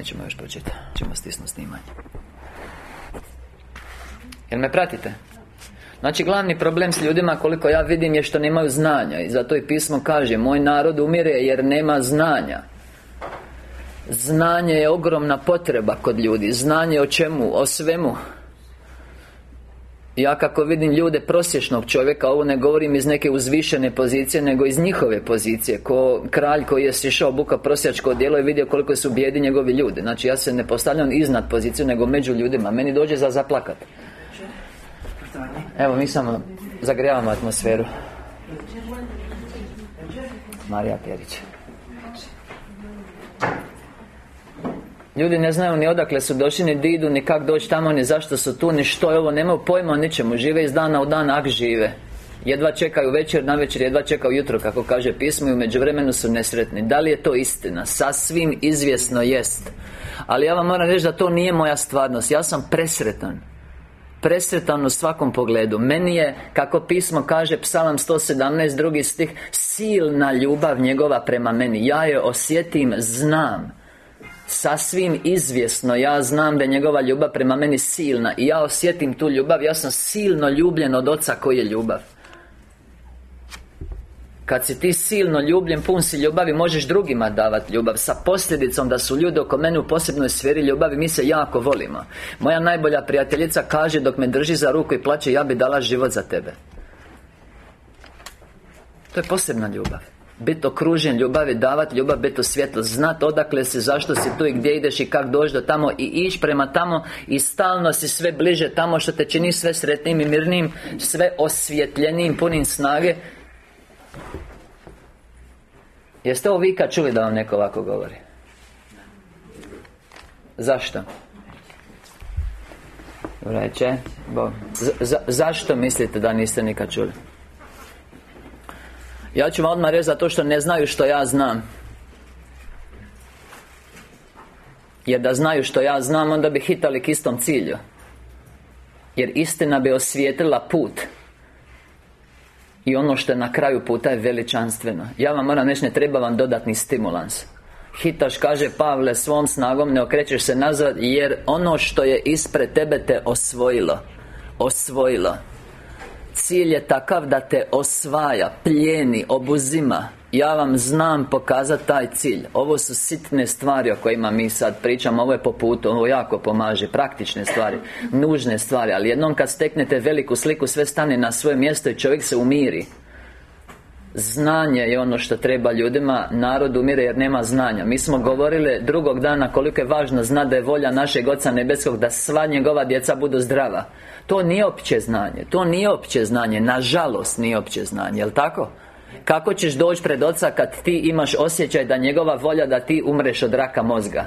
nećemo još početi Ćemo stisnuti snimanje. Jel me pratite? Znači glavni problem s ljudima koliko ja vidim je što nemaju znanja I zato i pismo kaže Moj narod umire jer nema znanja. Znanje je ogromna potreba kod ljudi. Znanje o čemu? O svemu ja kako vidim ljude prosječnog čovjeka Ovo ne govorim iz neke uzvišene pozicije Nego iz njihove pozicije. Ko kralj koji je sišao buka prosjačko djelo I vidio koliko su bijedi njegovi ljudi. Znači ja se ne postavljam iznad poziciju Nego među ljudima. Meni dođe za zaplakat. Evo mi samo zagrijavamo atmosferu. Marija Pjerić Ljudi ne znaju ni odakle su došli, ni di ni kak doći tamo, ni zašto su tu, ni što je ovo Nemaju pojma o ničemu, žive iz dana u dan, ak žive. Jedva čekaju večer, na večer, jedva čekaju jutro, kako kaže pismo I u međuvremenu su nesretni. Da li je to istina? Sasvim izvjesno jest. Ali ja vam moram reći da to nije moja stvarnost. Ja sam presretan. Presretan u svakom pogledu. Meni je, kako pismo kaže Psalam 117, drugi stih Silna ljubav njegova prema meni. Ja je osjetim, znam Sasvim izvjesno. Ja znam da je njegova ljubav prema meni silna I ja osjetim tu ljubav. Ja sam silno ljubljen od Oca koji je ljubav. Kad si ti silno ljubljen, pun si ljubavi Možeš drugima davati ljubav Sa posljedicom da su ljudi oko mene u posebnoj sferi ljubavi. Mi se jako volimo. Moja najbolja prijateljica kaže dok me drži za ruku i plaće Ja bi dala život za tebe. To je posebna ljubav biti okružen ljubavi, davati ljubav, biti svjetlo Znat odakle si, zašto si tu i gdje ideš i kak doći do tamo I ići prema tamo I stalno si sve bliže tamo što te čini sve sretnim i mirnim Sve osvjetljenim, punim snage Jeste ovo vi kad čuli da vam neko ovako govori? Zašto? Reče, zašto mislite da niste nikad čuli? Ja ću vam odmah reći zato što ne znaju što ja znam. Jer da znaju što ja znam, onda bi hitali k istom cilju. Jer istina bi osvijetlila put. I ono što je na kraju puta je veličanstveno. Ja vam moram reći, ne treba vam dodatni stimulans. Hitaš kaže Pavle svom snagom ne okrećeš se nazad Jer ono što je ispred tebe te osvojilo. Osvojilo Cilj je takav da te osvaja, plijeni, obuzima. Ja vam znam pokazati taj cilj. Ovo su sitne stvari o kojima mi sad pričamo. Ovo je po putu, ovo jako pomaže Praktične stvari, nužne stvari. Ali jednom kad steknete veliku sliku Sve stane na svoje mjesto i čovjek se umiri. Znanje je ono što treba ljudima Narod umire jer nema znanja. Mi smo govorili drugog dana koliko je važno zna da je volja našeg Oca Nebeskog Da sva njegova djeca budu zdrava To nije opće znanje To nije opće znanje Nažalost nije opće znanje, jel tako? Kako ćeš doći pred Oca kad ti imaš osjećaj da njegova volja da ti umreš od raka mozga?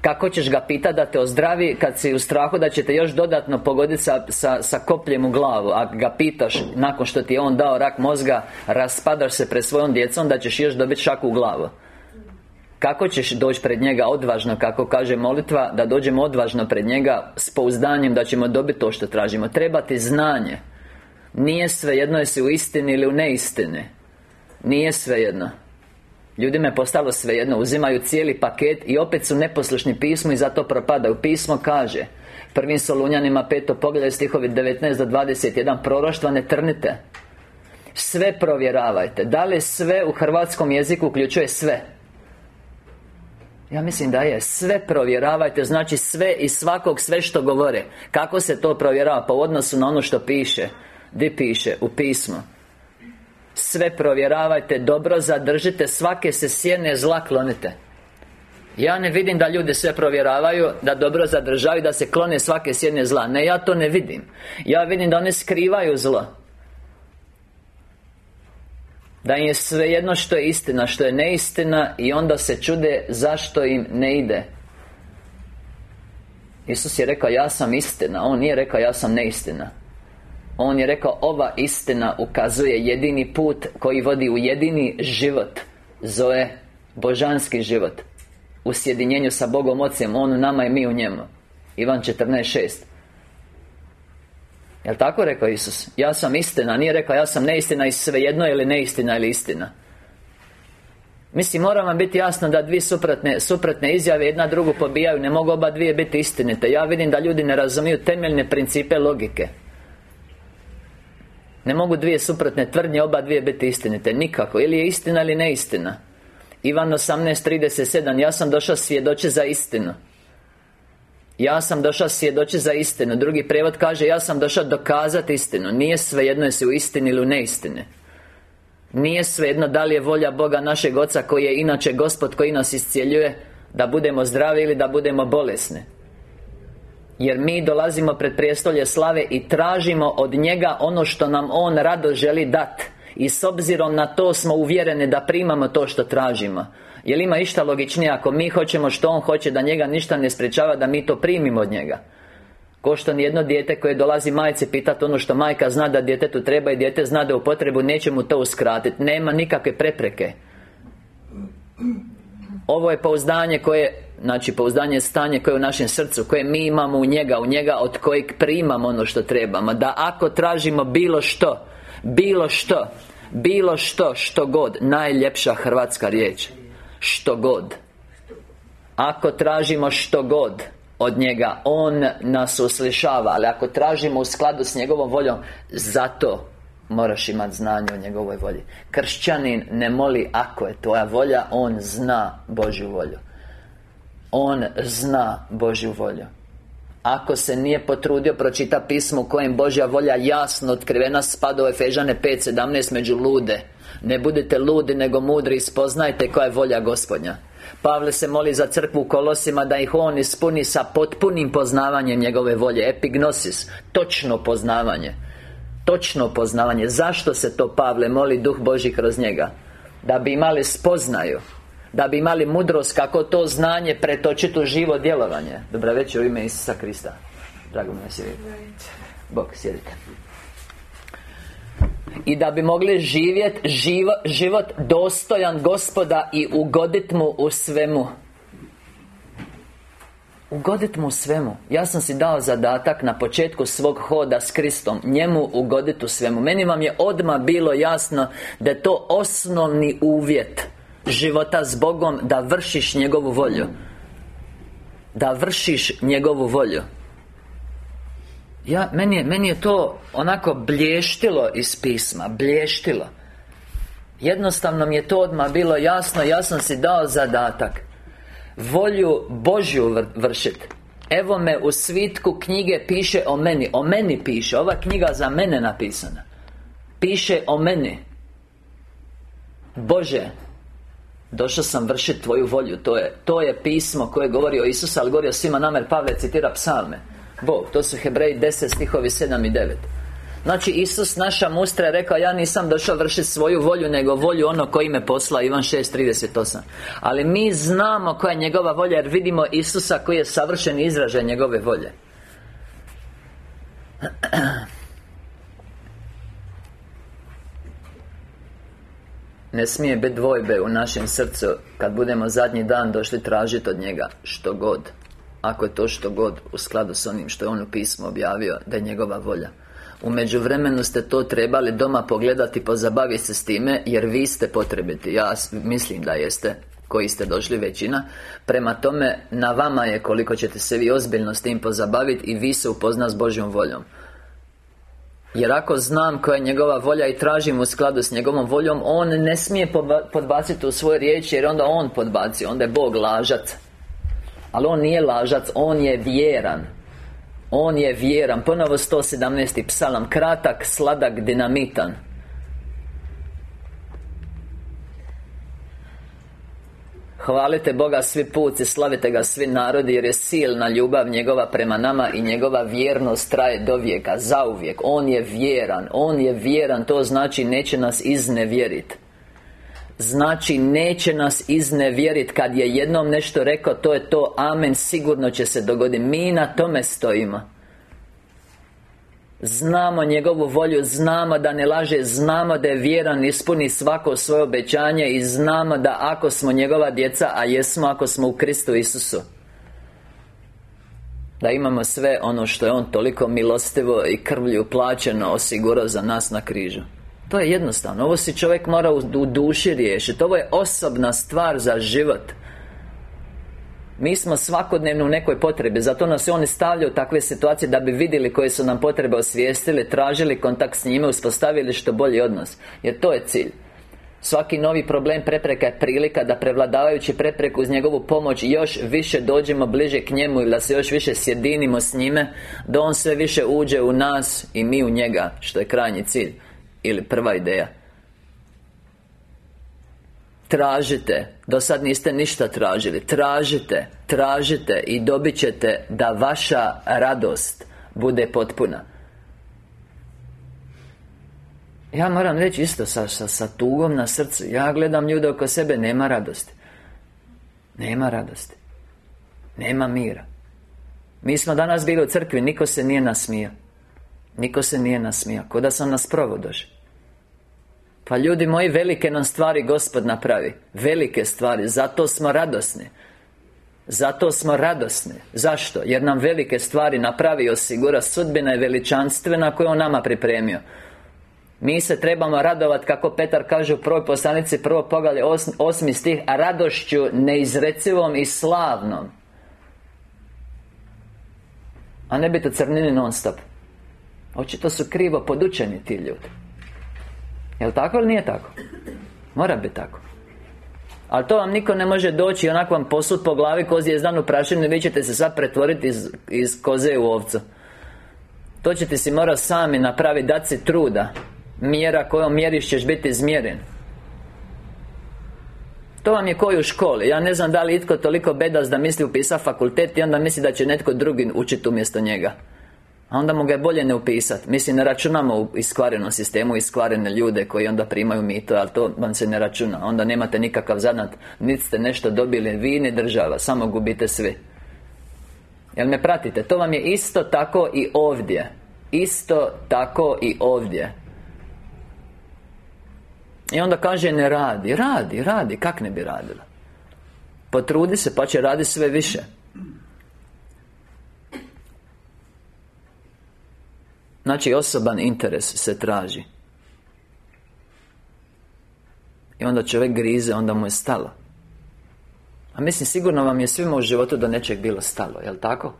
Kako ćeš ga pitati da te ozdravi Kad si u strahu da će te još dodatno pogoditi sa, sa, sa kopljem u glavu? A ga pitaš nakon što ti je on dao rak mozga Raspadaš se pred svojom djecom Da ćeš još dobiti šaku u glavu kako ćeš doći pred njega odvažno, kako kaže molitva Da dođemo odvažno pred njega S pouzdanjem da ćemo dobiti to što tražimo. Treba ti znanje. Nije svejedno jesi u istini ili u neistini. Nije svejedno Ljudima je postalo svejedno Uzimaju cijeli paket i opet su neposlušni pismu i zato propadaju. Pismo kaže Prvim Solunjanima peto pogledaj stihovi 19 do 21 Proroštva ne trnite. Sve provjeravajte. Da li sve u hrvatskom jeziku uključuje sve? Ja mislim da je Sve provjeravajte Znači sve i svakog sve što govore. Kako se to provjerava? Pa u odnosu na ono što piše. Di piše? U pismu. Sve provjeravajte, dobro zadržite Svake se sjene zla klonite. Ja ne vidim da ljudi sve provjeravaju Da dobro zadržavaju Da se klone svake sjene zla. Ne, ja to ne vidim. Ja vidim da one skrivaju zlo Da im je svejedno što je istina Što je neistina I onda se čude zašto im ne ide. Isus je rekao ja sam istina. On nije rekao ja sam neistina. On je rekao ova istina ukazuje jedini put koji vodi u jedini život Zove božanski život. U sjedinjenju sa Bogom Ocem On u nama i mi u njemu. Ivan 14.6 Jel tako rekao Isus? Ja sam istina, nije rekao ja sam neistina i svejedno ili neistina ili istina. Mislim, mora vam biti jasno da dvije suprotne, suprotne izjave jedna drugu pobijaju Ne mogu oba dvije biti istinite. Ja vidim da ljudi ne razumiju temeljne principe logike. Ne mogu dvije suprotne tvrdnje oba dvije biti istinite. Nikako, ili je istina ili neistina. Ivan 18.37 Ja sam došao svjedoči za istinu ja sam došao svjedoči za istinu. Drugi prijevod kaže Ja sam došao dokazati istinu. Nije svejedno jesi u istini ili u neistini. Nije svejedno da li je volja Boga našeg Oca Koji je inače Gospod koji nas iscijeljuje Da budemo zdravi ili da budemo bolesni. Jer mi dolazimo pred prijestolje slave i tražimo od njega ono što nam on rado želi dat. I s obzirom na to smo uvjereni da primamo to što tražimo Jel ima išta logičnije ako mi hoćemo što on hoće da njega ništa ne sprečava da mi to primimo od njega? Ko što nijedno dijete koje dolazi majci pitati ono što majka zna da djetetu treba i dijete zna da u potrebu neće mu to uskratiti. Nema nikakve prepreke. Ovo je pouzdanje koje Znači pouzdanje stanje koje je u našem srcu Koje mi imamo u njega U njega od kojeg primamo ono što trebamo. Da ako tražimo bilo što Bilo što Bilo što, što god Najljepša hrvatska riječ Što god. Ako tražimo što god od njega On nas uslišava Ali ako tražimo u skladu s njegovom voljom Zato Moraš imati znanje o njegovoj volji. Kršćanin ne moli ako je tvoja volja On zna Božju volju. On zna Božju volju. Ako se nije potrudio pročita pismo kojem Božja volja jasno otkrivena spada u Efežane 5.17 među lude Ne budite ludi nego mudri i spoznajte koja je volja gospodnja. Pavle se moli za crkvu u kolosima da ih on ispuni sa potpunim poznavanjem njegove volje. Epignosis Točno poznavanje. Točno poznavanje. Zašto se to Pavle moli Duh Boži kroz njega? Da bi imali spoznaju da bi imali mudrost kako to znanje pretočiti u živo djelovanje. Dobra večer u ime Isusa Krista. Drago mi vas Bog, sjedite i da bi mogli živjeti život, život dostojan gospoda i ugodit mu u svemu. Ugodit mu u svemu? Ja sam si dao zadatak na početku svog hoda s Kristom Njemu ugodit u svemu. Meni vam je odmah bilo jasno Da je to osnovni uvjet Života s Bogom Da vršiš njegovu volju. Da vršiš njegovu volju ja, meni, je, meni je to onako blještilo iz pisma Blještilo. Jednostavno mi je to odmah bilo jasno Ja sam si dao zadatak. Volju Božju vršiti Evo me u svitku knjige piše o meni O meni piše Ova knjiga za mene napisana. Piše o meni. Bože Došao sam vršiti Tvoju volju To je, to je pismo koje govori o Isusu Ali govori o svima nama Pavle citira psalme Bog, to su Hebreji 10 stihovi 7 i 9 Znači Isus naša mustra je rekao Ja nisam došao vršiti svoju volju Nego volju ono koji me posla Ivan 6.38 Ali mi znamo koja je njegova volja Jer vidimo Isusa koji je savršen izražaj njegove volje. Ne smije biti dvojbe u našem srcu Kad budemo zadnji dan došli tražiti od njega Što god Ako je to što god U skladu s onim što je on u pismu objavio Da je njegova volja. U međuvremenu ste to trebali doma pogledati Pozabaviti se s time Jer vi ste potrebiti. Ja mislim da jeste koji ste došli većina. Prema tome, na vama je koliko ćete se vi ozbiljno s tim pozabaviti I vi se upozna s Božjom voljom. Jer ako znam koja je njegova volja i tražim u skladu s njegovom voljom On ne smije podbaciti u svoje riječi jer onda on podbaci Onda je Bog lažac Ali on nije lažac, on je vjeran. On je vjeran. Ponovo 117. psalam. Kratak, sladak, dinamitan. Hvalite Boga svi puci, slavite ga svi narodi Jer je silna ljubav njegova prema nama I njegova vjernost traje do vijeka, zauvijek. On je vjeran, On je vjeran. To znači neće nas iznevjeriti Znači neće nas iznevjeriti Kad je jednom nešto rekao To je to, amen, sigurno će se dogoditi Mi na tome stojimo. Znamo njegovu volju, znamo da ne laže Znamo da je vjeran, ispuni svako svoje obećanje I znamo da ako smo njegova djeca A jesmo ako smo u Kristu Isusu. Da imamo sve ono što je On toliko milostivo i krvlju plaćeno osigurao za nas na križu To je jednostavno Ovo si čovjek mora u duši riješiti. Ovo je osobna stvar za život. Mi smo svakodnevno u nekoj potrebi Zato nas oni stavljaju u takve situacije Da bi vidjeli koje su nam potrebe osvijestili Tražili kontakt s njime Uspostavili što bolji odnos Jer to je cilj. Svaki novi problem prepreka je prilika da prevladavajući prepreku uz njegovu pomoć još više dođemo bliže k njemu ili da se još više sjedinimo s njime da on sve više uđe u nas i mi u njega što je krajnji cilj ili prva ideja. Tražite Do sad niste ništa tražili. Tražite Tražite I dobit ćete da vaša radost Bude potpuna. Ja moram reći isto sa, sa, sa tugom na srcu. Ja gledam ljude oko sebe Nema radosti. Nema radosti. Nema mira. Mi smo danas bili u crkvi Niko se nije nasmijao Niko se nije nasmijao Ko da sam nas provodoš pa ljudi moji, velike nam stvari Gospod napravi Velike stvari, zato smo radosni. Zato smo radosni. Zašto? Jer nam velike stvari napravi i osigura Sudbina je veličanstvena koju On nama pripremio. Mi se trebamo radovati kako Petar kaže u prvoj poslanici Prvo poglavlje osmi stih A radošću neizrecivom i slavnom. A ne biti crnini non stop Očito su krivo podučeni ti ljudi. Jel' tako ili nije tako? Mora biti tako. Ali to vam niko ne može doći i onak vam posud po glavi kozi je u prašinu Vi ćete se sad pretvoriti iz, iz koze u ovcu. To ćete si morati sami napraviti, dati si truda. Mjera kojom mjeriš ćeš biti izmjeren. To vam je koji u školi. Ja ne znam da li itko toliko bedas da misli upisa fakultet I onda misli da će netko drugi učiti umjesto njega onda mu ga je bolje ne upisati Mislim, ne računamo u iskvarenom sistemu Iskvarene ljude koji onda primaju mito Ali to vam se ne računa. Onda nemate nikakav zanat Niti ste nešto dobili Vi ni država Samo gubite svi. Jel me pratite? To vam je isto tako i ovdje. Isto tako i ovdje. I onda kaže ne radi Radi, radi, kak ne bi radila? Potrudi se pa će radi sve više Znači osoban interes se traži I onda čovjek grize, onda mu je stalo A mislim, sigurno vam je svima u životu do nečeg bilo stalo, jel' tako?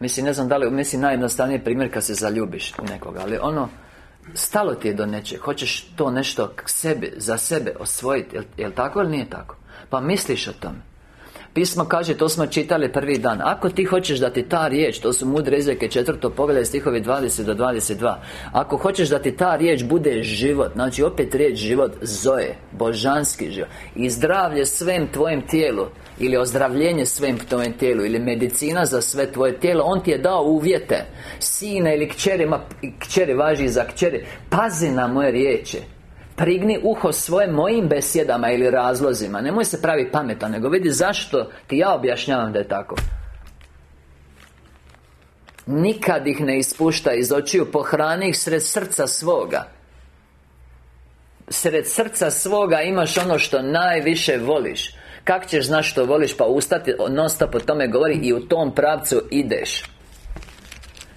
Mislim, ne znam da li, mislim, najjednostavniji primjer kad se zaljubiš u nekoga Ali ono, stalo ti je do nečeg Hoćeš to nešto k sebi, za sebe osvojiti Jel', jel tako ili nije tako? Pa misliš o tome Pismo kaže, to smo čitali prvi dan. Ako ti hoćeš da ti ta riječ To su mudre izreke četvrto poglavlje stihovi 20 do 22 Ako hoćeš da ti ta riječ bude život Znači opet riječ život Zoe Božanski život I zdravlje svem tvojem tijelu Ili ozdravljenje svem tvojem tijelu Ili medicina za sve tvoje tijelo On ti je dao uvjete. Sina ili kćeri Kćeri važi za kćeri Pazi na moje riječi Prigni uho svoje mojim besjedama ili razlozima. Nemoj se pravi pametan Nego vidi zašto ti ja objašnjavam da je tako. Nikad ih ne ispušta iz očiju Pohrani ih sred srca svoga. Sred srca svoga imaš ono što najviše voliš. Kak ćeš znaš što voliš pa ustati Non stop o tome govori I u tom pravcu ideš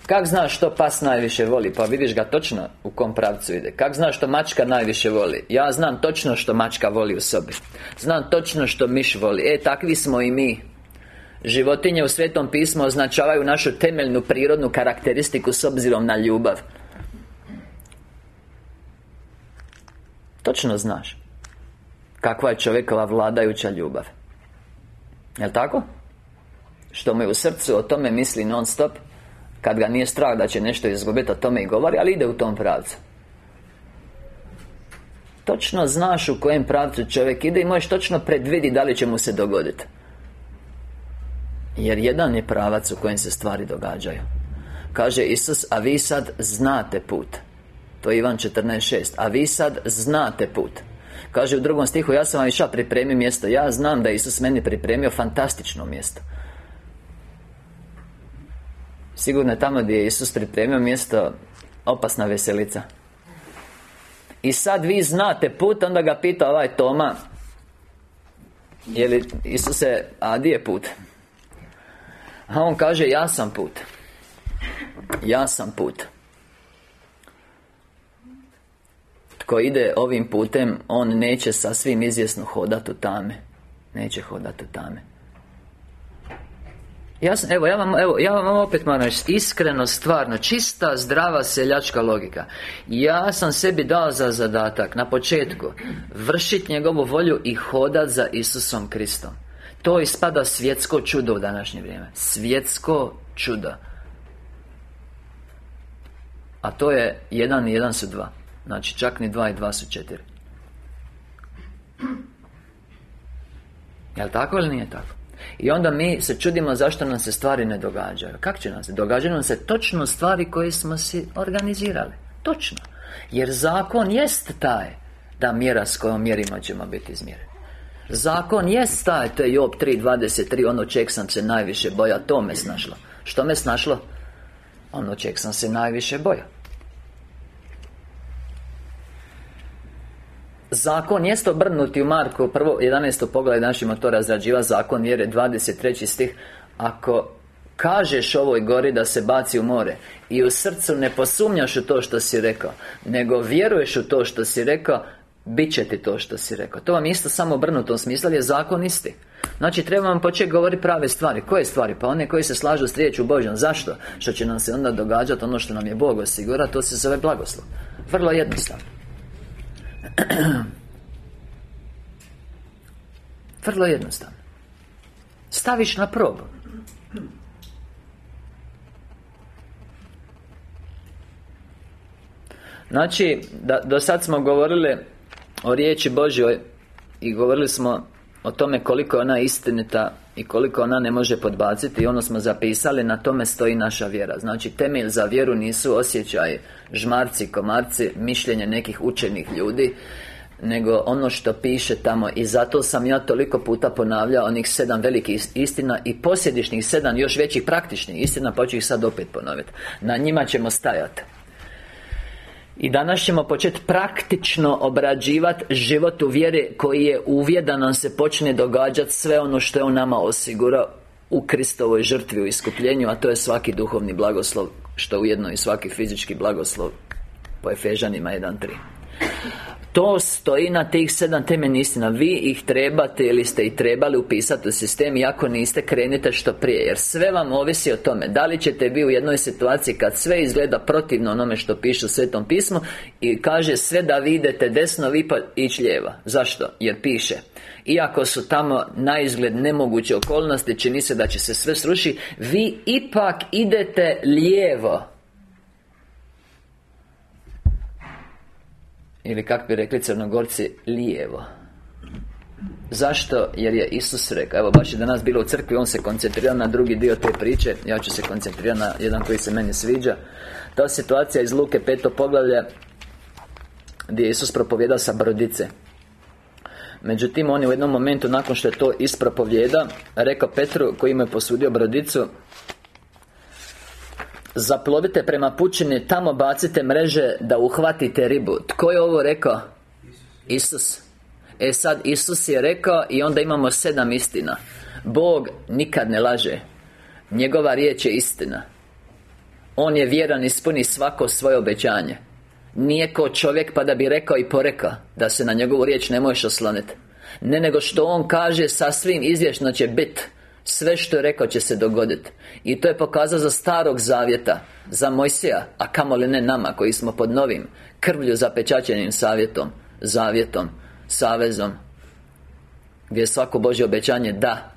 Kak znaš što pas najviše voli? Pa vidiš ga točno u kom pravcu ide. Kak znaš što mačka najviše voli? Ja znam točno što mačka voli u sobi. Znam točno što miš voli. E, takvi smo i mi. Životinje u Svetom pismu označavaju našu temeljnu prirodnu karakteristiku s obzirom na ljubav. Točno znaš. Kakva je čovjekova vladajuća ljubav. Jel' tako? Što mu je u srcu o tome misli non stop kad ga nije strah da će nešto izgubiti, o tome i govori, ali ide u tom pravcu. Točno znaš u kojem pravcu čovjek ide i možeš točno predvidi da li će mu se dogoditi Jer jedan je pravac u kojem se stvari događaju. Kaže Isus, a vi sad znate put. To je Ivan 14.6 A vi sad znate put. Kaže u drugom stihu, ja sam vam išao pripremio mjesto. Ja znam da Isus meni pripremio fantastično mjesto Sigurno je tamo gdje je Isus pripremio mjesto Opasna veselica. I sad vi znate put Onda ga pita ovaj Toma Je li Isuse, a di je put? A on kaže, ja sam put. Ja sam put. Ko ide ovim putem On neće sasvim izvjesno hodati u tame. Neće hodati u tame ja sam, evo, ja vam, evo, ja vam opet moram reći Iskreno, stvarno, čista, zdrava seljačka logika. Ja sam sebi dao za zadatak Na početku Vršiti njegovu volju i hodat za Isusom Kristom. To ispada svjetsko čudo u današnje vrijeme. Svjetsko čudo. A to je jedan i jedan su dva. Znači čak ni dva i dva su četiri. Jel' tako ili nije tako? I onda mi se čudimo zašto nam se stvari ne događaju. Kako će nam se? Događaju nam se točno stvari koje smo si organizirali. Točno. Jer zakon jest taj Da mjera s kojom mjerima ćemo biti izmjereni. Zakon jest taj To je Job 3.23 Ono čeg sam se najviše boja To me snašlo. Što me snašlo? Ono čeg sam se najviše boja Zakon jest obrnuti u Marku Prvo 11. pogled našima to razrađiva Zakon vjere 23. stih Ako kažeš ovoj gori da se baci u more I u srcu ne posumnjaš u to što si rekao Nego vjeruješ u to što si rekao Bit će ti to što si rekao To vam isto samo obrnuto smislu je zakon isti Znači treba vam početi govoriti prave stvari Koje stvari? Pa one koji se slažu s riječu Božjom Zašto? Što će nam se onda događati ono što nam je Bog osigura To se zove blagoslov Vrlo jednostavno Vrlo jednostavno. Staviš na probu. Znači, da, do sad smo govorili o riječi Božjoj I govorili smo o tome koliko je ona istinita I koliko ona ne može podbaciti ono smo zapisali, na tome stoji naša vjera. Znači, temelj za vjeru nisu osjećaj Žmarci, komarci, mišljenje nekih učenih ljudi nego ono što piše tamo. I zato sam ja toliko puta ponavljao onih sedam velikih istina i posljedičnih sedam još većih praktičnih istina pa ću ih sad opet ponoviti na njima ćemo stajati i danas ćemo početi praktično obrađivati život u vjeri koji je uvjet da nam se počne događati sve ono što je on nama osigurao u Kristovoj žrtvi u iskupljenju, a to je svaki duhovni blagoslov, što ujedno i svaki fizički blagoslov po Efežanima 1.3 to stoji na tih sedam temeljnih istina. Vi ih trebate ili ste ih trebali upisati u sistem I ako niste, krenite što prije Jer sve vam ovisi o tome. Da li ćete vi u jednoj situaciji kad sve izgleda protivno onome što piše u Svetom pismu I kaže sve da vi idete desno, vi pa ići lijeva. Zašto? Jer piše. Iako su tamo na izgled nemoguće okolnosti Čini se da će se sve srušiti Vi ipak idete lijevo Ili kak bi rekli crnogorci Lijevo. Zašto? Jer je Isus rekao Evo baš je danas bilo u crkvi On se koncentrira na drugi dio te priče Ja ću se koncentrirati na jedan koji se meni sviđa. Ta situacija iz Luke peto poglavlje Gdje je Isus propovjeda sa brodice. Međutim, on je u jednom momentu nakon što je to ispropovjeda Rekao Petru koji mu je posudio brodicu Zaplovite prema pučini, tamo bacite mreže da uhvatite ribu. Tko je ovo rekao? Isus. E sad, Isus je rekao i onda imamo sedam istina. Bog nikad ne laže. Njegova riječ je istina. On je vjeran, ispuni svako svoje obećanje. Nije ko čovjek pa da bi rekao i porekao Da se na njegovu riječ ne možeš osloniti. Ne nego što On kaže sasvim izvješno će biti sve što je rekao će se dogoditi I to je pokazao za starog zavjeta Za Mojsija A kamoli ne nama koji smo pod novim Krvlju zapečaćenim savjetom Zavjetom Savezom Gdje je svako Božje obećanje da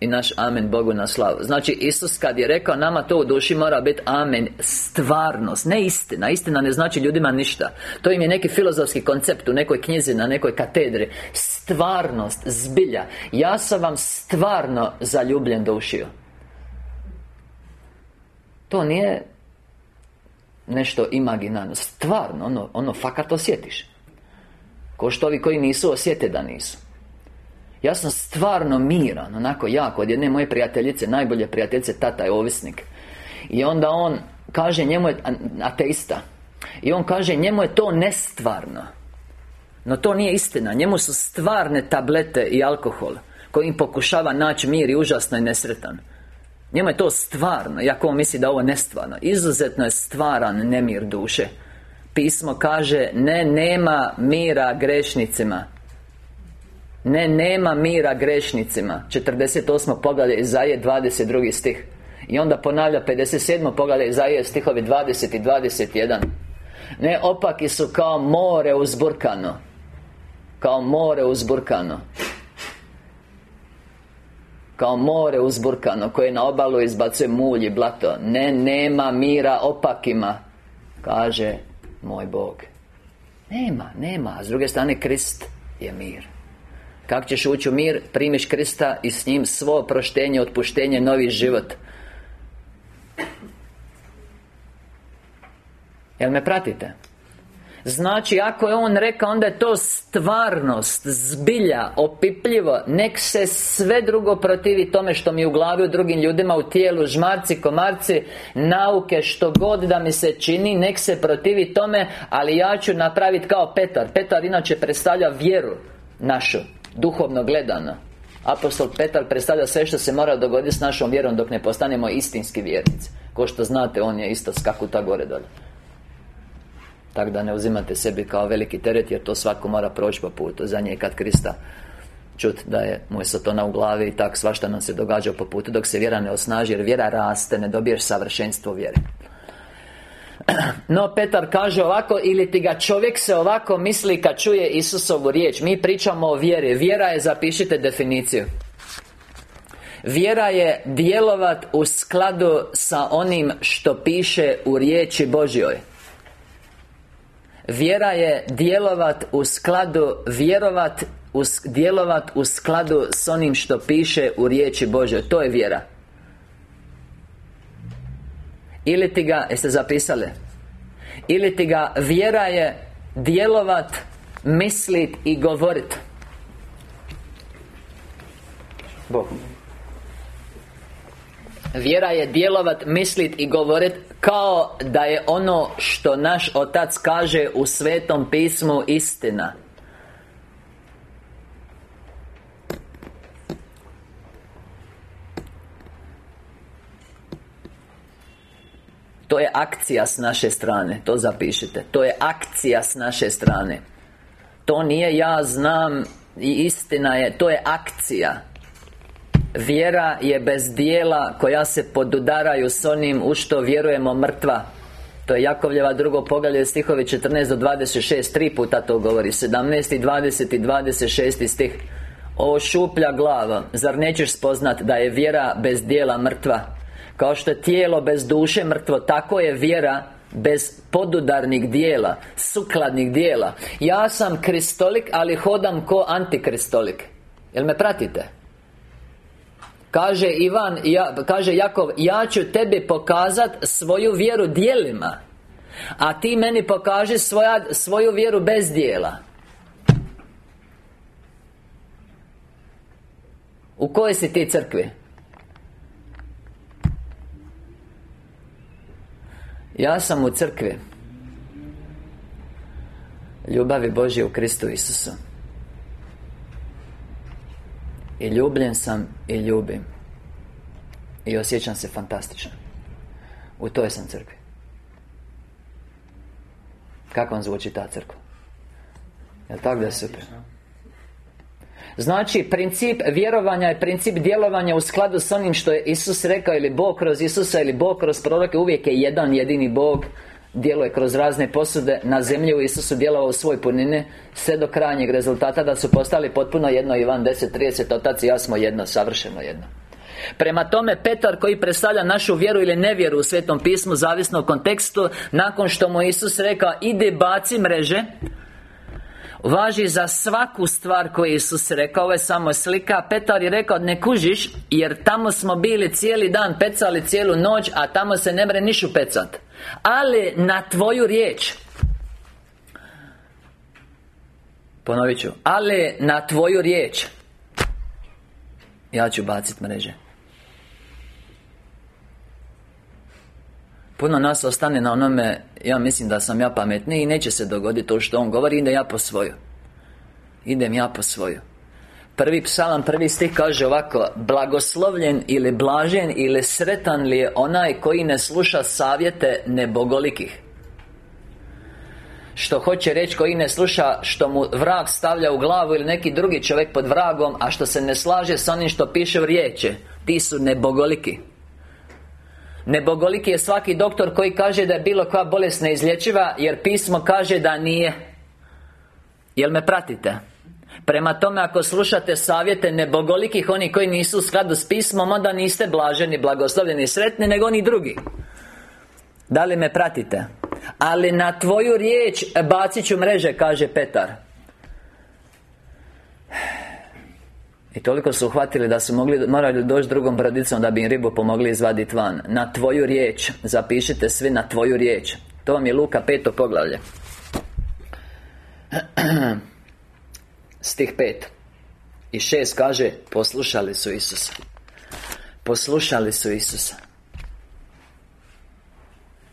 i naš amen Bogu na slavu. Znači Isus kad je rekao nama to u duši mora biti amen Stvarnost, ne istina. Istina ne znači ljudima ništa. To im je neki filozofski koncept u nekoj knjizi, na nekoj katedri. Stvarnost, zbilja. Ja sam vam stvarno zaljubljen dušio. To nije nešto imaginarno. Stvarno, ono, ono fakat osjetiš. Ko što ovi koji nisu osjete da nisu ja sam stvarno miran, onako jako Od jedne moje prijateljice, najbolje prijateljice, tata je ovisnik. I onda on kaže, njemu je ateista. I on kaže, njemu je to nestvarno. No to nije istina, njemu su stvarne tablete i alkohol Koji pokušava naći mir i užasno i nesretan. Njemu je to stvarno, iako on misli da ovo nestvarno. Izuzetno je stvaran nemir duše. Pismo kaže Ne, nema mira grešnicima Ne, nema mira grešnicima 48. poglavlje Izaje 22. stih I onda ponavlja 57. poglavlje Izaje stihovi 20 i 21 Ne, opaki su kao more uzburkano Kao more uzburkano kao more uzburkano koje na obalu izbacuje mulj i blato Ne, nema mira opakima Kaže moj Bog Nema, nema A s druge strane Krist je mir Kako ćeš ući u mir? Primiš Krista i s njim svo proštenje, otpuštenje, novi život Jel me pratite? Znači, ako je on rekao, onda je to stvarnost, zbilja, opipljivo Nek se sve drugo protivi tome što mi u glavi u drugim ljudima, u tijelu, žmarci, komarci Nauke, što god da mi se čini, nek se protivi tome Ali ja ću napraviti kao Petar Petar inače predstavlja vjeru našu, duhovno gledano. Apostol Petar predstavlja sve što se mora dogoditi s našom vjerom dok ne postanemo istinski vjernici. Ko što znate, on je isto skakuta gore dolje tako da ne uzimate sebi kao veliki teret Jer to svako mora proći po putu. Za nje kad Krista Čut da je mu je satona u glavi I tak svašta nam se događa po putu Dok se vjera ne osnaži Jer vjera raste Ne dobiješ savršenstvo vjere no, Petar kaže ovako Ili ti ga čovjek se ovako misli kad čuje Isusovu riječ? Mi pričamo o vjeri. Vjera je, zapišite definiciju. Vjera je djelovat u skladu sa onim što piše u riječi Božjoj. Vjera je djelovat u skladu Vjerovat u, Djelovat u skladu s onim što piše u riječi Bože To je vjera Ili ti ga, jeste zapisali? Ili ti ga vjera je djelovat, mislit i govorit? Bog. Vjera je djelovat, mislit i govorit Kao da je ono što naš Otac kaže u Svetom pismu istina To je akcija s naše strane To zapišite. To je akcija s naše strane. To nije ja znam I istina je To je akcija. Vjera je bez dijela koja se podudaraju s onim u što vjerujemo mrtva. To je Jakovljeva drugo poglavlje stihovi 14 do 26 Tri puta to govori. 17 i 20 i 26 stih O šuplja glava. Zar nećeš spoznat da je vjera bez dijela mrtva Kao što je tijelo bez duše mrtvo Tako je vjera bez podudarnih dijela Sukladnih dijela Ja sam kristolik, ali hodam ko antikristolik Jel me pratite? Kaže Ivan, ja, kaže Jakov Ja ću tebi pokazat svoju vjeru dijelima A ti meni pokaži svoja, svoju vjeru bez dijela U kojoj si ti crkvi? Ja sam u crkvi. Ljubavi Božje u Kristu Isusu. I ljubljen sam i ljubim. I osjećam se fantastično. U toj sam crkvi. Kako vam zvuči ta crkva? Jel tako? Da je super? Znači, princip vjerovanja je princip djelovanja u skladu s onim što je Isus rekao Ili Bog kroz Isusa ili Bog kroz proroke. Uvijek je jedan jedini Bog djeluje kroz razne posude na zemlji. U Isusu djelovao u svoj punine sve do krajnjeg rezultata da su postali potpuno jedno Ivan 10.30 Otac i ja smo jedno, savršeno jedno. Prema tome, Petar koji predstavlja našu vjeru ili nevjeru u Svetom pismu Zavisno o kontekstu Nakon što mu Isus rekao Ide baci mreže Važi za svaku stvar koju Isus rekao. Ovo je samo slika. Petar je rekao ne kužiš Jer tamo smo bili cijeli dan Pecali cijelu noć A tamo se ne mre nišu pecat. Ali na tvoju riječ. Ponovit ću. Ali na tvoju riječ. Ja ću baciti mreže Puno nas ostane na onome Ja mislim da sam ja pametniji I neće se dogoditi to što on govori Ide ja po svoju. Idem ja po svoju. Prvi psalam, prvi stih kaže ovako Blagoslovljen ili blažen ili sretan li je onaj koji ne sluša savjete nebogolikih? Što hoće reći koji ne sluša Što mu vrag stavlja u glavu Ili neki drugi čovjek pod vragom A što se ne slaže s onim što piše u riječi Ti su nebogoliki Nebogoliki je svaki doktor koji kaže da je bilo koja bolest neizlječiva Jer pismo kaže da nije Jel me pratite? Prema tome, ako slušate savjete nebogolikih Oni koji nisu u skladu s pismom Onda niste blaženi, blagoslovljeni, sretni Nego oni drugi Da li me pratite? Ali na tvoju riječ bacit ću mreže, kaže Petar I toliko su uhvatili da su mogli, morali doći drugom bradicom da bi im ribu pomogli izvaditi van. Na tvoju riječ Zapišite svi na tvoju riječ. To vam je Luka peto poglavlje. Stih pet. I šest kaže Poslušali su Isusa. Poslušali su Isusa.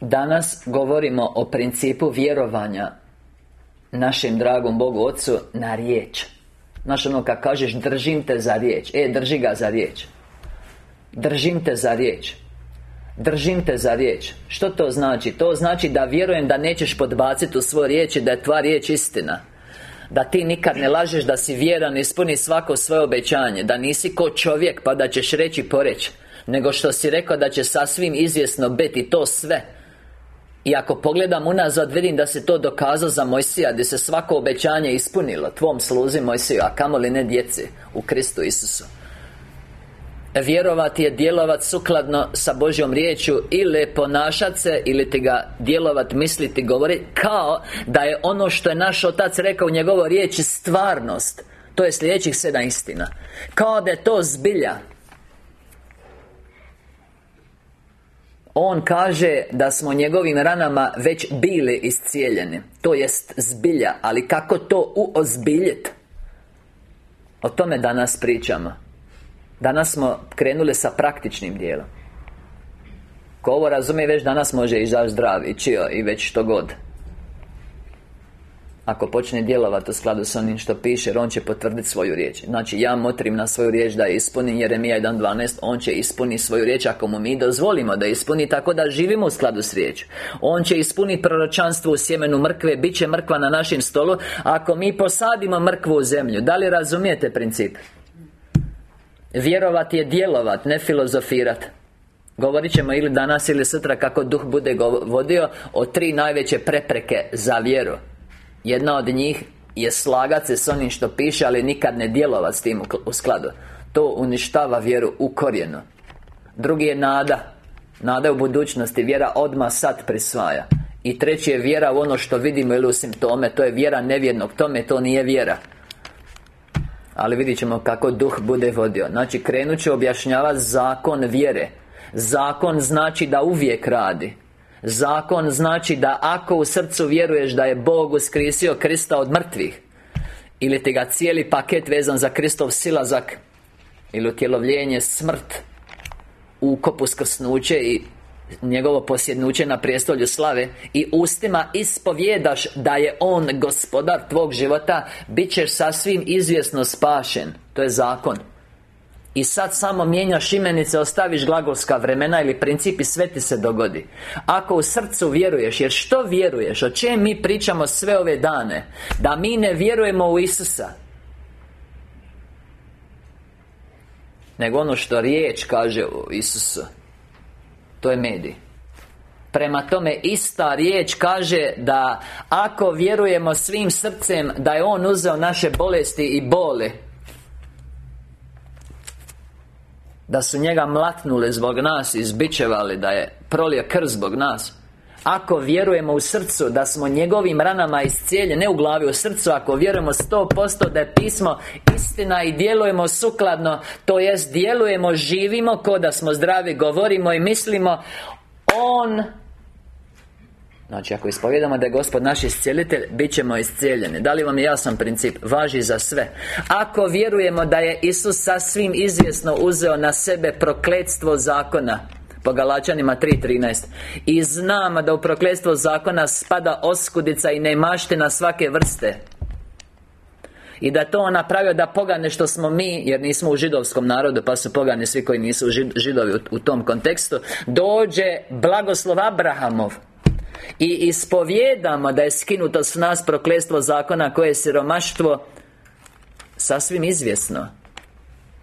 Danas govorimo o principu vjerovanja Našem dragom Bogu Otcu na riječ Znaš ono kad kažeš držim te za riječ. E, drži ga za riječ. Držim te za riječ. Držim te za riječ. Što to znači? To znači da vjerujem da nećeš podbaciti u svoj riječ da je tva riječ istina. Da ti nikad ne lažeš da si vjeran ispuni svako svoje obećanje Da nisi ko čovjek pa da ćeš reći poreć Nego što si rekao da će sasvim izvjesno biti to sve i ako pogledam unazad vidim da se to dokazao za Mojsija Gdje se svako obećanje ispunilo Tvom sluzi Mojsiju, a kamoli ne djeci U Kristu Isusu. Vjerovati je djelovat sukladno sa Božjom riječju Ili ponašat se Ili ti ga djelovat, misliti, govori Kao da je ono što je naš Otac rekao u njegovoj riječi Stvarnost To je sljedećih sedam istina. Kao da je to zbilja On kaže da smo njegovim ranama već bili iscijeljeni To jest zbilja Ali kako to uozbiljiti? O tome danas pričamo. Danas smo krenuli sa praktičnim dijelom. Ko ovo razumije već danas može izaći zdrav i čio i već što god ako počne djelovati u skladu s onim što piše Jer on će potvrditi svoju riječ. Znači ja motrim na svoju riječ da ispuni Jeremija 1.12 On će ispuniti svoju riječ Ako mu mi dozvolimo da ispuni Tako da živimo u skladu s riječ On će ispuniti proročanstvo u sjemenu mrkve bit će mrkva na našem stolu Ako mi posadimo mrkvu u zemlju. Da li razumijete princip? Vjerovat je djelovat, ne filozofirat. Govorit ćemo ili danas ili sutra kako duh bude vodio O tri najveće prepreke za vjeru jedna od njih je slagat se s onim što piše, ali nikad ne djelovati s tim u skladu. To uništava vjeru u korijenu. Drugi je nada. Nada u budućnosti, vjera odmah sad prisvaja. I treći je vjera u ono što vidimo ili u simptome To je vjera nevjernog, tome to nije vjera. Ali vidjet ćemo kako duh bude vodio. Znači krenut ću objašnjavati zakon vjere. Zakon znači da uvijek radi Zakon znači da ako u srcu vjeruješ da je Bog uskrisio Krista od mrtvih Ili ti ga cijeli paket vezan za Kristov silazak Ili utjelovljenje smrt Ukop skrsnuće i njegovo posjednuće na prijestolju slave I ustima ispovjedaš da je On gospodar tvog života Bit ćeš sasvim izvjesno spašen. To je zakon i sad samo mijenjaš imenice, ostaviš glagolska vremena ili princip i sve ti se dogodi Ako u srcu vjeruješ, jer što vjeruješ? O čem mi pričamo sve ove dane? Da mi ne vjerujemo u Isusa Nego ono što riječ kaže u Isusu To je medij Prema tome, ista riječ kaže da Ako vjerujemo svim srcem Da je On uzeo naše bolesti i bole Da su njega mlatnuli zbog nas Izbičevali da je prolio krv zbog nas. Ako vjerujemo u srcu Da smo njegovim ranama iscijeljeni Ne u glavi, u srcu Ako vjerujemo sto posto da je pismo istina I djelujemo sukladno To jest djelujemo, živimo Ko da smo zdravi, govorimo i mislimo On Znači, ako ispovjedamo da je Gospod naš iscijelitelj Bit ćemo iscijeljeni. Da li vam je jasan princip? Važi za sve. Ako vjerujemo da je Isus sasvim izvjesno uzeo na sebe prokletstvo zakona po Galačanima 3.13 I znamo da u prokletstvo zakona spada oskudica i nemaština svake vrste i da to on napravio da pogane što smo mi Jer nismo u židovskom narodu Pa su pogani svi koji nisu židovi u, u tom kontekstu Dođe blagoslov Abrahamov I ispovjedamo da je skinuto s nas proklestvo zakona koje je siromaštvo Sasvim izvjesno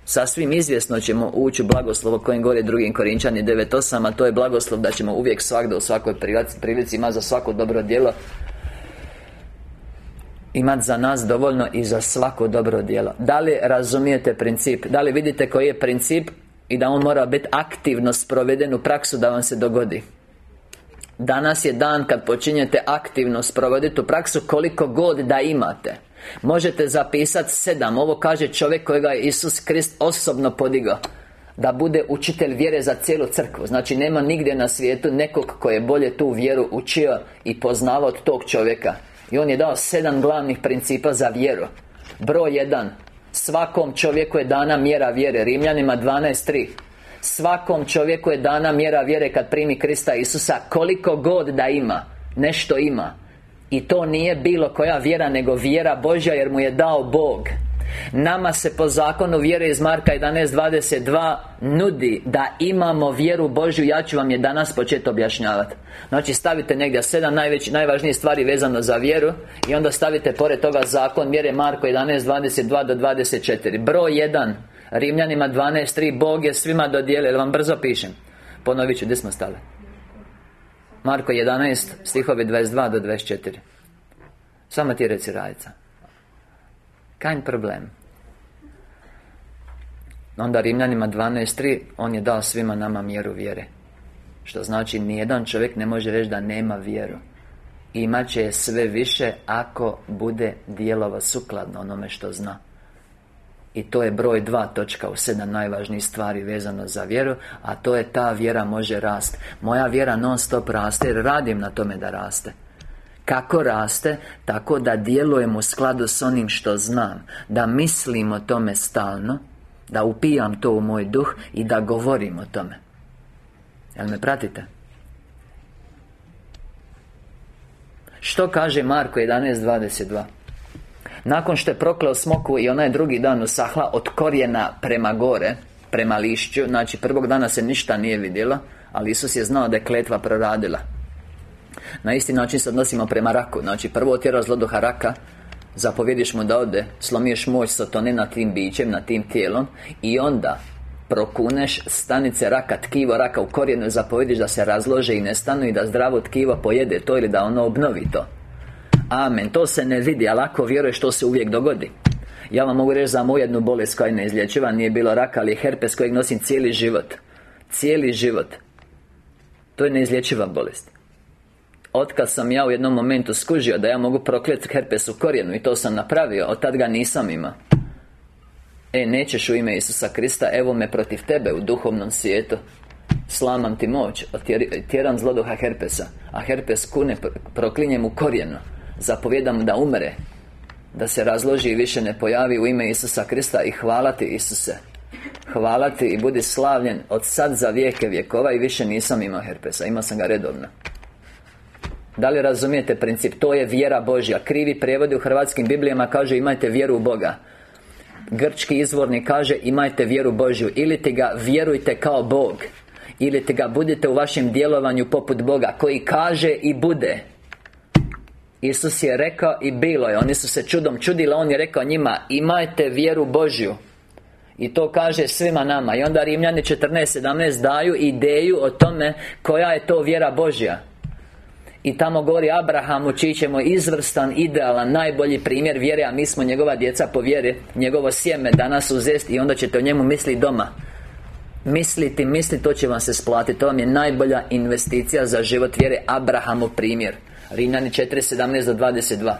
Sasvim izvjesno ćemo ući u blagoslovo kojim govori drugim Korinčani 9.8 A to je blagoslov da ćemo uvijek svakda u svakoj prilici imati za svako dobro djelo Imati za nas dovoljno i za svako dobro djelo Da li razumijete princip? Da li vidite koji je princip? I da on mora biti aktivno sproveden u praksu da vam se dogodi Danas je dan kad počinjete aktivno sprovoditi u praksu koliko god da imate. Možete zapisati sedam Ovo kaže čovjek kojega je Isus Krist osobno podigao Da bude učitelj vjere za cijelu crkvu. Znači nema nigdje na svijetu nekog koji je bolje tu vjeru učio I poznavao od tog čovjeka. I on je dao sedam glavnih principa za vjeru. Broj jedan Svakom čovjeku je dana mjera vjere. Rimljanima 12.3 Svakom čovjeku je dana mjera vjere kad primi Krista Isusa Koliko god da ima Nešto ima. I to nije bilo koja vjera nego vjera Božja jer mu je dao Bog. Nama se po zakonu vjere iz Marka 11.22 Nudi da imamo vjeru Božju. Ja ću vam je danas početi objašnjavati Znači stavite negdje sedam najveć, najvažnijih stvari vezano za vjeru I onda stavite pored toga zakon mjere Marko 11.22 do 24 Broj 1 Rimljanima 12.3 Bog je svima dodijelio, vam brzo pišem? Ponovit ću, gdje smo stali? Marko 11, stihovi 22 do 24 Samo ti reci radica Kajn problem? Onda Rimljanima 12.3 On je dao svima nama mjeru vjere. Što znači, nijedan čovjek ne može reći da nema vjeru. Imaće sve više ako bude dijelova sukladno onome što zna i to je broj dva točka u sedam najvažnijih stvari vezano za vjeru A to je ta vjera može rast Moja vjera non stop raste jer radim na tome da raste kako raste? Tako da djelujem u skladu s onim što znam Da mislim o tome stalno Da upijam to u moj duh I da govorim o tome Jel me pratite? Što kaže Marko 11.22? Nakon što je prokleo smoku i ona je drugi dan usahla Od korijena prema gore Prema lišću Znači prvog dana se ništa nije vidjelo Ali Isus je znao da je kletva proradila. Na isti način se odnosimo prema raku. Znači prvo otjera zloduha raka Zapovjediš mu da ode Slomiješ moć satone nad tim bićem, nad tim tijelom I onda prokuneš stanice raka, tkivo raka u korijenu Zapovjediš da se razlože i nestanu I da zdravo tkivo pojede to ili da ono obnovi to Amen, to se ne vidi, ali ako vjeruješ to se uvijek dogodi. Ja vam mogu reći za moju jednu bolest koja je neizlječiva Nije bilo raka, ali herpes kojeg nosim cijeli život. Cijeli život. To je neizlječiva bolest. Otkad sam ja u jednom momentu skužio da ja mogu prokleti herpes u korijenu I to sam napravio, od tad ga nisam imao. E, nećeš u ime Isusa Krista, evo me protiv tebe u duhovnom svijetu. Slamam ti moć, tjeram zloduha herpesa A herpes kune, proklinjem u korijenu Zapovjedam da umre Da se razloži i više ne pojavi u ime Isusa Krista I hvala ti Isuse. Hvala ti i budi slavljen Od sad za vijeke vjekova I više nisam imao herpesa. Imao sam ga redovno. Da li razumijete princip? To je vjera Božja. Krivi prijevodi u hrvatskim Biblijama kaže imajte vjeru u Boga. Grčki izvorni kaže imajte vjeru Božju. Ili ti ga vjerujte kao Bog Ili ti ga budite u vašem djelovanju poput Boga Koji kaže i bude Isus je rekao i bilo je. Oni su se čudom čudili On je rekao njima Imajte vjeru Božju. I to kaže svima nama. I onda Rimljani 14.17 daju ideju o tome Koja je to vjera Božja. I tamo govori Abrahamu čiji ćemo izvrstan, idealan, najbolji primjer vjere A mi smo njegova djeca po vjeri Njegovo sjeme danas uzest I onda ćete o njemu misliti doma Misliti, misli, to će vam se splatiti. To vam je najbolja investicija za život vjere. Abrahamu primjer. Rimljani 4.17 do 22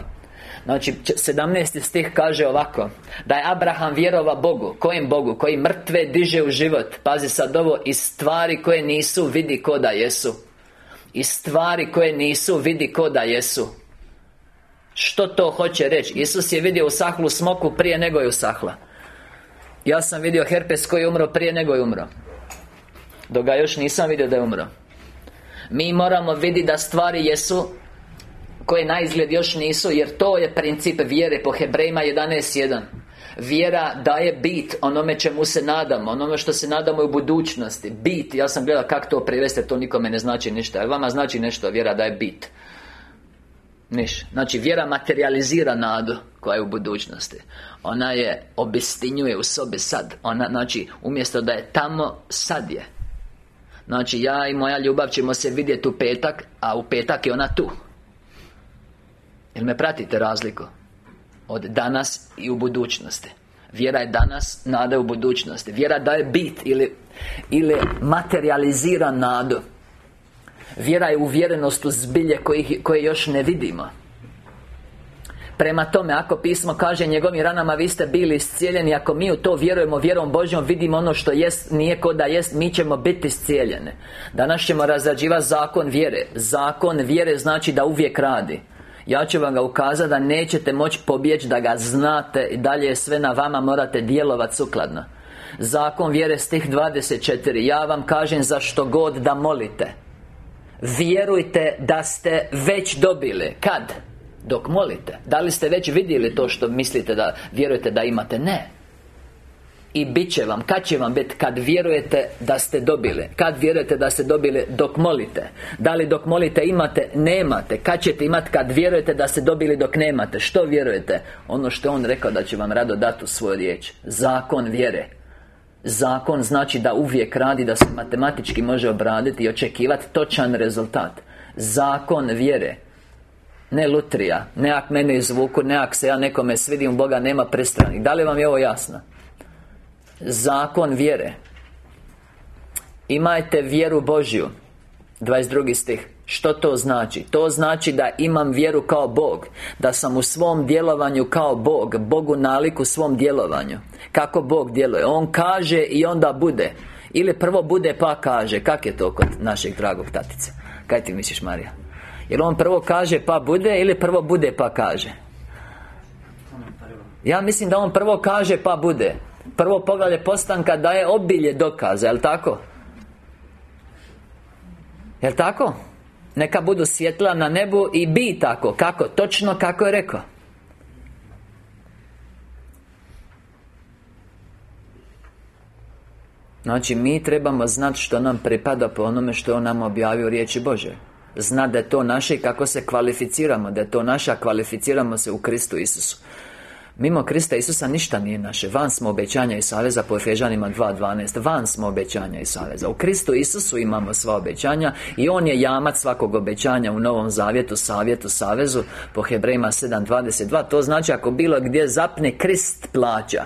Znači, 17. stih kaže ovako. Da je Abraham vjerova Bogu. Kojem Bogu? Koji mrtve diže u život. Pazi sad ovo I stvari koje nisu vidi ko da jesu. I stvari koje nisu vidi ko da jesu. Što to hoće reći? Isus je vidio usahlu smoku prije nego je usahla Ja sam vidio herpes koji je umro prije nego je umro. Dok ga još nisam vidio da je umro. Mi moramo vidjeti da stvari jesu koje na izgled još nisu Jer to je princip vjere po Hebrejima 11.1 Vjera daje bit onome čemu se nadamo Onome što se nadamo u budućnosti. Bit, ja sam gledao kako to prevesti To nikome ne znači ništa. Jer vama znači nešto, vjera daje bit Niš. Znači vjera materializira nadu Koja je u budućnosti. Ona je obistinjuje u sobi sad. Ona, znači, umjesto da je tamo Sad je. Znači, ja i moja ljubav ćemo se vidjeti u petak A u petak je ona tu. Jel me pratite razliku? Od danas i u budućnosti. Vjera je danas, nada je u budućnosti. Vjera daje bit ili, ili materializira nadu Vjera je uvjerenost u zbilje koje još ne vidimo. Prema tome, ako pismo kaže njegovim ranama vi ste bili iscijeljeni Ako mi u to vjerujemo vjerom Božjom Vidimo ono što jest, nije ko da jest Mi ćemo biti iscijeljeni Danas ćemo razrađivati zakon vjere. Zakon vjere znači da uvijek radi. Ja ću vam ga ukazati da nećete moći pobjeći da ga znate I dalje je sve na vama morate djelovati sukladno. Zakon vjere stih 24 Ja vam kažem za što god da molite Vjerujte da ste već dobili Kad? Dok molite Da li ste već vidjeli to što mislite da vjerujete da imate? Ne i bit će vam, kad će vam biti? Kad vjerujete da ste dobili Kad vjerujete da ste dobili dok molite Da li dok molite imate? Nemate Kad ćete imati kad vjerujete da ste dobili dok nemate? Što vjerujete? Ono što On rekao da će vam rado dati u svoju riječ Zakon vjere Zakon znači da uvijek radi Da se matematički može obraditi i očekivati točan rezultat. Zakon vjere. Ne lutrija, ne ak mene izvuku, ne ak se ja nekome svidim Boga nema prestranih. Da li vam je ovo jasno? Zakon vjere. Imajte vjeru Božju. 22. stih Što to znači? To znači da imam vjeru kao Bog Da sam u svom djelovanju kao Bog Bogu naliku svom djelovanju Kako Bog djeluje On kaže i onda bude Ili prvo bude pa kaže Kak je to kod našeg dragog tatice? Kaj ti misliš Marija? Jel on prvo kaže pa bude ili prvo bude pa kaže? Ja mislim da on prvo kaže pa bude Prvo poglavlje postanka daje obilje dokaza, jel tako? Jel tako? Neka budu svjetla na nebu i bi tako Kako? Točno kako je rekao Znači, mi trebamo znati što nam pripada po onome što On nam objavio riječi Bože Zna da je to naše kako se kvalificiramo Da je to naša, kvalificiramo se u Kristu Isusu Mimo Krista Isusa ništa nije naše. Van smo obećanja i saveza po Efežanima 2.12 Van smo obećanja i saveza. U Kristu Isusu imamo sva obećanja I On je jamac svakog obećanja U Novom Zavjetu, Savjetu, Savezu Po Hebrejima 7.22 To znači ako bilo gdje zapne Krist plaća.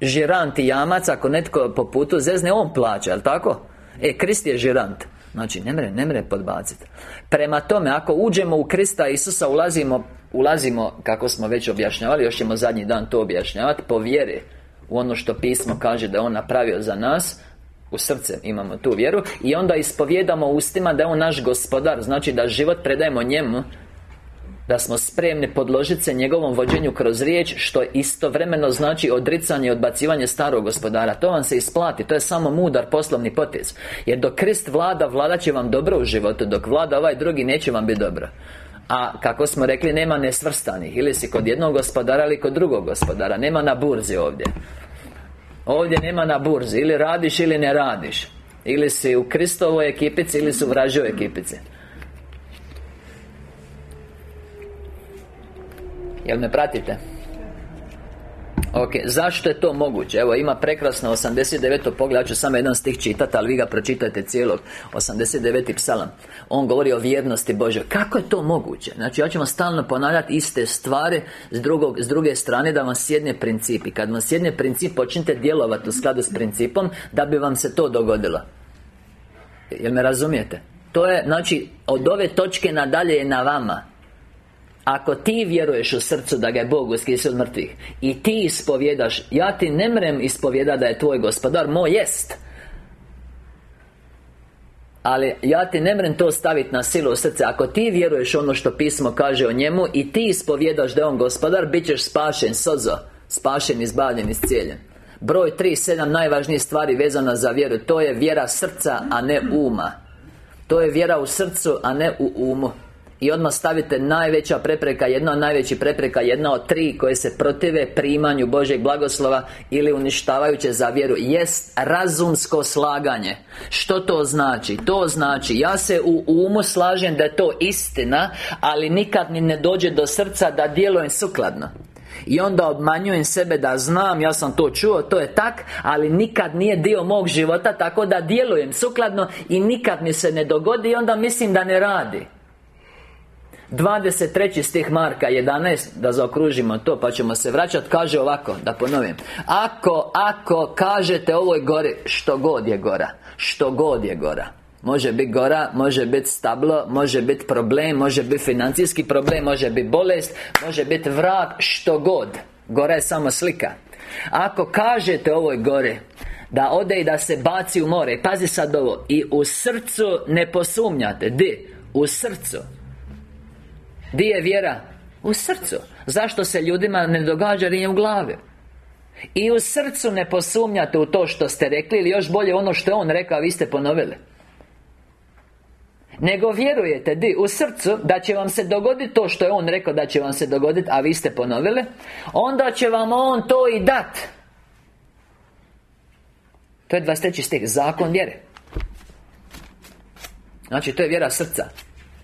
Žirant i jamac Ako netko po putu zezne On plaća, jel tako? E, Krist je žirant Znači, ne mre, ne mre podbaciti Prema tome, ako uđemo u Krista Isusa Ulazimo, ulazimo, kako smo već objašnjavali Još ćemo zadnji dan to objašnjavati Po vjeri U ono što pismo kaže da je On napravio za nas u srce imamo tu vjeru I onda ispovjedamo ustima da je On naš gospodar Znači da život predajemo njemu da smo spremni podložiti se njegovom vođenju kroz riječ Što istovremeno znači odricanje i odbacivanje starog gospodara. To vam se isplati, to je samo mudar poslovni potez. Jer dok Krist vlada, vlada će vam dobro u životu Dok vlada ovaj drugi, neće vam biti dobro. A kako smo rekli, nema nesvrstanih. Ili si kod jednog gospodara ili kod drugog gospodara. Nema na burzi ovdje. Ovdje nema na burzi. Ili radiš ili ne radiš. Ili si u Kristovoj ekipici ili su u vražoj ekipici Jel me pratite? Ok, zašto je to moguće? Evo, ima prekrasno 89. pogled, ja ću samo jedan stih čitati, ali vi ga pročitajte cijelog 89. psalam On govori o vjernosti Bože Kako je to moguće? Znači, ja ću vam stalno ponavljati iste stvari s, drugog, s druge strane da vam sjedne princip I kad vam sjedne princip, počnite djelovati u skladu s principom Da bi vam se to dogodilo Jel me razumijete? To je, znači, od ove točke nadalje je na vama ako ti vjeruješ u srcu da ga je Bog uskrisio od mrtvih I ti ispovjedaš Ja ti ne mrem ispovjeda da je tvoj gospodar Moj jest. Ali ja ti ne mrem to staviti na silu u srce. Ako ti vjeruješ ono što pismo kaže o njemu I ti ispovjedaš da je on gospodar Bit ćeš spašen, sozo. Spašen, izbavljen, iscijeljen. Broj 3, 7 najvažnijih stvari vezana za vjeru. To je vjera srca, a ne uma. To je vjera u srcu, a ne u umu i odmah stavite najveća prepreka, jedna od najvećih prepreka, jedna od tri koje se protive primanju Božeg blagoslova ili uništavajuće za vjeru jest razumsko slaganje. Što to znači? To znači ja se u umu slažem da je to istina, ali nikad mi ne dođe do srca da djelujem sukladno. I onda obmanjujem sebe da znam, ja sam to čuo, to je tak Ali nikad nije dio mog života, tako da djelujem sukladno I nikad mi se ne dogodi i onda mislim da ne radi 23. stih Marka 11 Da zaokružimo to pa ćemo se vraćati Kaže ovako, da ponovim. Ako, ako kažete ovoj gori Što god je gora Što god je gora. Može biti gora, može biti stablo, može biti problem, može biti financijski problem, može biti bolest, može biti vrag, što god. Gora je samo slika. Ako kažete ovoj gore Da ode i da se baci u more Pazi sad ovo I u srcu ne posumnjate. Di? U srcu Di je vjera? U srcu Zašto se ljudima ne događa nije u glavi? I u srcu ne posumnjate u to što ste rekli Ili još bolje ono što je on rekao, vi ste ponovili nego vjerujete di u srcu da će vam se dogoditi to što je on rekao da će vam se dogoditi a vi ste ponovili onda će vam on to i dat to je 23. stih zakon vjere znači to je vjera srca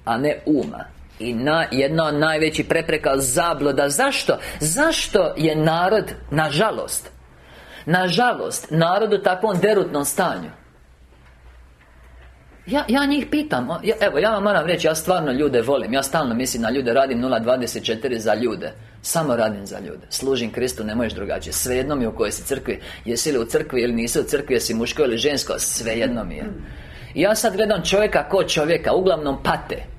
a ne uma i na, jedna od najvećih prepreka zabloda Zašto? Zašto je narod, nažalost Nažalost, narod u takvom derutnom stanju? Ja, ja njih pitam, evo ja vam moram reći, ja stvarno ljude volim. Ja stalno mislim na ljude, radim 0.24 za ljude. Samo radim za ljude. Služim Kristu, ne možeš drugačije. Svejedno mi u kojoj si crkvi. Jesi li u crkvi ili nisi u crkvi, jesi muško ili žensko Svejedno mi je. Ja sad gledam čovjeka ko čovjeka, uglavnom pate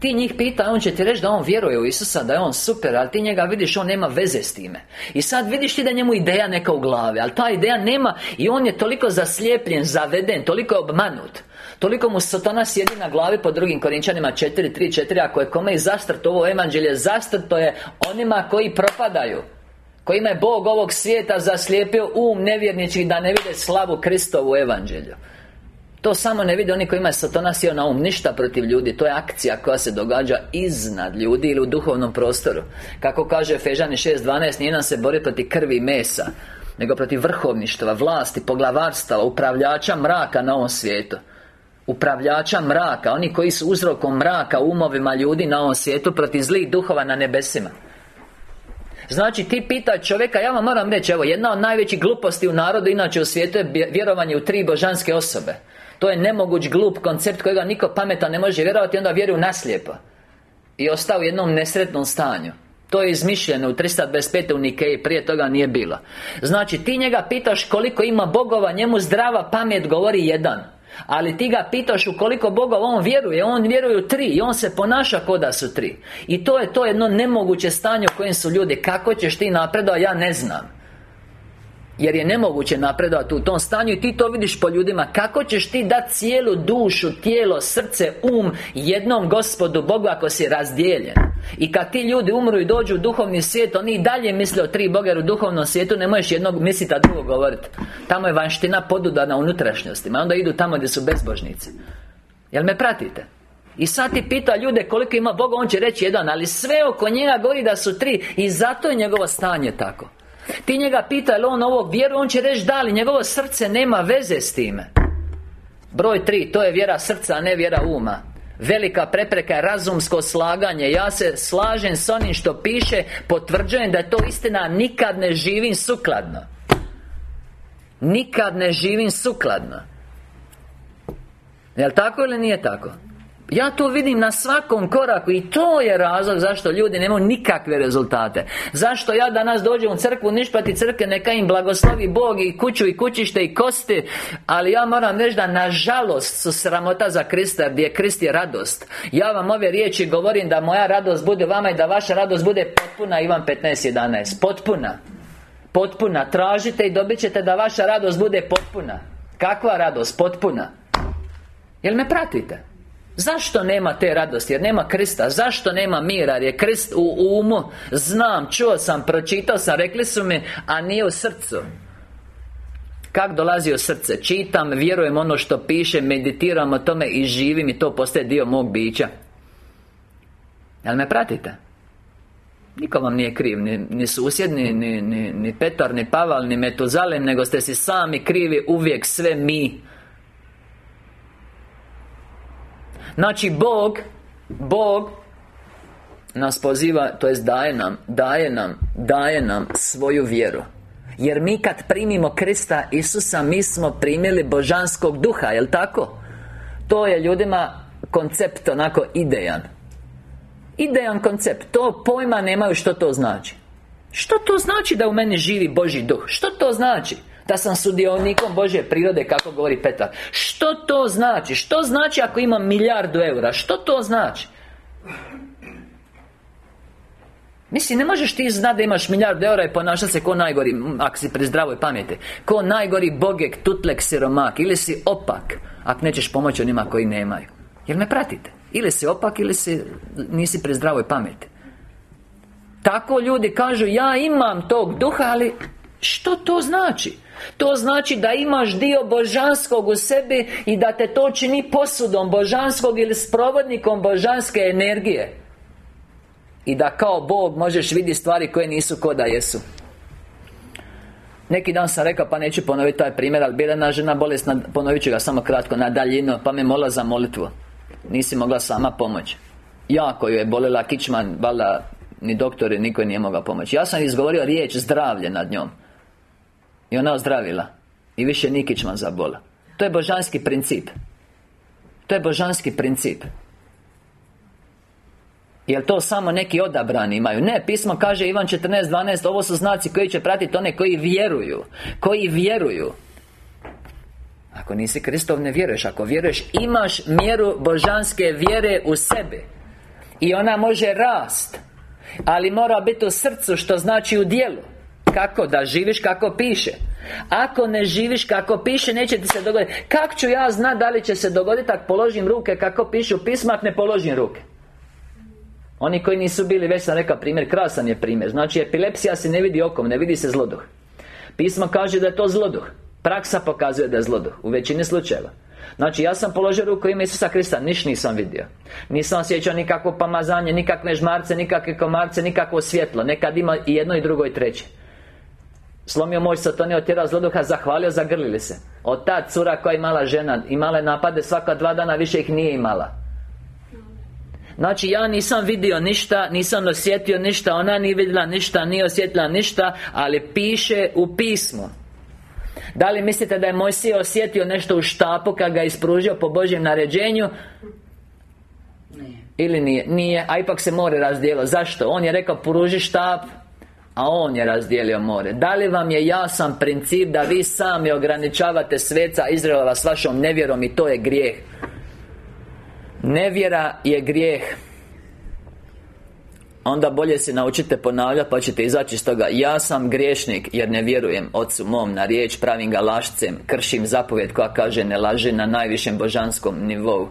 ti njih pita, on će ti reći da on vjeruje u Isusa, da je on super Ali ti njega vidiš, on nema veze s time. I sad vidiš ti da njemu ideja neka u glavi Ali ta ideja nema I on je toliko zaslijepljen, zaveden, toliko je obmanut. Toliko mu satana sjedi na glavi po drugim Korinčanima 4, 3, 4 Ako je kome i zastrt ovo evanđelje Zastrto je onima koji propadaju Kojima je Bog ovog svijeta zaslijepio um nevjerničkih Da ne vide slavu Kristovu evanđelju to samo ne vide oni kojima je Satana sjeo na um Ništa protiv ljudi. To je akcija koja se događa iznad ljudi Ili u duhovnom prostoru. Kako kaže Fežani 6.12 Nije nam se bori protiv krvi i mesa Nego protiv vrhovništva, vlasti, poglavarstava Upravljača mraka na ovom svijetu. Upravljača mraka Oni koji su uzrokom mraka umovima ljudi na ovom svijetu Protiv zlih duhova na nebesima. Znači ti pita čovjeka, ja vam moram reći, evo jedna od najvećih gluposti u narodu Inače u svijetu je vjerovanje u tri božanske osobe To je nemoguć glup koncept kojega niko pametan ne može vjerovati Onda vjeruje naslijepo. I ostao u jednom nesretnom stanju. To je izmišljeno u 325. u Nikeji, prije toga nije bilo. Znači, ti njega pitaš koliko ima bogova, njemu zdrava pamet govori jedan. Ali ti ga pitaš u koliko Bogova on vjeruje On vjeruje u tri I on se ponaša ko da su tri. I to je to jedno nemoguće stanje u kojem su ljudi. Kako ćeš ti napredovati, ja ne znam jer je nemoguće napredovati u tom stanju I ti to vidiš po ljudima. Kako ćeš ti dati cijelu dušu, tijelo, srce, um Jednom gospodu Bogu ako si razdijeljen? I kad ti ljudi umru i dođu u duhovni svijet Oni i dalje misle o tri Boga Jer u duhovnom svijetu ne možeš jednog misliti, a drugog govoriti Tamo je vanština podudana unutrašnjostima Onda idu tamo gdje su bezbožnici. Jel me pratite? I sad ti pita ljude koliko ima Boga On će reći jedan Ali sve oko njega govori da su tri I zato je njegovo stanje tako ti njega pita li on ovo vjeru? On će reći da, ali njegovo srce nema veze s time. Broj tri, to je vjera srca, a ne vjera uma. Velika prepreka je razumsko slaganje. Ja se slažem s onim što piše Potvrđujem da je to istina Nikad ne živim sukladno. Nikad ne živim sukladno. Jel' tako ili nije tako? Ja to vidim na svakom koraku i to je razlog zašto ljudi nemaju nikakve rezultate. Zašto ja danas dođem u crkvu, nišpati crke, neka im blagoslovi Bog i kuću i kućište i kosti Ali ja moram reći da nažalost su sramota za Krista gdje je Krist je radost. Ja vam ove riječi govorim da moja radost bude vama i da vaša radost bude potpuna Ivan 15.11 Potpuna. Potpuna. Tražite i dobit ćete da vaša radost bude potpuna. Kakva radost? Potpuna. Jel me pratite? Zašto nema te radosti? Jer nema Krista Zašto nema mira? Jer je Krist u umu Znam, čuo sam, pročitao sam Rekli su mi A nije u srcu Kak dolazi u srce? Čitam, vjerujem ono što piše Meditiram o tome i živim I to postaje dio mog bića Jel me pratite? Niko vam nije kriv, ni, ni susjed, ni, ni, ni, Petar, ni Paval, ni Metuzalem Nego ste si sami krivi uvijek sve mi Znači Bog Bog nas poziva, to jest daje nam, daje nam, daje nam svoju vjeru Jer mi kad primimo Krista Isusa, mi smo primili božanskog duha, jel tako? To je ljudima koncept onako idejan Idejan koncept, to pojma nemaju što to znači Što to znači da u meni živi Boži duh? Što to znači? Da sam sudionikom Božje prirode, kako govori Petar Što to znači? Što znači ako imam milijardu eura? Što to znači? Mislim, ne možeš ti znati da imaš milijardu eura i ponašati se ko najgori Ako si pri zdravoj pameti Ko najgori bogek, tutlek, siromak Ili si opak Ako nećeš pomoći onima koji nemaju Jel me pratite? Ili si opak ili si, nisi pri zdravoj pameti Tako ljudi kažu Ja imam tog duha, ali Što to znači? To znači da imaš dio božanskog u sebi I da te to čini posudom božanskog Ili sprovodnikom božanske energije. I da kao Bog možeš vidjeti stvari koje nisu ko da jesu. Neki dan sam rekao, pa neću ponoviti taj primjer Ali bila jedna žena bolesna, ponovit ću ga samo kratko Na daljinu, pa me mola za molitvu. Nisi mogla sama pomoći. Ja koju je bolela kičman, valjda Ni doktori, niko nije mogao pomoći. Ja sam izgovorio riječ zdravlje nad njom I ona ozdravila. I više ni kičman zabola To je božanski princip. To je božanski princip. Jel to samo neki odabrani imaju? Ne, pismo kaže Ivan 14.12 Ovo su znaci koji će pratiti one koji vjeruju. Koji vjeruju. Ako nisi Kristov ne vjeruješ. Ako vjeruješ imaš mjeru božanske vjere u sebi I ona može rast Ali mora biti u srcu što znači u dijelu Kako? Da živiš kako piše. Ako ne živiš kako piše Neće ti se dogoditi. Kako ću ja znati da li će se dogoditi Ako položim ruke kako pišu pisma Ako ne položim ruke? Oni koji nisu bili, već sam rekao primjer, krasan je primjer. Znači epilepsija se ne vidi okom, ne vidi se zloduh. Pismo kaže da je to zloduh. Praksa pokazuje da je zloduh, u većini slučajeva. Znači ja sam položio ruku ime Isusa Krista, niš nisam vidio. Nisam osjećao nikakvo pomazanje, nikakve žmarce, nikakve komarce, nikakvo svjetlo. Nekad ima i jedno i drugo i treće Slomio moć satone, otjerao zloduha, zahvalio, zagrlili se Od ta cura koja je imala žena Imala je napade svaka dva dana, više ih nije imala Znači ja nisam vidio ništa, nisam osjetio ništa Ona nije vidjela ništa, nije osjetila ništa Ali piše u pismu Da li mislite da je Mojsije osjetio nešto u štapu Kad ga je ispružio po Božjem naređenju nije. Ili nije? Nije, a ipak se more razdijelilo Zašto? On je rekao pruži štap a On je razdijelio more. Da li vam je jasan princip da vi sami ograničavate sveca Izraela s vašom nevjerom i to je grijeh? Nevjera je grijeh. Onda bolje se naučite ponavljati pa ćete izaći iz toga. Ja sam griješnik jer ne vjerujem Otcu mom na riječ Pravim ga lašcem Kršim zapovjed koja kaže ne laže na najvišem božanskom nivou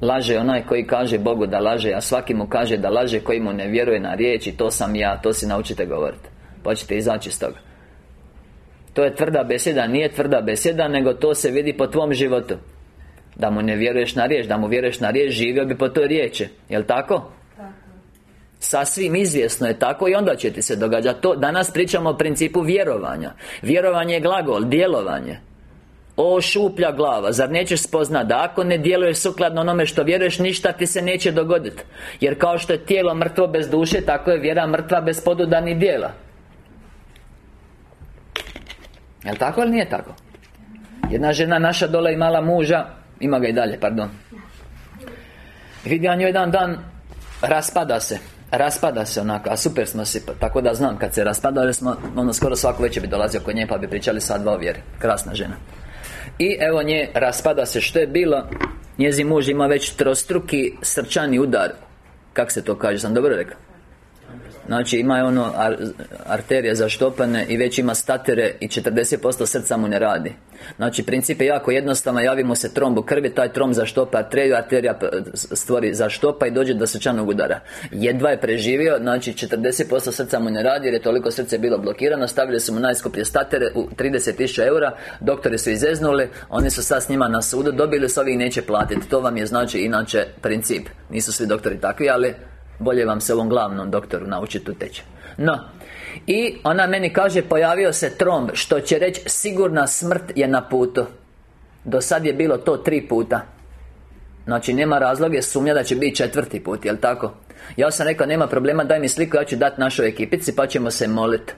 Laže onaj koji kaže Bogu da laže A svaki mu kaže da laže koji mu ne vjeruje na riječ I to sam ja, to si naučite govoriti Pa ćete izaći iz toga. To je tvrda beseda, nije tvrda beseda Nego to se vidi po tvom životu. Da mu ne vjeruješ na riječ Da mu vjeruješ na riječ Živio bi po toj riječi. Jel' tako? Sasvim izvjesno je tako i onda će ti se događati to. Danas pričamo o principu vjerovanja. Vjerovanje je glagol, djelovanje O šuplja glava Zar nećeš spoznat da ako ne djeluješ sukladno onome što vjeruješ Ništa ti se neće dogoditi Jer kao što je tijelo mrtvo bez duše Tako je vjera mrtva bez podudanih dijela Jel' tako ili nije tako? Jedna žena naša dole imala muža ima ga i dalje, pardon. Vidio njoj jedan dan Raspada se Raspada se onako, a super smo si Tako da znam, kad se raspadali smo Ono skoro svako večer bi dolazio kod nje Pa bi pričali sad dva vjeri. Krasna žena I evo nje, raspada se Što je bilo Njezin muž ima već trostruki srčani udar Kako se to kaže, sam dobro rekao? Znači ima ono ar, arterije zaštopane i već ima statere i 40% srca mu ne radi. Znači princip je jako jednostavno, javimo se trombu krvi, taj tromb zaštopa arteriju, arterija stvori zaštopa i dođe do srčanog udara. Jedva je preživio, znači 40% srca mu ne radi jer je toliko srce bilo blokirano Stavili su mu najskuplje statere u 30.000 eura Doktori su izeznuli, oni su sad s njima na sudu Dobili su ovi neće platiti. To vam je znači inače princip. Nisu svi doktori takvi, ali bolje vam se ovom glavnom doktoru naučiti uteći. No, i ona meni kaže pojavio se tromb Što će reći sigurna smrt je na putu. Do sad je bilo to tri puta. Znači nema razloge sumnja da će biti četvrti put, jel tako? Ja sam rekao nema problema daj mi sliku ja ću dati našoj ekipici pa ćemo se moliti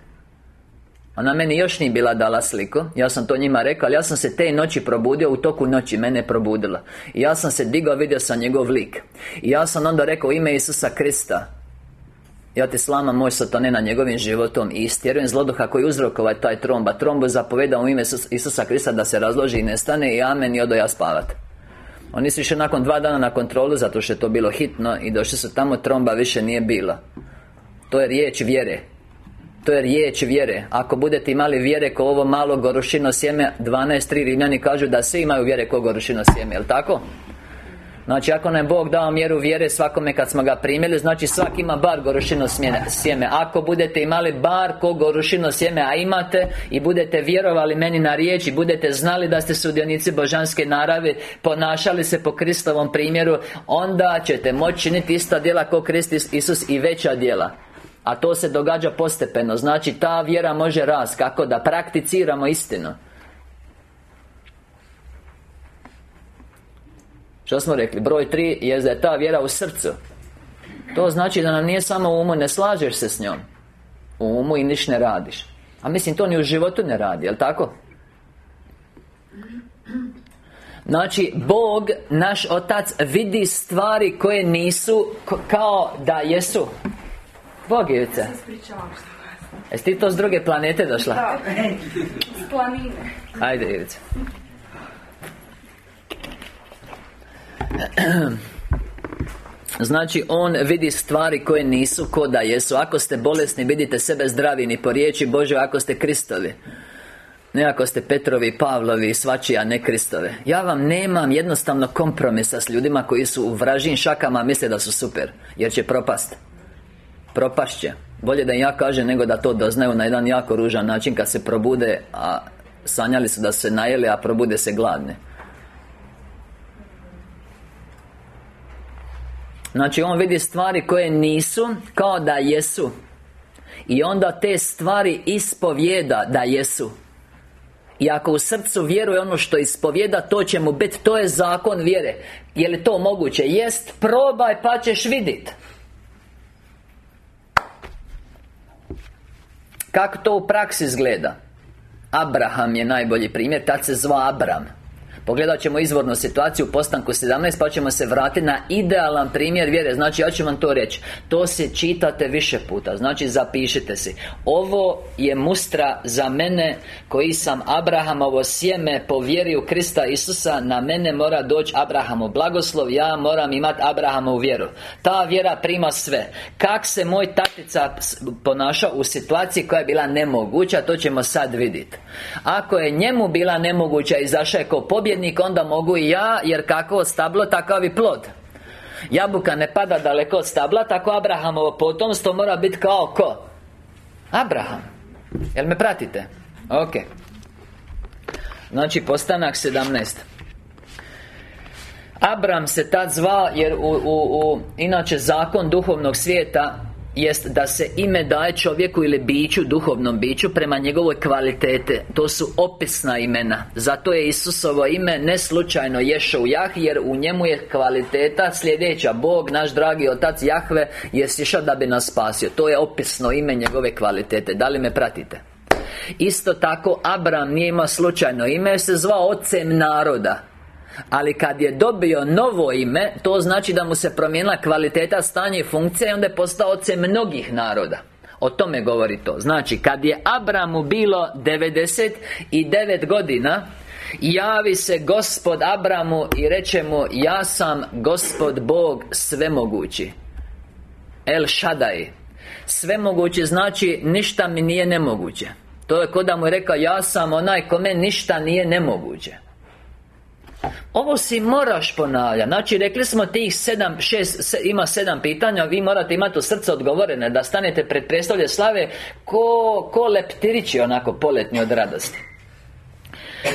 ona meni još nije bila dala sliku. Ja sam to njima rekao Ali ja sam se te noći probudio U toku noći mene probudila. I ja sam se digao Vidio sam njegov lik. I ja sam onda rekao ime Isusa Krista ja te slama moj satane na njegovim životom I istjerujem zloduha koji uzrokova taj tromba. Trombu zapoveda u ime Isusa Krista da se razloži i nestane I amen i odo ja spavat. Oni su išli nakon dva dana na kontrolu Zato što je to bilo hitno I došli su tamo tromba više nije bila. To je riječ vjere to je riječ vjere. Ako budete imali vjere ko ovo malo gorušino sjeme 12.3 Rimljani kažu da svi imaju vjere ko gorušino sjeme, jel tako? Znači ako nam Bog dao mjeru vjere svakome kad smo ga primili Znači svak ima bar gorušino sjeme. Ako budete imali bar ko gorušino sjeme A imate I budete vjerovali meni na riječ I budete znali da ste sudionici božanske naravi Ponašali se po Kristovom primjeru Onda ćete moći činiti ista djela ko Kristis Isus i veća djela a to se događa postepeno. Znači ta vjera može rast Kako da prakticiramo istinu. Što smo rekli? Broj tri je da je ta vjera u srcu. To znači da nam nije samo u umu Ne slažeš se s njom. U umu i niš ne radiš. A mislim to ni u životu ne radi, jel tako? Znači, Bog, naš Otac, vidi stvari koje nisu kao da jesu Bog Ivice Jesi ti to s druge planete došla? Da, s planine. Ajde Ivice Znači, On vidi stvari koje nisu ko da jesu. Ako ste bolesni, vidite sebe zdravi Ni po riječi Bože, ako ste Kristovi. Ne ako ste Petrovi, Pavlovi, svačija, ne Kristove. Ja vam nemam jednostavno kompromisa s ljudima koji su u vražim šakama Misle da su super Jer će propast Propašće. Bolje da ja kažem nego da to doznaju na jedan jako ružan način Kad se probude, a sanjali su da se najeli, a probude se gladne Znači on vidi stvari koje nisu Kao da jesu. I onda te stvari ispovjeda da jesu. I ako u srcu vjeruje ono što ispovjeda To će mu biti, to je zakon vjere. Je li to moguće? Jest, probaj pa ćeš vidjeti Kako to u praksi izgleda? Abraham je najbolji primjer, tad se zvao Abram Pogledat ćemo izvornu situaciju u postanku 17 Pa ćemo se vratiti na idealan primjer vjere. Znači ja ću vam to reći. To se čitate više puta. Znači zapišite si. Ovo je mustra za mene Koji sam Abrahamovo sjeme Po vjeri u Krista Isusa. Na mene mora doći Abrahamov blagoslov. Ja moram imati Abrahamovu vjeru. Ta vjera prima sve. Kak se moj tatica ponašao u situaciji koja je bila nemoguća To ćemo sad vidjeti Ako je njemu bila nemoguća Izašao je kao pobjed onda mogu i ja Jer kako stablo, takav i plod Jabuka ne pada daleko od stabla Tako Abrahamovo potomstvo mora biti kao ko? Abraham Jel me pratite? Ok Znači postanak 17 Abram se tad zvao jer u, u, u Inače zakon duhovnog svijeta jest da se ime daje čovjeku ili biću, duhovnom biću prema njegovoj kvalitete To su opisna imena. Zato je Isusovo ime ne slučajno Ješo Jah Jer u njemu je kvaliteta sljedeća. Bog, naš dragi Otac Jahve je sišao da bi nas spasio. To je opisno ime njegove kvalitete. Da li me pratite? Isto tako Abram nije imao slučajno ime se zvao Ocem naroda ali kad je dobio novo ime To znači da mu se promijenila kvaliteta, stanje i funkcija I onda je postao oce mnogih naroda. O tome govori to. Znači, kad je Abramu bilo 99 godina Javi se Gospod Abramu i reče mu Ja sam Gospod Bog svemogući. El Shaddai Svemogući znači ništa mi nije nemoguće. To je kod da mu je rekao Ja sam onaj kome ništa nije nemoguće ovo si moraš ponavljati Znači, rekli smo tih sedam, šest, ima sedam pitanja Vi morate imati u srcu odgovorene Da stanete pred predstavlje slave. Ko, ko leptirići onako poletni od radosti?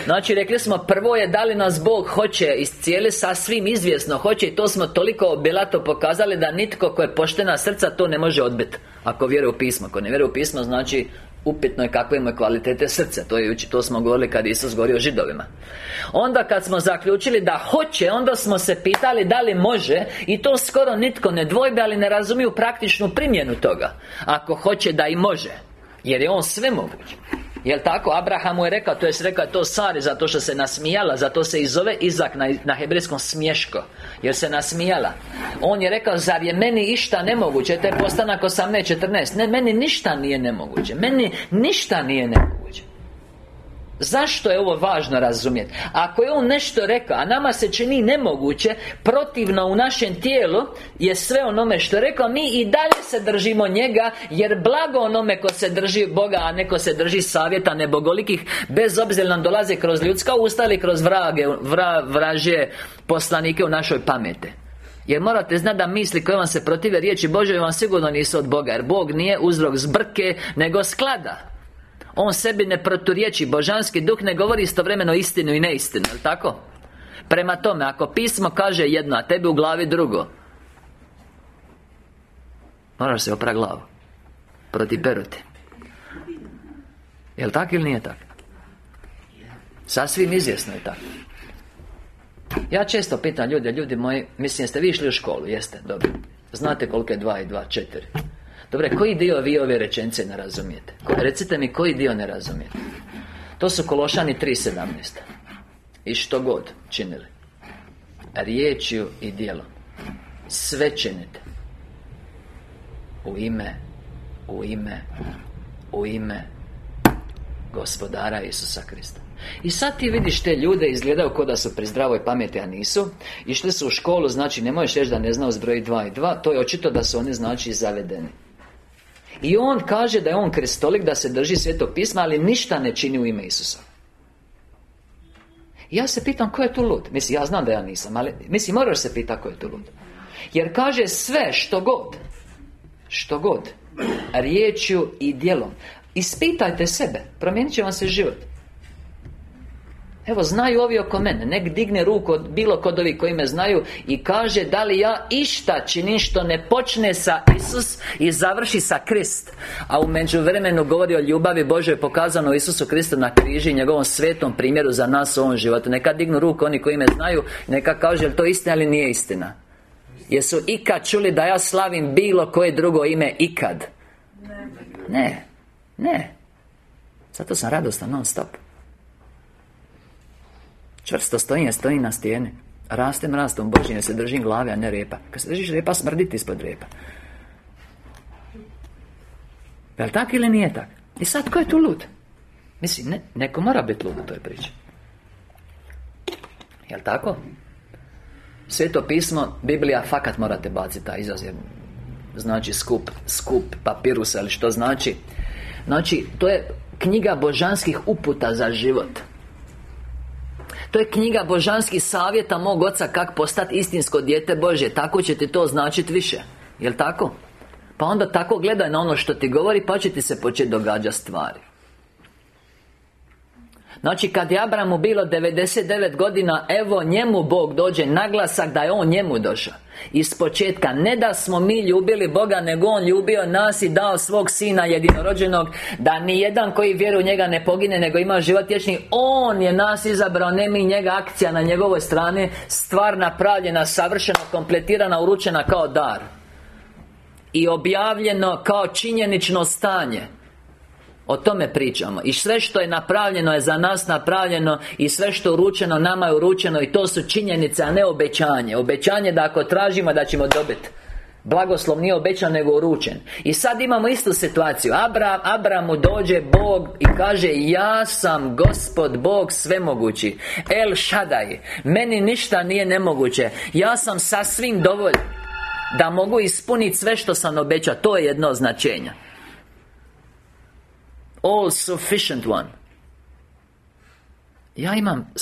Znači, rekli smo, prvo je da li nas Bog hoće iscijeli sasvim izvjesno Hoće i to smo toliko obilato pokazali Da nitko ko je poštena srca to ne može odbiti Ako vjeruje u pismo. Ako ne vjeruje u pismo, znači upitno je kakve imaju kvalitete srca To, je, to smo govorili kad Isus govorio o židovima. Onda kad smo zaključili da hoće Onda smo se pitali da li može I to skoro nitko ne dvojbe Ali ne razumiju praktičnu primjenu toga. Ako hoće da i može Jer je on sve moguće Jel tako? Abrahamu je rekao, to je rekao to Sari zato što se nasmijala Zato se i zove Izak na, na hebrejskom smješko. Jer se nasmijala? On je rekao, zar je meni išta nemoguće? To je postanak 18.14 Ne, meni ništa nije nemoguće. Meni ništa nije nemoguće Zašto je ovo važno razumjeti? Ako je on nešto rekao, a nama se čini nemoguće Protivno u našem tijelu Je sve onome što je rekao Mi i dalje se držimo njega Jer blago onome ko se drži Boga A neko se drži savjeta nebogolikih Bez obzira nam dolaze kroz ljudska usta Ili kroz vrage, vra, vražje poslanike u našoj pamete jer morate znati da misli koje vam se protive riječi Bože vam sigurno nisu od Boga Jer Bog nije uzrok zbrke Nego sklada on sebi ne proturječi Božanski duh ne govori istovremeno istinu i neistinu, jel tako? Prema tome, ako pismo kaže jedno, a tebi u glavi drugo Moraš se opra glavu Proti peruti Jel tako ili nije tako? Sasvim izvjesno je tako Ja često pitam ljude, ljudi moji Mislim, jeste vi išli u školu? Jeste, dobro Znate koliko je dva i dva, četiri dobro, koji dio vi ove rečence ne razumijete? Recite mi koji dio ne razumijete? To su Kološani 3.17 I što god činili. Riječju i djelom. Sve činite. U ime U ime U ime Gospodara Isusa Krista. I sad ti vidiš te ljude izgledaju kao da su pri zdravoj pameti, a nisu. Išli su u školu, znači ne možeš reći da ne znao zbroj dva i dva. To je očito da su oni znači zavedeni i on kaže da je on kristolik, da se drži svetog pisma Ali ništa ne čini u ime Isusa. Ja se pitam ko je tu lud? Mislim, ja znam da ja nisam Ali, mislim, moraš se pitati ko je tu lud. Jer kaže sve što god Što god Riječju i djelom. Ispitajte sebe Promijenit će vam se život Evo, znaju ovi oko mene. Nek digne ruku od bilo kod ovih koji me znaju I kaže da li ja išta činim što ne počne sa Isus I završi sa Krist? A u međuvremenu govori o ljubavi Božoj pokazano Isusu Kristu na križi njegovom svetom primjeru za nas u ovom životu. Neka dignu ruku oni koji me znaju Neka kaže to istina ili nije istina? Jesu ikad čuli da ja slavim bilo koje drugo ime ikad? Ne. Ne. Zato sam radostan non stop Čvrsto stojim, stojim na stijeni Rastem rastom Božim, se držim glave, a ne repa Kad se držiš repa, smrditi ispod repa Jel tako ili nije tako? I sad, ko je tu lud? Mislim, ne, neko mora biti lud u toj priči Jel tako? Sveto pismo, Biblija, fakat morate baciti taj izraz Znači skup, skup papirusa ili što znači Znači, to je knjiga božanskih uputa za život to je knjiga božanskih savjeta mog oca Kak postati istinsko dijete Bože Tako će ti to značiti više. Jel tako? Pa onda tako gledaj na ono što ti govori Pa će ti se početi događati stvari Znači kad je Abramu bilo 99 godina Evo njemu Bog dođe naglasak da je On njemu došao. Iz početka Ne da smo mi ljubili Boga Nego On ljubio nas i dao svog Sina jedinorođenog Da ni jedan koji vjeruje u njega ne pogine Nego ima život vječni On je nas izabrao Ne mi njega akcija na njegovoj strani Stvar napravljena, savršeno, kompletirana, uručena kao dar. I objavljeno kao činjenično stanje o tome pričamo. I sve što je napravljeno je za nas napravljeno I sve što je uručeno nama je uručeno I to su činjenice, a ne obećanje. Obećanje da ako tražimo da ćemo dobiti Blagoslov nije obećan nego uručen. I sad imamo istu situaciju. Abram, Abramu dođe Bog i kaže Ja sam Gospod Bog svemogući. El Shaddai Meni ništa nije nemoguće. Ja sam sasvim dovoljan Da mogu ispuniti sve što sam obećao. To je jedno značenje All sufficient one ja imam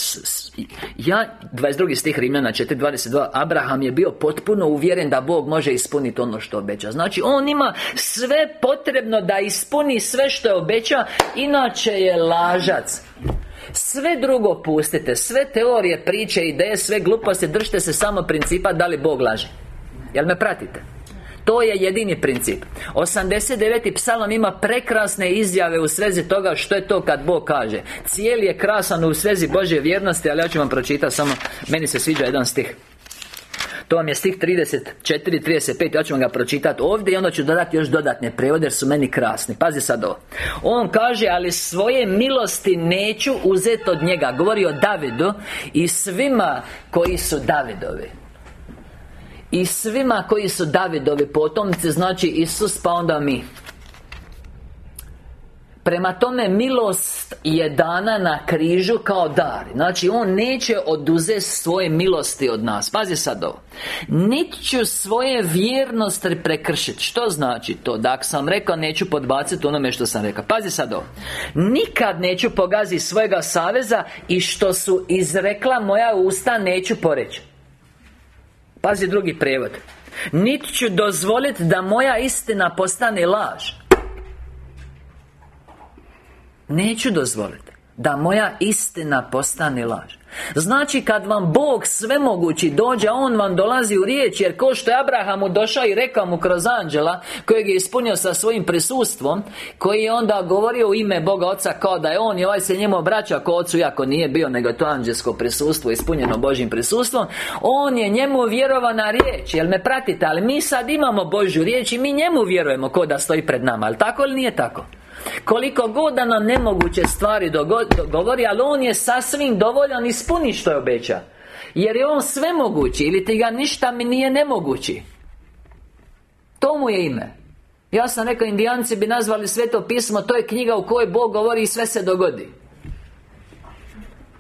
Ja, 22. stih Rimljana 4.22 Abraham je bio potpuno uvjeren da Bog može ispuniti ono što obeća Znači, on ima sve potrebno da ispuni sve što je obeća Inače je lažac sve drugo pustite Sve teorije, priče, ideje, sve gluposti Držite se samo principa da li Bog laže Jel me pratite? To je jedini princip. 89. psalom ima prekrasne izjave u svezi toga što je to kad Bog kaže. Cijeli je krasan u svezi Božje vjernosti Ali ja ću vam pročitati samo Meni se sviđa jedan stih. To vam je stih 34, 35 Ja ću vam ga pročitati ovdje I onda ću dodati još dodatne prevode Jer su meni krasni. Pazi sad ovo. On kaže Ali svoje milosti neću uzeti od njega. Govori o Davidu I svima koji su Davidovi i svima koji su Davidovi potomci Znači Isus pa onda mi. Prema tome milost je dana na križu kao dar. Znači On neće oduzeti svoje milosti od nas. Pazi sad ovo. Niti ću svoje vjernosti prekršiti Što znači to? Da sam rekao neću podbaciti onome što sam rekao. Pazi sad ovo. Nikad neću pogaziti svojega saveza I što su izrekla moja usta neću poreći Pazi drugi prevod Niti ću dozvoliti da moja istina postane laž. Neću dozvoliti Da moja istina postane laž Znači kad vam Bog svemogući dođe On vam dolazi u riječ Jer ko što je Abrahamu došao i rekao mu kroz anđela Kojeg je ispunio sa svojim prisustvom Koji je onda govorio u ime Boga Oca Kao da je On i ovaj se njemu obraća ko Ocu Iako nije bio nego to anđelsko prisustvo Ispunjeno Božjim prisustvom On je njemu vjerovana riječ Jel me pratite Ali mi sad imamo Božju riječ I mi njemu vjerujemo ko da stoji pred nama Ali tako ili nije tako? Koliko god da nam nemoguće stvari govori Ali On je sasvim dovoljan ispuni što je obeća Jer je On sve mogući Ili ti ga ništa mi nije nemogući. To mu je ime. Ja sam rekao, indijanci bi nazvali sveto pismo To je knjiga u kojoj Bog govori i sve se dogodi.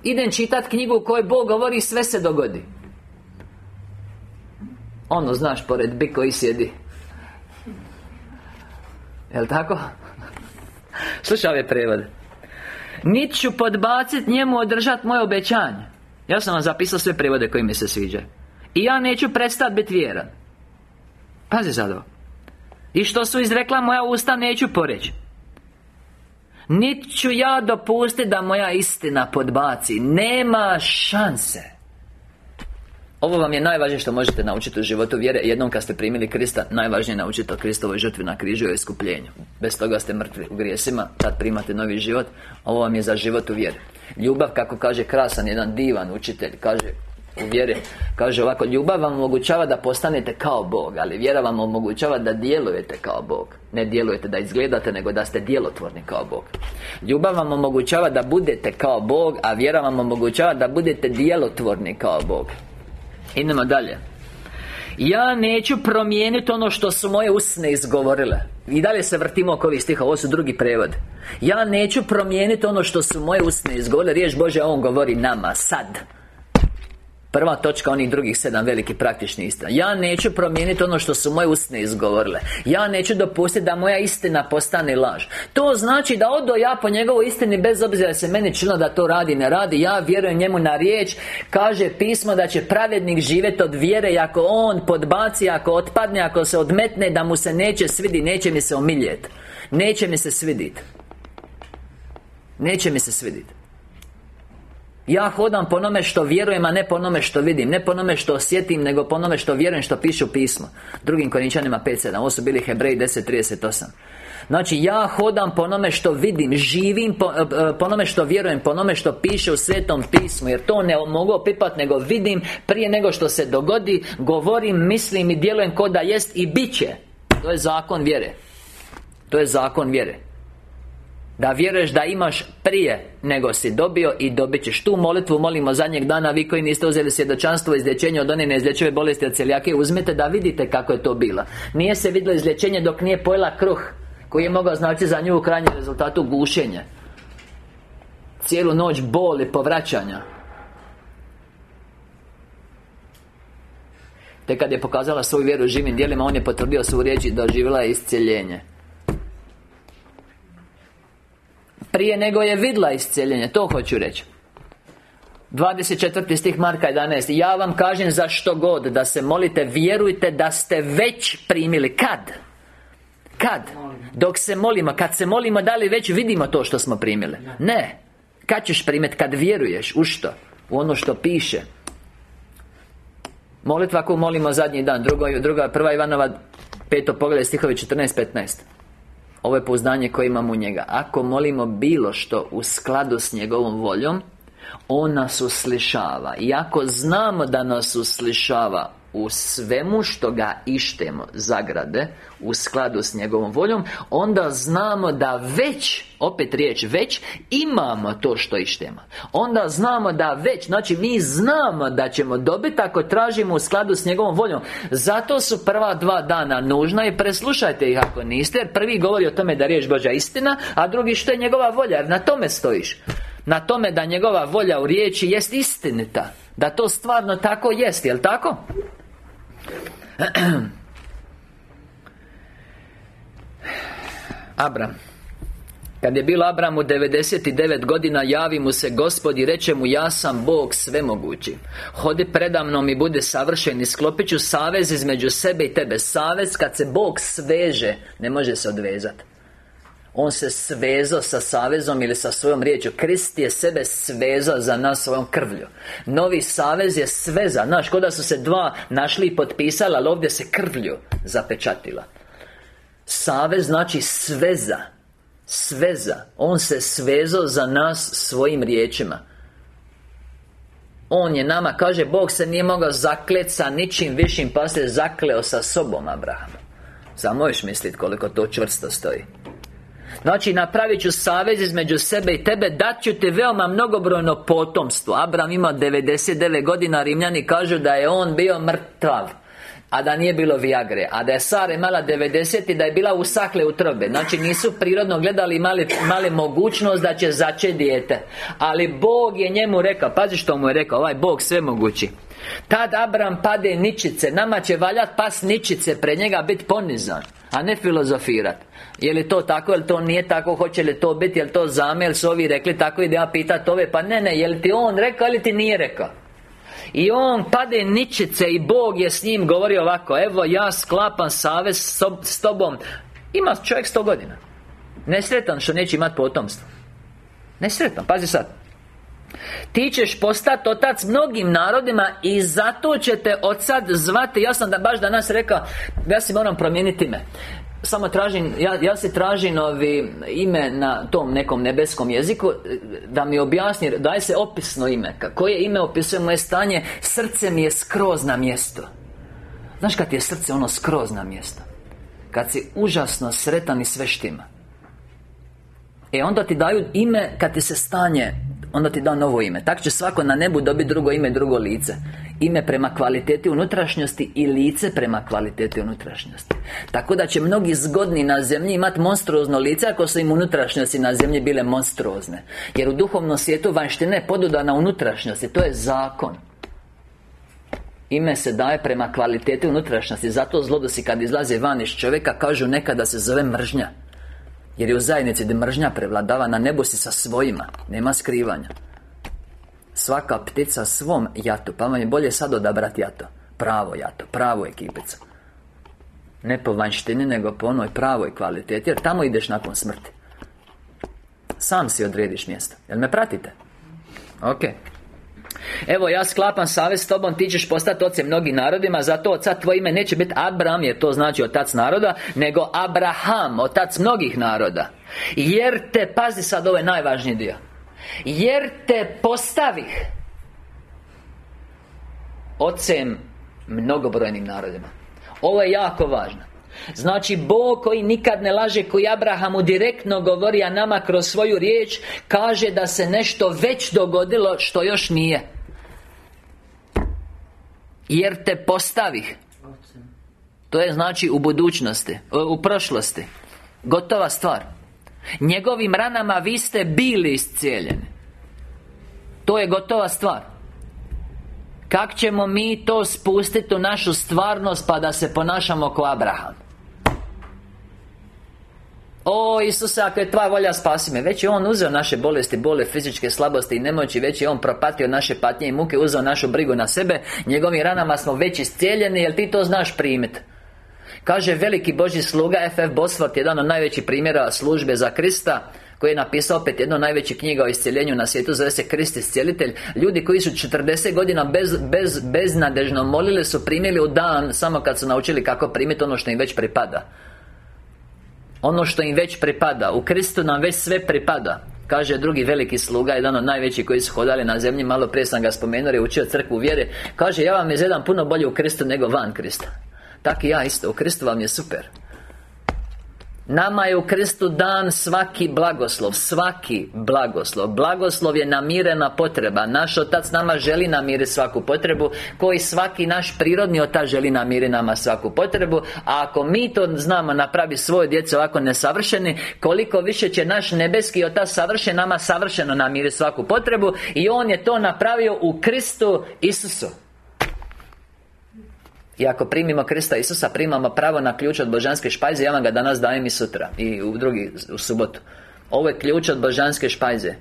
Idem čitat knjigu u kojoj Bog govori i sve se dogodi. Ono, znaš, pored bi koji sjedi. Jel' tako? Slušaj ove prevode. Niti ću podbaciti njemu održati moje obećanje. Ja sam vam zapisao sve prevode koji mi se sviđaju I ja neću prestati biti vjeran. Pazi sad ovo. I što su izrekla moja usta neću poreći. Niti ću ja dopustiti da moja istina podbaci. Nema šanse ovo vam je najvažnije što možete naučiti u životu vjere. Jednom kad ste primili Krista Najvažnije naučiti o Kristovoj žrtvi na križu i iskupljenju. Bez toga ste mrtvi u grijesima Tad primate novi život. Ovo vam je za život u vjeri. Ljubav, kako kaže krasan, jedan divan učitelj Kaže u vjeri Kaže ovako, ljubav vam omogućava da postanete kao Bog Ali vjera vam omogućava da djelujete kao Bog. Ne djelujete da izgledate, nego da ste djelotvorni kao Bog. Ljubav vam omogućava da budete kao Bog A vjera vam omogućava da budete djelotvorni kao Bog Idemo dalje. Ja neću promijeniti ono što su moje usne izgovorile. I dalje se vrtimo oko ovih stiha, ovo su drugi prevod. Ja neću promijeniti ono što su moje usne izgovorile Riječ Bože, on govori nama, sad Prva točka onih drugih sedam veliki praktični istina Ja neću promijeniti ono što su moje usne izgovorile. Ja neću dopustiti da moja istina postane laž. To znači da odo ja po njegovoj istini Bez obzira se meni činilo da to radi, ne radi Ja vjerujem njemu na riječ Kaže pismo da će pravednik živjeti od vjere I ako on podbaci, ako otpadne, ako se odmetne Da mu se neće svidi, neće mi se omiljeti Neće mi se svidit. Neće mi se svidit ja hodam po onome što vjerujem, a ne po onome što vidim. Ne po onome što osjetim, nego po onome što vjerujem, što piše u pismu. Drugim Korinčanima 5.7 Ovo su bili Hebreji 10.38 Znači, ja hodam po onome što vidim Živim po, e, po onome što vjerujem Po onome što piše u Svetom pismu Jer to ne mogu opipati, nego vidim Prije nego što se dogodi Govorim, mislim i djelujem ko da jest i bit će. To je zakon vjere. To je zakon vjere da vjeruješ da imaš prije nego si dobio i dobit ćeš Tu molitvu. Molimo zadnjeg dana Vi koji niste uzeli svjedočanstvo izlječenja od one neizlječive bolesti od celijake Uzmite da vidite kako je to bilo. Nije se vidjelo izlječenje dok nije pojela kruh Koji je mogao znači za nju u krajnjem rezultatu gušenje. Cijelu noć boli povraćanja. Te kad je pokazala svoju vjeru živim dijelima On je potvrdio svoju riječ i doživjela je iscjeljenje Prije nego je vidla iscjeljenje To hoću reći 24. stih Marka 11 Ja vam kažem za što god Da se molite, vjerujte da ste već primili Kad? Kad? Dok se molimo Kad se molimo, da li već vidimo to što smo primili? Ne Kad ćeš primiti? Kad vjeruješ U što? U ono što piše Molitva koju molimo zadnji dan Drugo, druga, prva Ivanova Peto pogled stihovi 14-15 Ovo je pouzdanje koje imamo u njega. Ako molimo bilo što u skladu s njegovom voljom On nas uslišava. I ako znamo da nas uslišava u svemu što ga ištemo zagrade u skladu s njegovom voljom onda znamo da već opet riječ već imamo to što ištemo. Onda znamo da već znači mi znamo da ćemo dobiti ako tražimo u skladu s njegovom voljom. Zato su prva dva dana nužna i preslušajte ih ako niste jer prvi govori o tome da riječ Božja istina a drugi što je njegova volja jer na tome stojiš. Na tome da njegova volja u riječi jest istinita da to stvarno tako jest, jel tako? Abram. Kad je bilo Abramu 99 godina Javi mu se Gospod i reče mu Ja sam Bog svemogući. Hodi predamnom i bude savršen I sklopit ću savez između sebe i tebe. Savez kad se Bog sveže Ne može se odvezati on se svezao sa savezom ili sa svojom riječju. Krist je sebe svezao za nas svojom krvlju. Novi savez je sveza Znaš, kod da su se dva našli i potpisali Ali ovdje se krvlju zapečatila. Savez znači sveza. Sveza. On se svezao za nas svojim riječima. On je nama, kaže Bog se nije mogao zaklet sa ničim višim Pa se zakleo sa sobom Abraham. Samo možeš misliti koliko to čvrsto stoji Znači, napravit ću savez između sebe i tebe Dat ću ti veoma mnogobrojno potomstvo. Abram ima 99 godina Rimljani kažu da je on bio mrtav a da nije bilo Viagre A da je Sara imala 90 i da je bila u sakle utrobe. Znači nisu prirodno gledali imali, imali mogućnost da će zače dijete. Ali Bog je njemu rekao Pazi što mu je rekao Ovaj Bog sve mogući Tad Abram pade ničice Nama će valjat pas ničice Pred njega biti ponizan A ne filozofirat. Je li to tako, je li to nije tako, hoće li to biti, je li to zame, jel su ovi rekli tako i da ja pitat ove Pa ne, ne, je li ti on rekao ili ti nije rekao? I on pade ničice i Bog je s njim govorio ovako Evo ja sklapam savez s tobom. Ima čovjek sto godina. Nesretan što neće imati potomstvo. Nesretan, pazi sad ti ćeš postati otac mnogim narodima I zato ćete od sad zvati. Ja sam da baš danas rekao Ja si moram promijeniti ime. Samo tražim, ja, ja se tražim ovi ime na tom nekom nebeskom jeziku Da mi objasni, daj se opisno ime. Koje ime opisuje moje stanje? Srce mi je skroz na mjesto. Znaš kad je srce ono skroz na mjesto? Kad si užasno sretan i sve štima E onda ti daju ime kad ti se stanje Onda ti da novo ime. Tako će svako na nebu dobiti drugo ime, drugo lice. Ime prema kvaliteti unutrašnjosti I lice prema kvaliteti unutrašnjosti. Tako da će mnogi zgodni na zemlji imati monstruozno lice Ako su im unutrašnjosti na zemlji bile monstruozne. Jer u duhovnom svijetu vanština je podudana unutrašnjosti. To je zakon. Ime se daje prema kvaliteti unutrašnjosti. Zato zlodosi kad izlaze van iz čovjeka Kažu nekada se zove mržnja jer je u zajednici gdje mržnja prevladava Na nebu si sa svojima. Nema skrivanja. Svaka ptica svom jatu Pa vam je bolje sad odabrati jato. Pravo jato, pravo ekipica. Ne po vanštini, nego po onoj pravoj kvaliteti Jer tamo ideš nakon smrti. Sam si odrediš mjesto. Jel me pratite? Ok Evo ja sklapam savez s tobom Ti ćeš postati ocem mnogim narodima Zato sad tvoje ime neće biti Abram Jer to znači otac naroda Nego Abraham Otac mnogih naroda. Jer te, pazi sad ovo je najvažniji dio Jer te postavih Ocem mnogobrojnim narodima. Ovo je jako važno. Znači Bog koji nikad ne laže Koji Abrahamu direktno govori A nama kroz svoju riječ Kaže da se nešto već dogodilo Što još nije Jer te postavih To je znači u budućnosti U prošlosti. Gotova stvar. Njegovim ranama vi ste bili iscijeljeni. To je gotova stvar. Kak ćemo mi to spustiti u našu stvarnost Pa da se ponašamo kao Abraham o Isuse, ako je tvoja volja spasi me Već je On uzeo naše bolesti, bole, fizičke slabosti i nemoći Već je On propatio naše patnje i muke Uzeo našu brigu na sebe Njegovim ranama smo već iscijeljeni Jel ti to znaš primit? Kaže veliki Boži sluga F.F. Bosford Jedan od najvećih primjera službe za Krista koji je napisao opet jedno najveće knjiga o iscijeljenju na svijetu Zove se Krist iscijelitelj Ljudi koji su 40 godina bez, bez, beznadežno molili su primili u dan Samo kad su naučili kako primiti ono što im već pripada ono što im već pripada U Kristu nam već sve pripada Kaže drugi veliki sluga, jedan od najvećih koji su hodali na zemlji Malo prije sam ga spomenuo, je učio crkvu vjere. Kaže, ja vam je jedan puno bolje u Kristu nego van Krista. Tako i ja isto, u Kristu vam je super Nama je u Kristu dan svaki blagoslov Svaki blagoslov. Blagoslov je namirena potreba. Naš Otac nama želi namiriti svaku potrebu Koji svaki naš prirodni Otac želi namiriti nama svaku potrebu. A ako mi to znamo napravi svoje djece ovako nesavršeni Koliko više će naš nebeski Otac savršen Nama savršeno namiriti svaku potrebu. I On je to napravio u Kristu Isusu i ako primimo Krista Isusa, primamo pravo na ključ od božanske špajze Ja vam ga danas dajem i sutra I u drugi, u subotu. Ovo je ključ od božanske špajze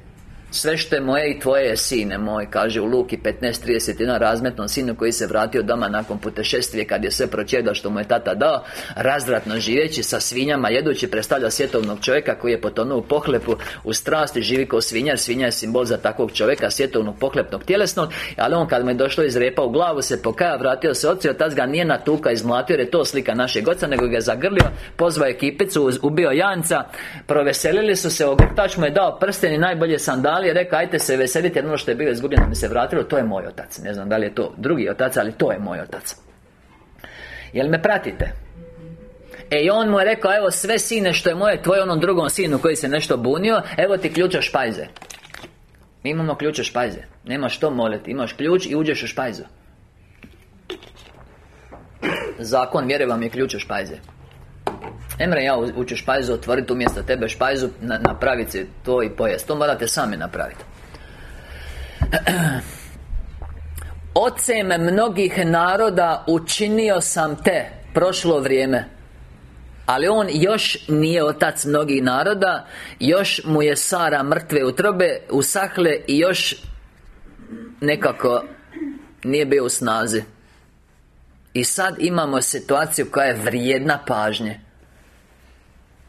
sve što je moje i tvoje je sine moj Kaže u Luki 15.31 Razmetnom sinu koji se vratio doma nakon putešestvije Kad je sve pročedao što mu je tata dao Razvratno živeći sa svinjama Jedući predstavlja svjetovnog čovjeka Koji je potonuo u pohlepu U strasti živi kao svinjar Svinja je simbol za takvog čovjeka Svjetovnog pohlepnog tjelesnog Ali on kad mu je došlo iz repa u glavu Se pokaja, vratio se oci Otac ga nije na tuka izmlatio Jer je to slika našeg oca Nego ga je zagrlio Pozvao ekipicu Ubio Janca Proveselili su se Ogrtač mu je dao prsten i najbolje sandale ali je rekao, ajte se veseliti jer ono što je bilo izgubljeno mi se vratilo To je moj otac. Ne znam da li je to drugi otac, ali to je moj otac. Jel me pratite? E i on mu je rekao, evo sve sine što je moje Tvoj onom drugom sinu koji se nešto bunio Evo ti ključa špajze. Mi imamo ključa špajze. Nemaš što moliti, imaš ključ i uđeš u špajzu. Zakon vjere vam je ključ u špajze Emre ja uću špajzu otvoriti umjesto tebe špajzu Napraviti to i pojest. To morate sami napraviti Ocem mnogih naroda učinio sam te Prošlo vrijeme. Ali on još nije otac mnogih naroda Još mu je Sara mrtve utrobe Usahle i još Nekako Nije bio u snazi. I sad imamo situaciju koja je vrijedna pažnje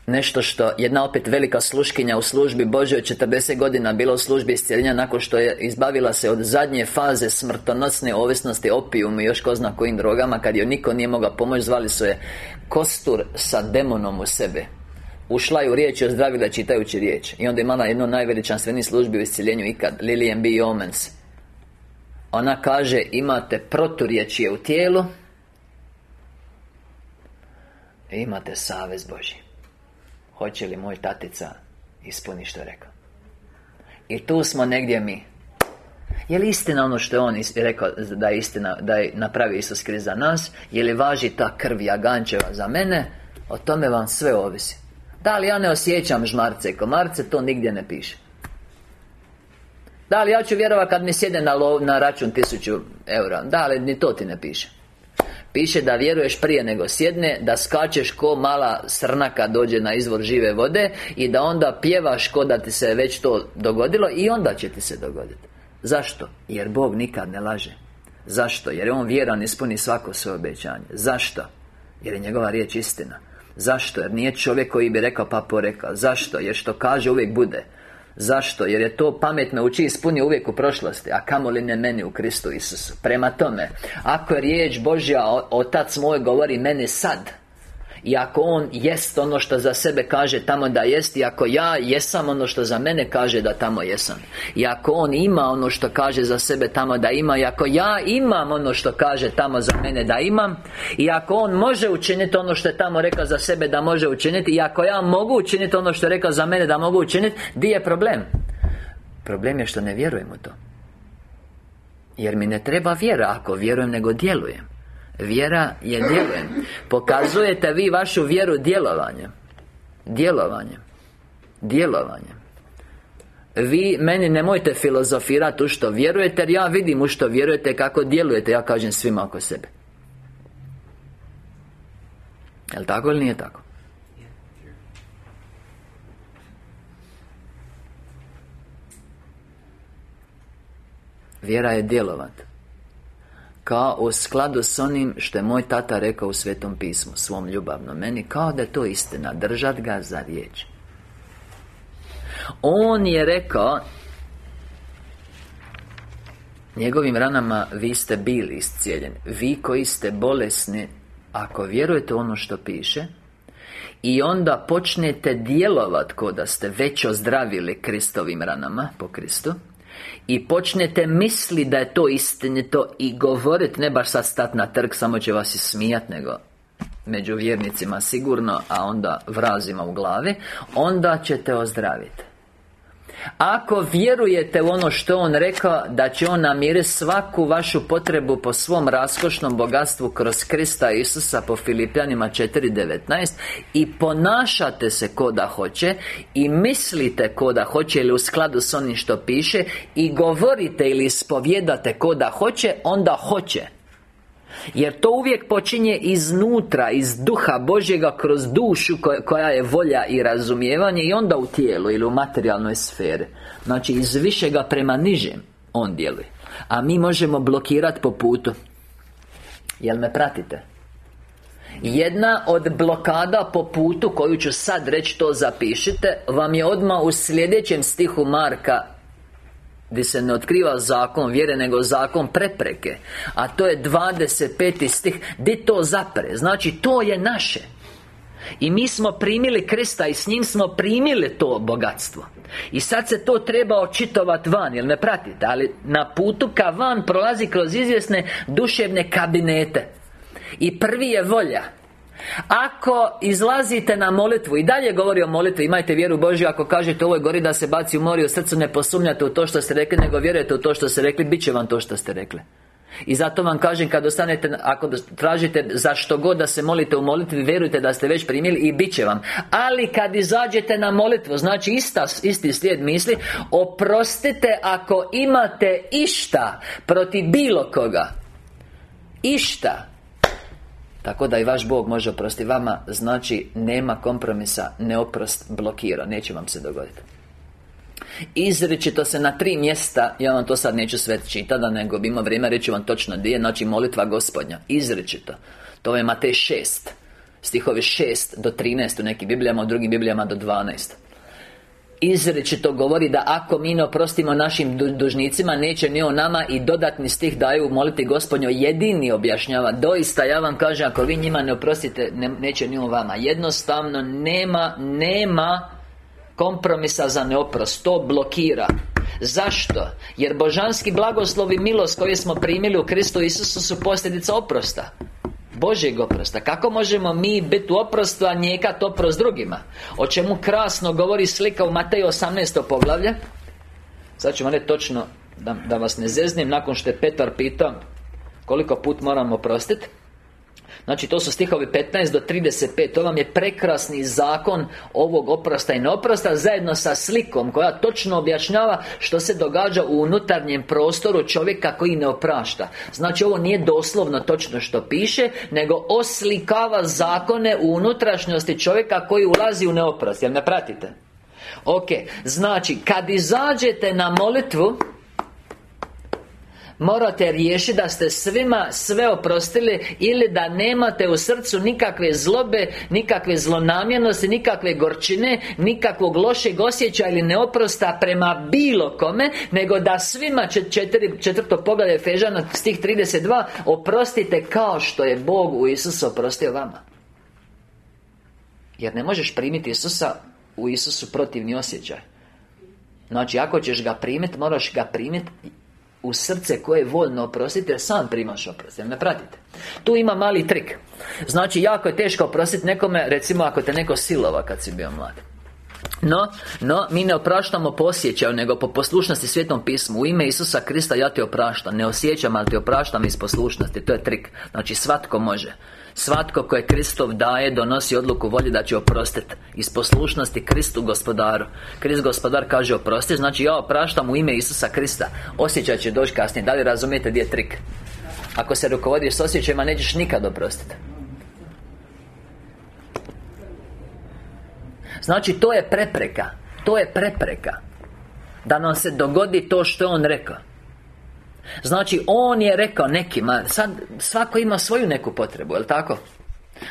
Nešto što, jedna opet velika sluškinja u službi Božoj 40 godina bila u službi iscijeljenja Nakon što je izbavila se od zadnje faze smrtonosne ovisnosti opijum i još ko zna kojim drogama Kad joj niko nije mogao pomoći Zvali su je Kostur sa demonom u sebe. Ušla je u riječ i ozdravila čitajući riječ. I onda je imala jednu najveličanstveniju službi u iscijeljenju ikad Lilian B. Omens Ona kaže Imate proturječje u tijelu Imate savez Boži Hoće li moj tatica ispuni što je rekao. I tu smo negdje mi. Je li istina ono što je on rekao da je istina Da je napravio Isus Krist za nas? Je li važi ta krv Jagančeva za mene? O tome vam sve ovisi. Da li ja ne osjećam žmarce i komarce To nigdje ne piše. Da li ja ću vjerovati kad mi sjede na, lov, na račun tisuću eura? Da li ni to ti ne piše Piše da vjeruješ prije nego sjedne Da skačeš ko mala srnaka dođe na izvor žive vode I da onda pjevaš ko da ti se već to dogodilo I onda će ti se dogoditi Zašto? Jer Bog nikad ne laže Zašto? Jer je On vjeran ispuni svako svoje obećanje Zašto? Jer je njegova riječ istina Zašto? Jer nije čovjek koji bi rekao pa porekao Zašto? Jer što kaže uvijek bude Zašto? Jer je to pamet me uči ispuni uvijek u prošlosti A kamoli ne meni u Kristu Isusu Prema tome Ako je riječ Božja Otac moj govori meni sad i ako On jest ono što za sebe kaže tamo da jest I ako ja jesam ono što za mene kaže da tamo jesam. I ako On ima ono što kaže za sebe tamo da ima I ako ja imam ono što kaže tamo za mene da imam I ako On može učiniti ono što je tamo rekao za sebe da može učiniti I ako ja mogu učiniti ono što je rekao za mene da mogu učiniti Di je problem? Problem je što ne vjerujem u to. Jer mi ne treba vjera ako vjerujem nego djelujem Vjera je djelujem Pokazujete vi vašu vjeru djelovanjem Djelovanjem Djelovanjem Vi meni nemojte filozofirati u što vjerujete Jer ja vidim u što vjerujete Kako djelujete. Ja kažem svima oko sebe. Jel' tako ili nije tako? Vjera je djelovat Kao u skladu s onim što je moj tata rekao u Svetom pismu Svom ljubavnom meni Kao da je to istina Držat ga za riječ. On je rekao Njegovim ranama vi ste bili iscijeljeni Vi koji ste bolesni Ako vjerujete ono što piše i onda počnete djelovat ko da ste već ozdravili Kristovim ranama po Kristu i počnete misli da je to istinito I govoriti, ne baš sad stat na trg Samo će vas i smijat, nego Među vjernicima sigurno A onda vrazima u glavi Onda ćete ozdraviti ako vjerujete u ono što On rekao Da će On namiriti svaku vašu potrebu Po svom raskošnom bogatstvu Kroz Krista Isusa Po Filipljanima 4.19 I ponašate se ko da hoće I mislite ko da hoće Ili u skladu s onim što piše I govorite ili ispovjedate ko da hoće Onda hoće jer to uvijek počinje iznutra, iz duha Božjega kroz dušu koja je volja i razumijevanje I onda u tijelu ili u materijalnoj sferi. Znači iz višega prema nižem On djeluje. A mi možemo blokirati po putu. Jel me pratite? Jedna od blokada po putu koju ću sad reći to zapišite Vam je odmah u sljedećem stihu Marka gdje se ne otkriva zakon vjere nego zakon prepreke. A to je 25. stih. Gdje to zapre? Znači to je naše. I mi smo primili Krista i s njim smo primili to bogatstvo. I sad se to treba očitovati van, jel me pratite? Ali na putu ka van prolazi kroz izvjesne duševne kabinete. I prvi je volja ako izlazite na molitvu I dalje govori o molitvi Imajte vjeru Božju Ako kažete ovoj gori da se baci u mori U srcu ne posumnjate u to što ste rekli Nego vjerujete u to što ste rekli Biće vam to što ste rekli. I zato vam kažem kad ostanete Ako tražite za što god da se molite u molitvi Vjerujte da ste već primili i bit će vam. Ali kad izađete na molitvu Znači ista, isti slijed misli Oprostite ako imate išta Protiv bilo koga. Išta tako da i vaš Bog može oprostiti vama Znači, nema kompromisa Neoprost blokira Neće vam se dogoditi. Izričito se na tri mjesta Ja vam to sad neću sve čitati nego bi imao vrijeme reći vam točno gdje Znači molitva gospodnja. Izričito. To je Matej 6 Stihovi 6 do 13 u nekim Biblijama U drugim Biblijama do 12 izričito govori da ako mi ne oprostimo našim dužnicima Neće ni o nama i dodatni stih daju moliti gospodnjo Jedini objašnjava. Doista ja vam kažem ako vi njima ne oprostite Neće ni o vama. Jednostavno nema, nema kompromisa za neoprost. To blokira. Zašto? Jer božanski blagoslov i milost koje smo primili u Kristu Isusu su posljedica oprosta Božjeg oprosta Kako možemo mi biti u oprostu, a njekat oprost drugima? O čemu krasno govori slika u Mateju 18. poglavlje Sad vam reći točno da, da vas ne zeznim Nakon što je Petar pitao Koliko put moramo oprostiti Znači to su stihovi 15 do 35 To vam je prekrasni zakon ovog oprosta i neoprosta Zajedno sa slikom koja točno objašnjava Što se događa u unutarnjem prostoru čovjeka koji ne oprašta. Znači ovo nije doslovno točno što piše Nego oslikava zakone u unutrašnjosti čovjeka koji ulazi u neoprost. Jel me pratite? Ok, znači kad izađete na molitvu Morate riješiti da ste svima sve oprostili Ili da nemate u srcu nikakve zlobe Nikakve zlonamjernosti Nikakve gorčine Nikakvog lošeg osjećaja ili neoprosta Prema bilo kome Nego da svima četiri, četvrto poglavlje Fežana stih 32 Oprostite kao što je Bog u Isusu oprostio vama. Jer ne možeš primiti Isusa U Isusu protivni osjećaj. Znači, ako ćeš ga primiti, moraš ga primiti u srce koje je voljno oprostiti jer sam primaš oprost, jel me pratite? Tu ima mali trik. Znači, jako je teško oprostiti nekome, recimo ako te neko silova kad si bio mlad. No, no, mi ne opraštamo po osjećaju, nego po poslušnosti Svjetom pismu U ime Isusa Krista ja te opraštam. Ne osjećam, ali te opraštam iz poslušnosti. To je trik. Znači, svatko može Svatko koje Kristov daje, donosi odluku volje da će oprostiti Iz poslušnosti Kristu gospodaru. Krist gospodar kaže oprosti. Znači ja opraštam u ime Isusa Krista. Osjećaj će doći kasnije. Da li razumijete gdje je trik? Ako se rukovodiš s osjećajima, nećeš nikad oprostiti Znači, to je prepreka. To je prepreka. Da nam se dogodi to što je On rekao Znači, On je rekao nekima Sad, svako ima svoju neku potrebu, jel' tako?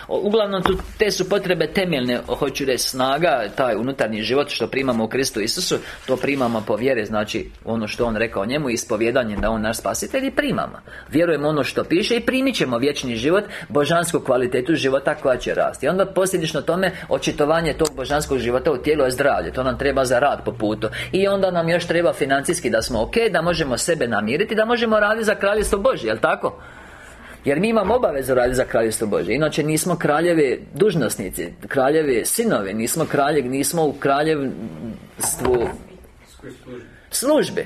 Uglavnom tu, te su potrebe temeljne Hoću reći snaga Taj unutarnji život što primamo u Kristu Isusu To primamo po vjeri Znači ono što On rekao njemu Ispovjedanje da On naš spasitelj I primamo. Vjerujemo ono što piše I primit ćemo vječni život Božansku kvalitetu života koja će rasti. I onda posljedično tome Očitovanje tog božanskog života u tijelu je zdravlje To nam treba za rad po putu. I onda nam još treba financijski da smo ok Da možemo sebe namiriti Da možemo raditi za kraljevstvo Božje Jel' tako? Jer mi imamo obavezu raditi za kraljevstvo Bože Inače nismo kraljevi dužnosnici Kraljevi sinovi Nismo kraljevi, nismo u kraljevstvu Službe.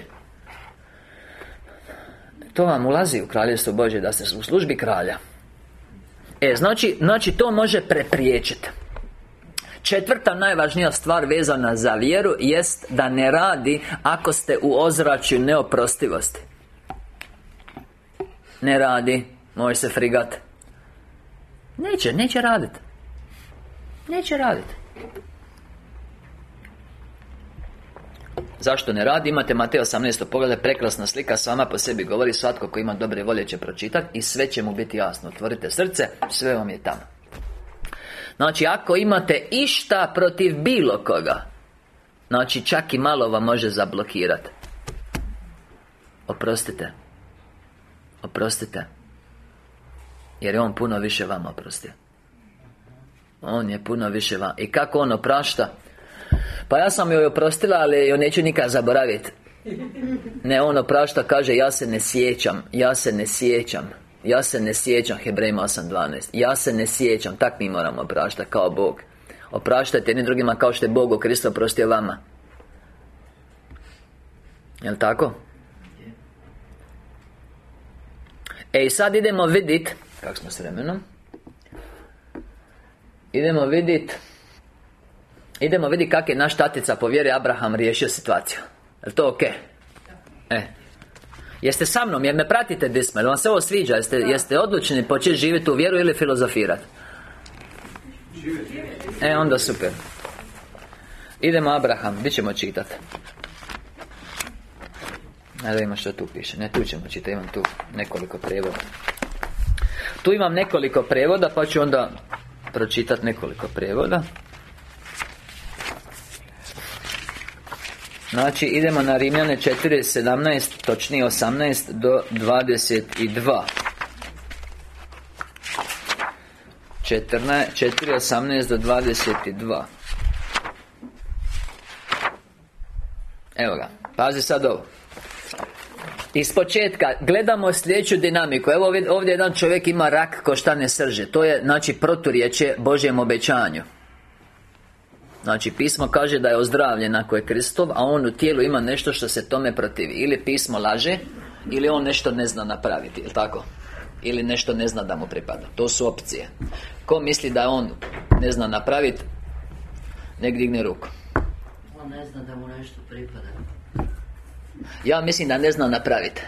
To vam ulazi u kraljevstvo Bože Da ste u službi kralja. E, znači, znači to može prepriječiti. Četvrta najvažnija stvar vezana za vjeru Jest da ne radi Ako ste u ozračju neoprostivosti. Ne radi Može se frigat. Neće, neće radit. Neće radit. Zašto ne radi? Imate Mateo 18. poglede Prekrasna slika sama po sebi govori Svatko ko ima dobre volje će pročitati I sve će mu biti jasno. Otvorite srce, sve vam je tamo. Znači, ako imate išta protiv bilo koga Znači, čak i malo vam može zablokirati Oprostite. Oprostite jer je On puno više vama oprostio. On je puno više vama I kako On oprašta? Pa ja sam joj oprostila, ali joj neću nikad zaboraviti Ne, On oprašta, kaže Ja se ne sjećam Ja se ne sjećam Ja se ne sjećam Hebrejima 8.12 Ja se ne sjećam Tak mi moramo opraštati kao Bog. Opraštajte jednim drugima kao što je Bog u Kristu oprostio vama. Jel' tako? E i sad idemo vidjeti kako smo s vremenom. Idemo vidjeti Idemo vidjeti kako je naš tatica po vjeri Abraham riješio situaciju. Je to ok? E. Jeste sa mnom, jer me pratite disme, vam se ovo sviđa, jeste, jeste odlučni početi živjeti u vjeru ili filozofirati? E, onda super. Idemo Abraham, bit ćemo čitati Evo ima što tu piše, ne tu ćemo čitati, imam tu nekoliko prijevoda tu imam nekoliko prevoda, pa ću onda pročitati nekoliko prevoda. Znači, idemo na Rimljane 4.17, točnije 18 do 22 4.18 do 22 Evo ga, pazi sad ovo iz početka gledamo sljedeću dinamiku. Evo ovdje jedan čovjek ima rak ko šta ne srže. To je, znači, proturječe Božjem obećanju. Znači, pismo kaže da je ozdravljen ako je Kristov A on u tijelu ima nešto što se tome protivi. Ili pismo laže Ili on nešto ne zna napraviti, jel tako? Ili nešto ne zna da mu pripada. To su opcije. Ko misli da on ne zna napraviti Nek digne ruku. On ne zna da mu nešto pripada ja mislim da ne zna napraviti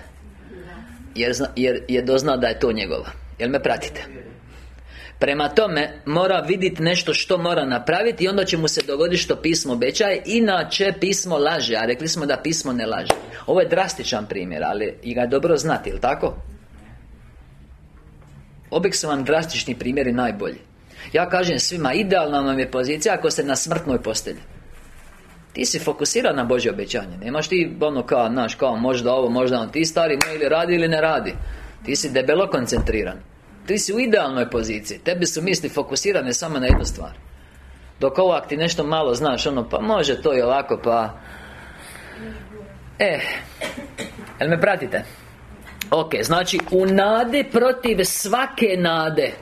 jer, jer je doznao da je to njegova Jel me pratite? Prema tome, mora vidjeti nešto što mora napraviti I onda će mu se dogoditi što pismo obećaje. Inače, pismo laže A rekli smo da pismo ne laže. Ovo je drastičan primjer, ali i ga je dobro znati, jel tako? Obik su vam drastični primjeri najbolji. Ja kažem svima, idealna vam je pozicija ako ste na smrtnoj postelji ti si fokusiran na Božje obećanje. Nemaš ti ono kao, znaš, kao možda ovo, možda on Ti stari moj ili radi ili ne radi. Ti si debelo koncentriran. Ti si u idealnoj poziciji. Tebi su misli fokusirane samo na jednu stvar. Dok ovak ti nešto malo znaš ono Pa može to i ovako pa E Jel me pratite? Ok, znači u nade protiv svake nade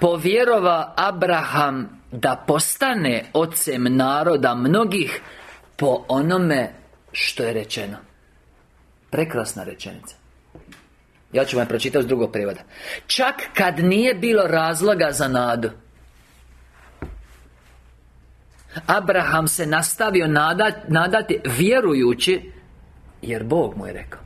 Povjerova Abraham Da postane ocem naroda mnogih Po onome što je rečeno. Prekrasna rečenica. Ja ću vam pročitati s drugog prevoda Čak kad nije bilo razloga za nadu. Abraham se nastavio nadati vjerujući Jer Bog mu je rekao.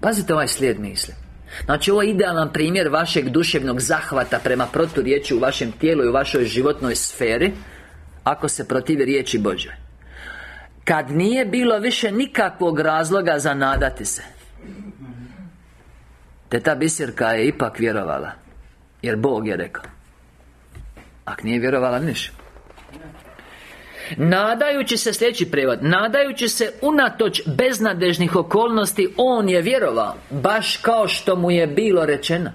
Pazite ovaj slijed misli Znači ovo je idealan primjer vašeg duševnog zahvata prema proturječi u vašem tijelu i u vašoj životnoj sferi Ako se protivi riječi Bože Kad nije bilo više nikakvog razloga za nadati se Te ta bisirka je ipak vjerovala Jer Bog je rekao. Ak nije vjerovala niš Nadajući se sljedeći prevod Nadajući se unatoč beznadežnih okolnosti On je vjerovao Baš kao što mu je bilo rečeno.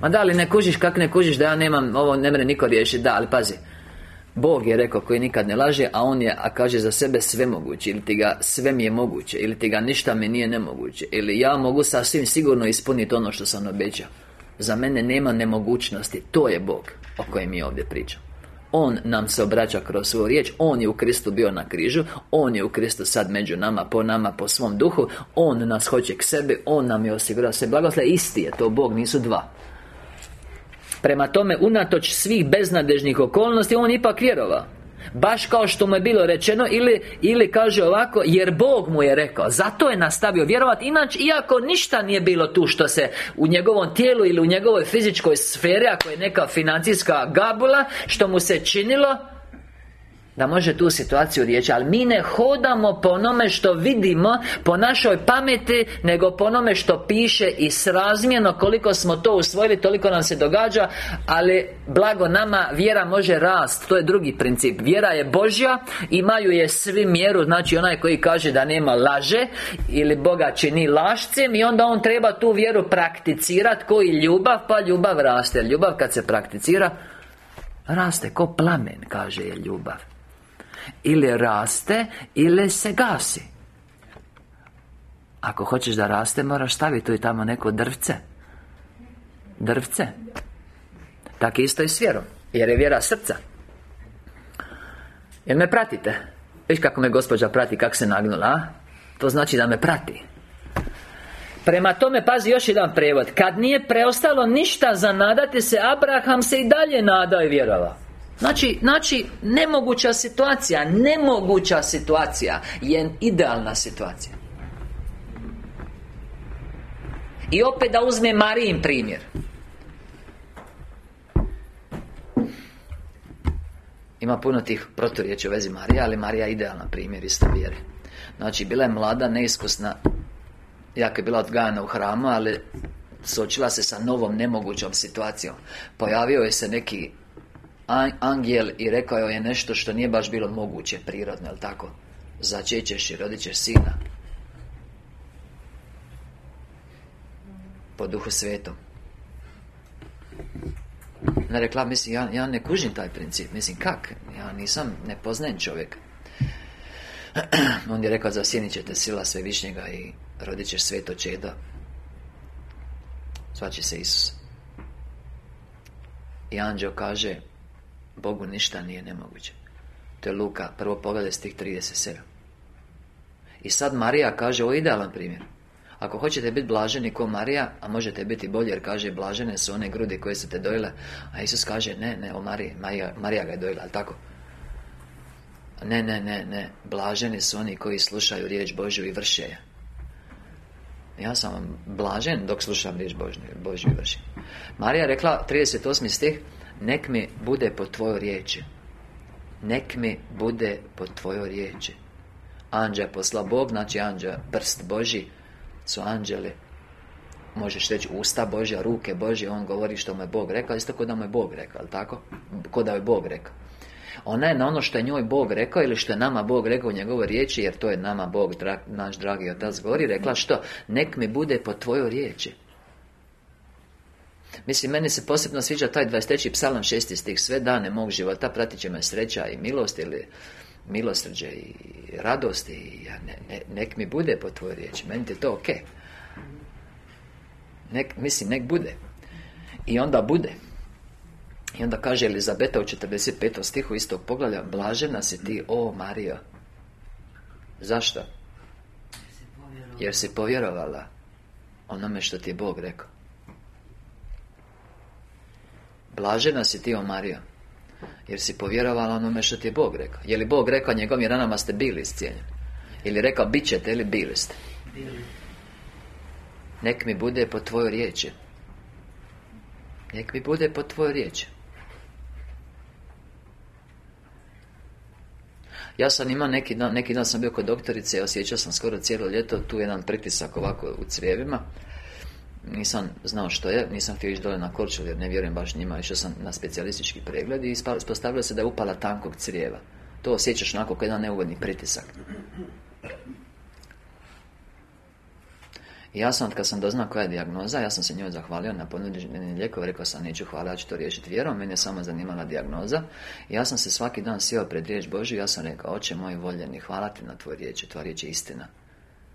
Ma da li ne kužiš, kak ne kužiš da ja nemam Ovo ne mre niko riješiti Da, ali pazi. Bog je rekao koji nikad ne laže A On je, a kaže za sebe sve moguće Ili ti ga sve mi je moguće Ili ti ga ništa mi nije nemoguće Ili ja mogu sasvim sigurno ispuniti ono što sam obećao Za mene nema nemogućnosti. To je Bog o kojem mi ovdje pričamo. On nam se obraća kroz svoju riječ. On je u Kristu bio na križu. On je u Kristu sad među nama, po nama, po svom duhu. On nas hoće k sebi. On nam je osigurao sve blagoslove. Isti je to Bog, nisu dva. Prema tome, unatoč svih beznadežnih okolnosti On ipak vjerovao Baš kao što mu je bilo rečeno ili, ili kaže ovako Jer Bog mu je rekao Zato je nastavio vjerovati Inače, iako ništa nije bilo tu što se U njegovom tijelu ili u njegovoj fizičkoj sferi Ako je neka financijska gabula Što mu se činilo da može tu situaciju riječi Ali mi ne hodamo po onome što vidimo Po našoj pameti Nego po onome što piše I srazmjerno koliko smo to usvojili Toliko nam se događa Ali blago nama vjera može rast. To je drugi princip. Vjera je Božja Imaju je svi mjeru Znači onaj koji kaže da nema laže Ili Boga čini lašcem I onda on treba tu vjeru prakticirati Koji ljubav Pa ljubav raste. Ljubav kad se prakticira Raste ko plamen, kaže je ljubav ili raste Ili se gasi. Ako hoćeš da raste Moraš staviti tu i tamo neko drvce. Drvce. Tako isto i s vjerom Jer je vjera srca. Jel me pratite? Viš kako me gospođa prati, kako se nagnula? To znači da me prati. Prema tome, pazi još jedan prevod Kad nije preostalo ništa za nadati se Abraham se i dalje nadao i vjerovao Znači, znači, nemoguća situacija Nemoguća situacija Je idealna situacija. I opet da uzme Marijin primjer. Ima puno tih proturječi u vezi Marija Ali Marija je idealna primjer isto vjere. Znači, bila je mlada, neiskusna Jako je bila odgajana u hramu Ali Sočila se sa novom, nemogućom situacijom. Pojavio je se neki angel i rekao je nešto što nije baš bilo moguće prirodno, jel tako? Začećeš i rodit ćeš sina. Po duhu svetom. Ne rekla, mislim, ja, ja ne kužim taj princip. Mislim, kak? Ja nisam, ne poznajem čovjeka On je rekao, zasjenit ćete sila svevišnjega I rodit ćeš sveto čedo. Zvaće se Isus. I anđeo kaže Bogu ništa nije nemoguće. To je Luka, prvo poglede stih 37 I sad Marija kaže, ovo je idealan primjer. Ako hoćete biti blaženi ko Marija A možete biti bolji jer kaže Blažene su one grudi koje su te dojele. A Isus kaže, ne, ne, o Mariji Marija, Marija ga je dojela, ali tako? Ne, ne, ne, ne Blaženi su oni koji slušaju riječ Božju i vrše je. Ja sam blažen dok slušam riječ Božju, Božju i vršim Marija rekla, 38. stih Nek mi bude po tvojoj riječi. Nek mi bude po tvojoj riječi. Anđa posla Bog, znači anđa, prst Boži Su anđeli. Možeš reći usta Božja, ruke Božje On govori što mu je Bog rekao Isto kod da mu je Bog rekao, ali tako? Kod da je Bog rekao. Ona je na ono što je njoj Bog rekao Ili što je nama Bog rekao u njegovoj riječi Jer to je nama Bog, naš dragi otac govori Rekla što? Nek mi bude po tvojoj riječi Mislim, meni se posebno sviđa taj 23. psalam 6. stih Sve dane mog života pratit će me sreća i milost ili milosrđe i radost i ja, ne, ne, nek mi bude po tvojoj riječi meni je to ok nek, mislim, nek bude I onda bude I onda kaže Elizabeta u 45. stihu istog poglavlja Blažena si ti, o Marija Zašto? Jer si povjerovala onome što ti je Bog rekao Blažena si ti, o Marija Jer si povjerovala onome što ti je Bog rekao. Je li Bog rekao njegovim ranama ste bili iscijeljeni Ili rekao bit ćete ili bili ste? Nek mi bude po tvojoj riječi. Nek mi bude po tvojoj riječi. Ja sam imao neki dan, neki dan sam bio kod doktorice, osjećao sam skoro cijelo ljeto tu jedan pritisak ovako u crijevima nisam znao što je, nisam htio ići dole na Korčul jer ne vjerujem baš njima, išao sam na specijalistički pregled i ispostavilo se da je upala tankog crijeva. To osjećaš onako kao jedan neugodni pritisak. I ja sam, kad sam doznao koja je dijagnoza, ja sam se njoj zahvalio na ponuđenje lijekova, rekao sam neću hvala, ja ću to riješiti vjerom, mene je samo zanimala dijagnoza. I ja sam se svaki dan sjeo pred riječ Božju, ja sam rekao, oče moj voljeni, hvala ti na tvoj riječi, tvoja riječ je istina.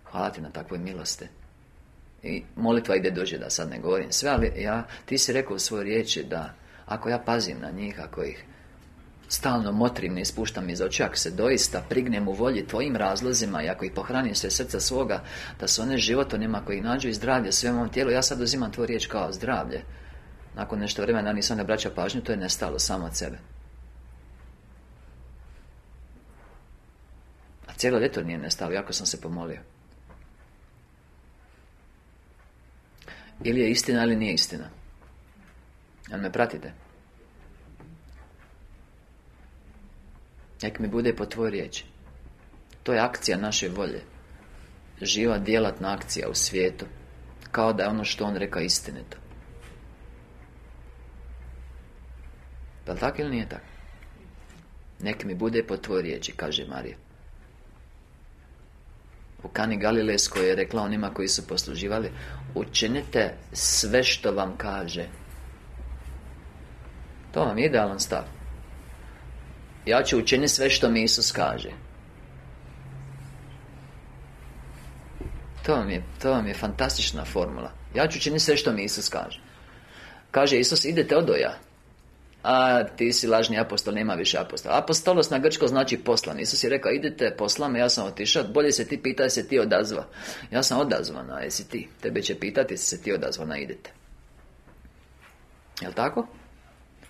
Hvala ti na takvoj milosti. I molitva ide dođe da sad ne govorim sve, ali ja, ti si rekao u svojoj riječi da ako ja pazim na njih, ako ih stalno motrim, ne ispuštam iz oči, ako se doista prignem u volji tvojim razlozima i ako ih pohranim sve srca svoga, da su one život onima koji nađu i zdravlje sve u tijelu, ja sad uzimam tvoju riječ kao zdravlje. Nakon nešto vremena nisam ne braća pažnju, to je nestalo samo od sebe. A cijelo ljeto nije nestalo, jako sam se pomolio. Ili je istina ili nije istina. Jel me pratite? Nek mi bude po tvoj riječi. To je akcija naše volje. Živa djelatna akcija u svijetu. Kao da je ono što on reka istinito. Li tako ili nije tako? Nek mi bude po tvoj riječi, kaže Marija. U Kani Galilejskoj je rekla onima koji su posluživali Učinite sve što vam kaže. To vam je idealan stav. Ja ću učiniti sve što mi Isus kaže. To vam je, to vam je fantastična formula. Ja ću učiniti sve što mi Isus kaže. Kaže Isus, idete odoja a ti si lažni apostol, nema više apostola. Apostolos na grčko znači poslan. Isus je rekao, idete poslame, ja sam otišao, bolje se ti pita, se ti odazva. Ja sam odazvana, jesi ti. Tebe će pitati, se ti odazvana, idete. Jel' tako?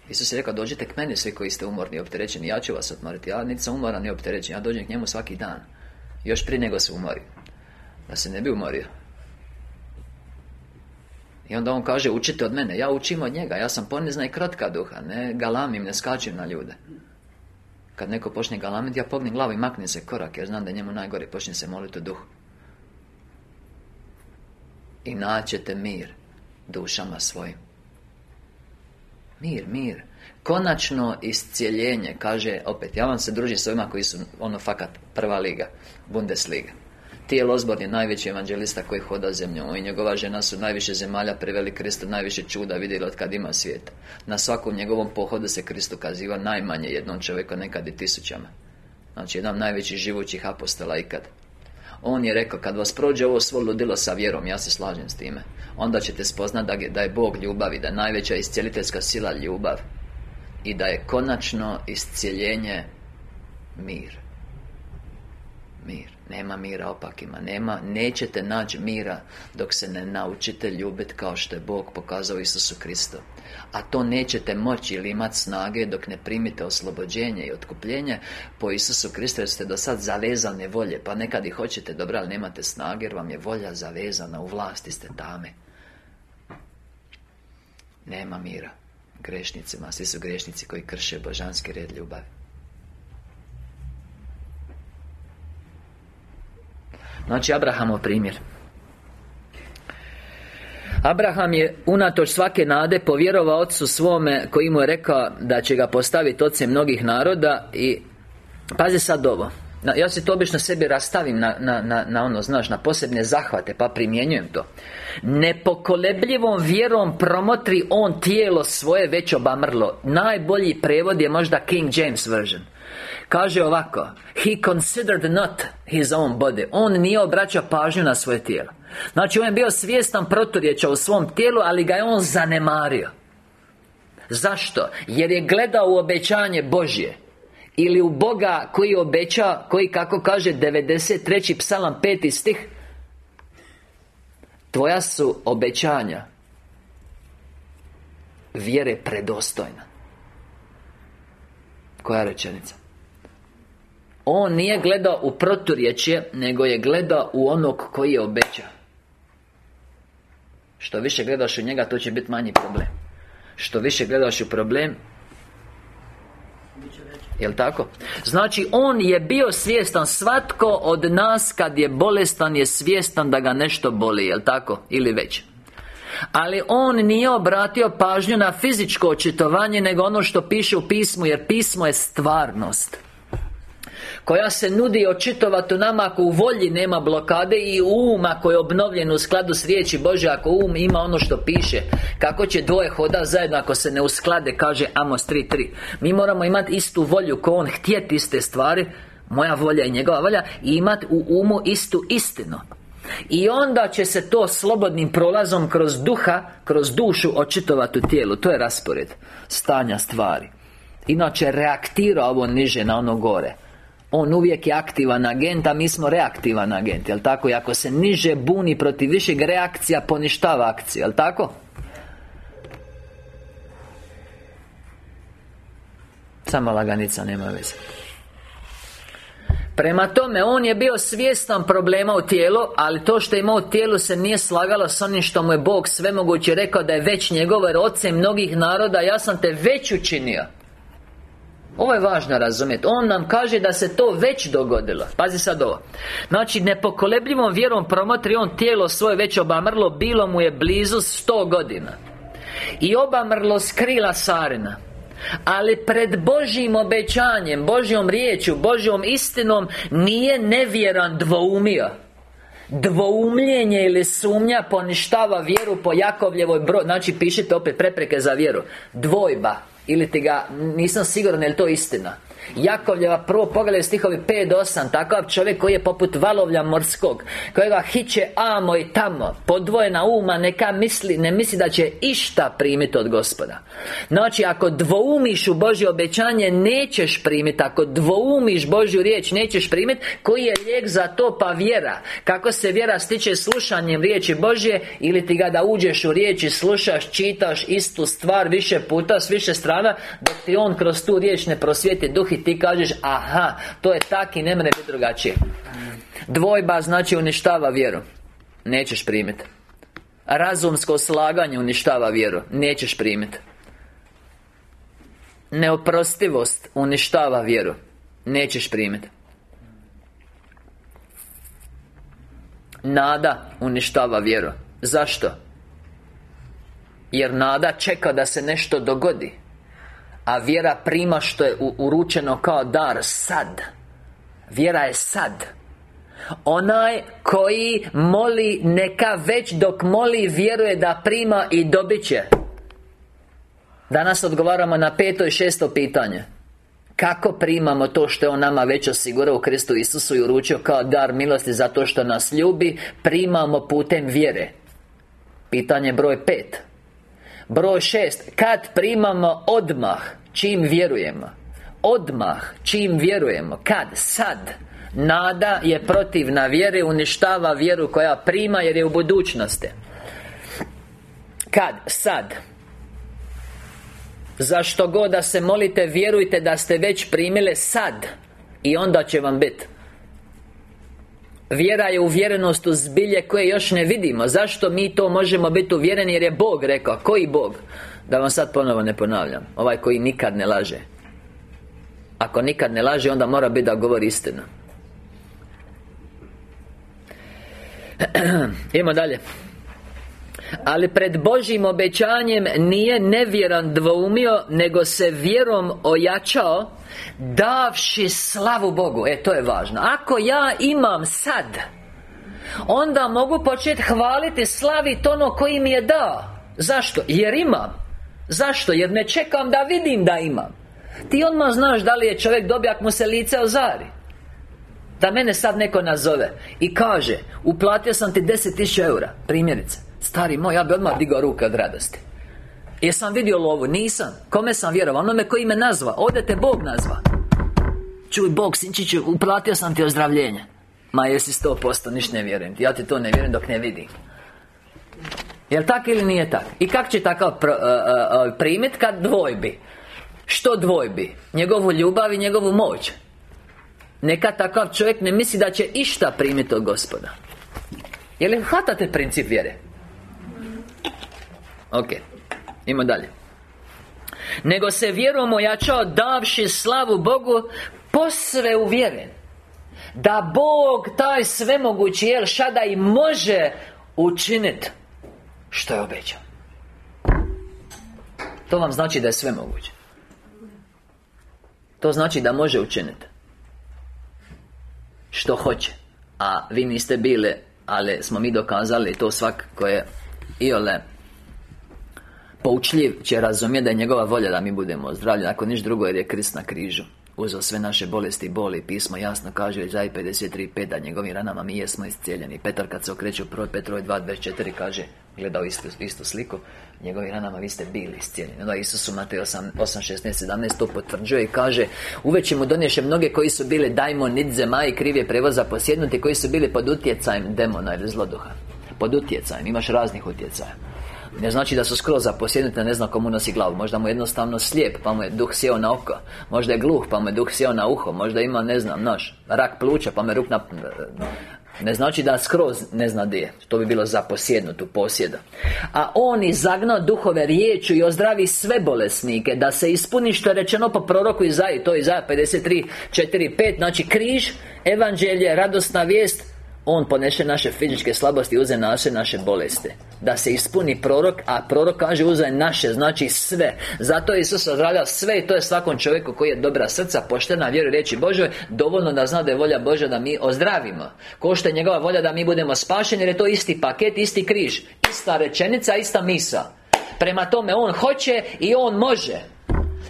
Isus je rekao, dođite k meni svi koji ste umorni i opterećeni, ja ću vas odmoriti. Ja niti sam umoran ni opterećen, ja dođem k njemu svaki dan. Još prije nego se umori. Da se ne bi umorio. I onda on kaže, učite od mene, ja učim od njega, ja sam ponizna i kratka duha, ne galamim, ne skačim na ljude. Kad neko počne galamiti, ja pognem glavu i maknem se korak, jer znam da je njemu najgore, počne se moliti u duhu. I naćete mir dušama svojim. Mir, mir. Konačno iscijeljenje, kaže opet, ja vam se družim s ovima koji su ono fakat prva liga, Bundesliga. Tijel Ozbor je najveći evanđelista koji hoda zemljom i njegova žena su najviše zemalja preveli Kristu, najviše čuda vidjeli od kad ima svijeta. Na svakom njegovom pohodu se Kristu kaziva najmanje jednom čovjeku, nekad i tisućama. Znači, jedan najvećih živućih apostola ikad. On je rekao, kad vas prođe ovo svo ludilo sa vjerom, ja se slažem s time, onda ćete spoznati da je Bog ljubav i da je najveća iscijeliteljska sila ljubav i da je konačno iscijeljenje mir. Mir. Nema mira opakima Nema, nećete naći mira Dok se ne naučite ljubiti kao što je Bog pokazao Isusu Kristu. A to nećete moći ili imati snage Dok ne primite oslobođenje i otkupljenje Po Isusu Kristu Jer ste do sad zavezane volje. Pa nekad i hoćete dobro, ali nemate snage Jer vam je volja zavezana U vlasti ste tame. Nema mira. Grešnicima Svi su grešnici koji krše božanski red ljubavi Znači Abrahamov primjer. Abraham je unatoč svake nade povjerovao ocu svome koji mu je rekao da će ga postaviti ocem mnogih naroda i pazi sad ovo. Ja se to obično sebi rastavim na, na, na, na, ono, znaš, na posebne zahvate Pa primjenjujem to. Nepokolebljivom vjerom promotri on tijelo svoje već obamrlo. Najbolji prevod je možda King James version Kaže ovako He considered not his own body On nije obraćao pažnju na svoje tijelo Znači on je bio svjestan proturječa u svom tijelu Ali ga je on zanemario Zašto? Jer je gledao u obećanje Božje Ili u Boga koji obeća Koji kako kaže 93. psalam 5. stih Tvoja su obećanja Vjere predostojna Koja rečenica? On nije gledao u proturječje Nego je gledao u onog koji je obećao Što više gledaš u njega, to će biti manji problem Što više gledaš u problem Jel' tako? Znači, on je bio svjestan Svatko od nas kad je bolestan je svjestan da ga nešto boli Jel' tako? Ili već ali on nije obratio pažnju na fizičko očitovanje Nego ono što piše u pismu Jer pismo je stvarnost koja se nudi očitovati u nama ako u volji nema blokade i um ako je obnovljen u skladu s riječi Bože ako um ima ono što piše. Kako će dvoje hoda zajedno ako se ne usklade kaže Amos 3.3 mi moramo imati istu volju ko on htjeti iste stvari moja volja i njegova volja i imati u umu istu istinu. I onda će se to slobodnim prolazom kroz duha, kroz dušu očitovati u tijelu. To je raspored stanja stvari. Inače reaktira ovo niže na ono gore on uvijek je aktivan agent, a mi smo reaktivan agent, jel tako? I ako se niže buni protiv višeg reakcija, poništava akciju, jel tako? Sama laganica, nema veze Prema tome, on je bio svjestan problema u tijelu Ali to što je imao u tijelu se nije slagalo s onim što mu je Bog svemogući rekao da je već njegov Jer mnogih naroda, ja sam te već učinio ovo je važno razumjeti. On nam kaže da se to već dogodilo. Pazi sad ovo. Znači, nepokolebljivom vjerom promotri on tijelo svoje već obamrlo Bilo mu je blizu sto godina. I obamrlo skrila sarina. Ali pred Božjim obećanjem Božjom riječju Božjom istinom Nije nevjeran dvoumio Dvoumljenje ili sumnja poništava vjeru po Jakovljevoj broj Znači pišite opet prepreke za vjeru. Dvojba. Ili ti ga, nisam siguran je li to istina Jakovljeva prvo pogledaj stihovi 5 do 8 Takav čovjek koji je poput valovlja morskog Kojega hiće amo i tamo. Podvojena uma neka misli Ne misli da će išta primiti od gospoda. Znači ako dvoumiš u Božje obećanje Nećeš primiti Ako dvoumiš Božju riječ Nećeš primiti Koji je lijek za to? Pa vjera. Kako se vjera stiče slušanjem riječi Božje Ili ti ga da uđeš u riječ i slušaš Čitaš istu stvar više puta S više strana Dok ti on kroz tu riječ ne prosvijeti duh i ti kažeš Aha, to je tak i ne mene biti drugačije. Dvojba znači uništava vjeru. Nećeš primiti Razumsko slaganje uništava vjeru. Nećeš primiti Neoprostivost uništava vjeru. Nećeš primiti Nada uništava vjeru. Zašto? Jer nada čeka da se nešto dogodi a vjera prima što je uručeno kao dar sad. Vjera je sad. Onaj koji moli neka već dok moli vjeruje da prima i dobit će. Danas odgovaramo na peto i šesto pitanje. Kako primamo to što je On nama već osigurao u Kristu Isusu i uručio kao dar milosti zato što nas ljubi Primamo putem vjere? Pitanje broj pet Broj šest. Kad primamo odmah Čim vjerujemo? Odmah Čim vjerujemo. Kad? Sad. Nada je protivna vjere Uništava vjeru koja prima jer je u budućnosti. Kad? Sad. Zašto god da se molite Vjerujte da ste već primile sad. I onda će vam biti Vjera je uvjerenost u zbilje koje još ne vidimo. Zašto mi to možemo biti uvjereni jer je Bog rekao? Koji Bog? Da vam sad ponovo ne ponavljam. Ovaj koji nikad ne laže. Ako nikad ne laže onda mora biti da govori istinu. Idemo dalje. Ali pred Božjim obećanjem nije nevjeran dvoumio Nego se vjerom ojačao Davši slavu Bogu E, to je važno. Ako ja imam sad Onda mogu početi hvaliti, slaviti ono koji mi je dao. Zašto? Jer imam. Zašto? Jer ne čekam da vidim da imam. Ti odmah znaš da li je čovjek dobio ako mu se lice ozari. Da mene sad neko nazove I kaže Uplatio sam ti 10.000 eura Primjerice. Stari moj, ja bi odmah digao ruke od radosti Jesam vidio lovu? Nisam Kome sam vjerovao? Onome koji me nazva Ovdje te Bog nazva Čuj Bog, sinčiću, uplatio sam ti ozdravljenje Ma jesi sto posto, niš ne vjerujem Ja ti to ne vjerujem dok ne vidim Jel tak ili nije tak? I kak će takav pr, uh, uh, primit kad dvojbi? Što dvojbi? Njegovu ljubav i njegovu moć Neka takav čovjek ne misli da će išta primiti od gospoda Je li hvatate princip vjere? Ok Idemo dalje. Nego se vjerom ojačao davši slavu Bogu Posve uvjeren Da Bog taj svemogući El i može učiniti Što je obećao. To vam znači da je sve moguće To znači da može učiniti Što hoće. A vi niste bile Ali smo mi dokazali to svak ko je Iole Poučljiv će razumjeti da je njegova volja da mi budemo zdravlji Ako niš drugo jer je krist na križu. Uzeo sve naše bolesti i boli Pismo jasno kaže Zaj 53.5 Da njegovim ranama mi jesmo iscijeljeni. Petar kad se okreće u 1. Petrove 2.24 kaže Gledao istu, istu sliku Njegovim ranama vi ste bili iscijeljeni. Onda Isus u Matej 8, 8, 17 to potvrđuje i kaže Uveći mu donješe mnoge koji su bili dajmo nidze i krivje prevoza posjednuti Koji su bili pod utjecajem demona ili zloduha. Pod utjecajem, imaš raznih utjecaja ne znači da su skroz zaposjednuti, ne zna komu nosi glavu. Možda mu je jednostavno slijep, pa mu je duh sjeo na oko. Možda je gluh, pa mu je duh sjeo na uho. Možda ima, ne znam, naš rak pluća, pa me ruk na... Ne znači da skroz ne zna gdje To bi bilo za posjednutu posjeda A on izagnao duhove riječu I ozdravi sve bolesnike Da se ispuni što je rečeno po proroku Izaji To je Izaja 53, 4, 5 Znači križ, evanđelje, radosna vijest on poneše naše fizičke slabosti Uze naše naše bolesti. Da se ispuni prorok A prorok kaže uze naše Znači sve. Zato Isus ozdravljao sve I to je svakom čovjeku koji je dobra srca Poštena vjeru reći Božoj Dovoljno da zna da je volja Božja da mi ozdravimo. Ko što je njegova volja da mi budemo spašeni Jer je to isti paket, isti križ Ista rečenica, ista misa Prema tome on hoće i on može.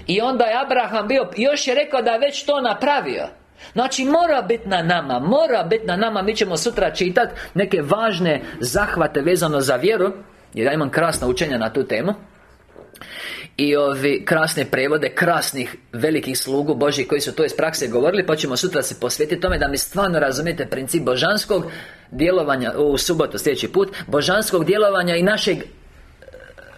I onda je Abraham bio Još je rekao da je već to napravio Znači mora biti na nama Mora biti na nama Mi ćemo sutra čitati neke važne zahvate vezano za vjeru Jer ja imam krasna učenja na tu temu i ovi krasne prevode krasnih velikih slugu Božih koji su to iz prakse govorili pa ćemo sutra se posvetiti tome da mi stvarno razumijete princip božanskog djelovanja u subotu sljedeći put božanskog djelovanja i našeg e,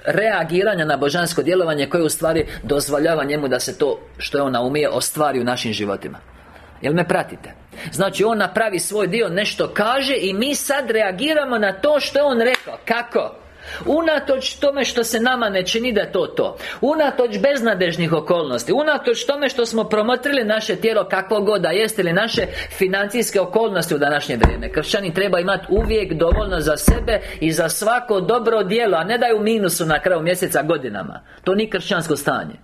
reagiranja na božansko djelovanje koje u stvari dozvoljava njemu da se to što je on naumije ostvari u našim životima Jel me pratite? Znači on napravi svoj dio, nešto kaže I mi sad reagiramo na to što je on rekao. Kako? Unatoč tome što se nama ne čini da to to. Unatoč beznadežnih okolnosti. Unatoč tome što smo promotrili naše tijelo kakvo god da jeste Ili naše financijske okolnosti u današnje vrijeme. Kršćani treba imati uvijek dovoljno za sebe I za svako dobro djelo A ne da je u minusu na kraju mjeseca godinama. To nije kršćansko stanje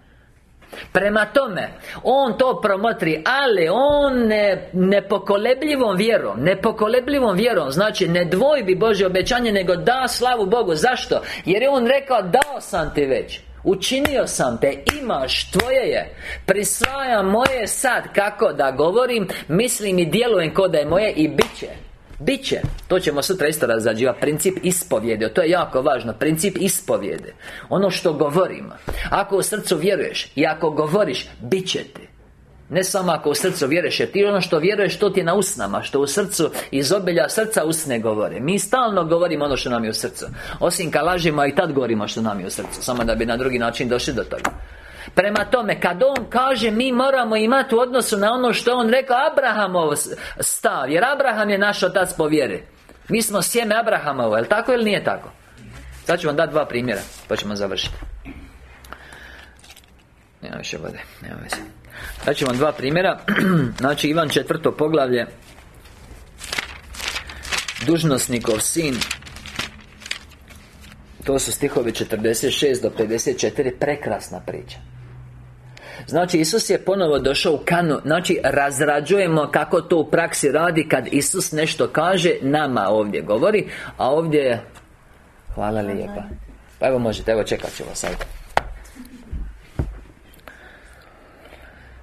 Prema tome On to promotri Ali on ne, nepokolebljivom vjerom Nepokolebljivom vjerom Znači ne dvojbi Božje obećanje Nego da slavu Bogu. Zašto? Jer je on rekao Dao sam ti već Učinio sam te, imaš, tvoje je. Prisvajam moje sad Kako da govorim Mislim i djelujem kod da je moje I bit će Biće, to ćemo sutra isto razrađivati Princip ispovjede, to je jako važno. Princip ispovjede Ono što govorimo Ako u srcu vjeruješ I ako govoriš, bit će ti. Ne samo ako u srcu vjeruješ Jer ti ono što vjeruješ, to ti je na usnama Što u srcu iz obilja srca usne govore. Mi stalno govorimo ono što nam je u srcu. Osim kad lažimo, i tad govorimo što nam je u srcu. Samo da bi na drugi način došli do toga Prema tome, kad on kaže Mi moramo imati u odnosu na ono što on rekao Abrahamov stav Jer Abraham je naš otac po vjeri. Mi smo sjeme Abrahamovo, je li tako ili nije tako? Sad ću vam dati dva primjera Pa ćemo završiti. Nema više vode, nema veze. Sad ću vam dva primjera. Znači Ivan četvrto poglavlje. Dužnosnikov sin. To su stihovi 46 do 54 Prekrasna priča Znači, Isus je ponovo došao u kanu. Znači, razrađujemo kako to u praksi radi Kad Isus nešto kaže Nama ovdje govori A ovdje je Hvala lijepa. Pa evo možete, evo čekat ću vas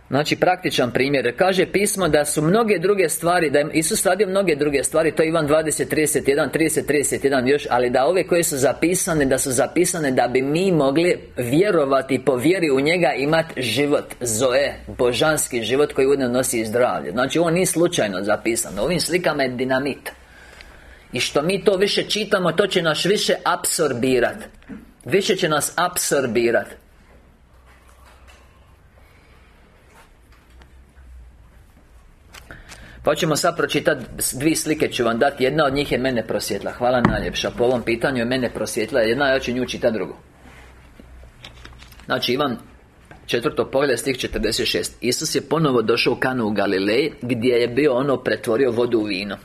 Znači praktičan primjer. Kaže pismo da su mnoge druge stvari Da je Isus radio mnoge druge stvari To je Ivan 20, 31, 30, 31 još Ali da ove koje su zapisane Da su zapisane da bi mi mogli Vjerovati po vjeri u njega Imati život. Zoe Božanski život koji ujedno nosi zdravlje. Znači ovo nije slučajno zapisano. Ovim slikama je dinamit. I što mi to više čitamo To će nas više apsorbirati Više će nas apsorbirati Pa ćemo sad pročitati dvije slike ću vam dati. Jedna od njih je mene prosvjetla. Hvala najljepša. Po ovom pitanju je mene prosvjetla Jedna ja ću nju čitati drugu. Znači Ivan Četvrto pogled stih 46 Isus je ponovo došao u kanu u Galileji Gdje je bio ono pretvorio vodu u vino.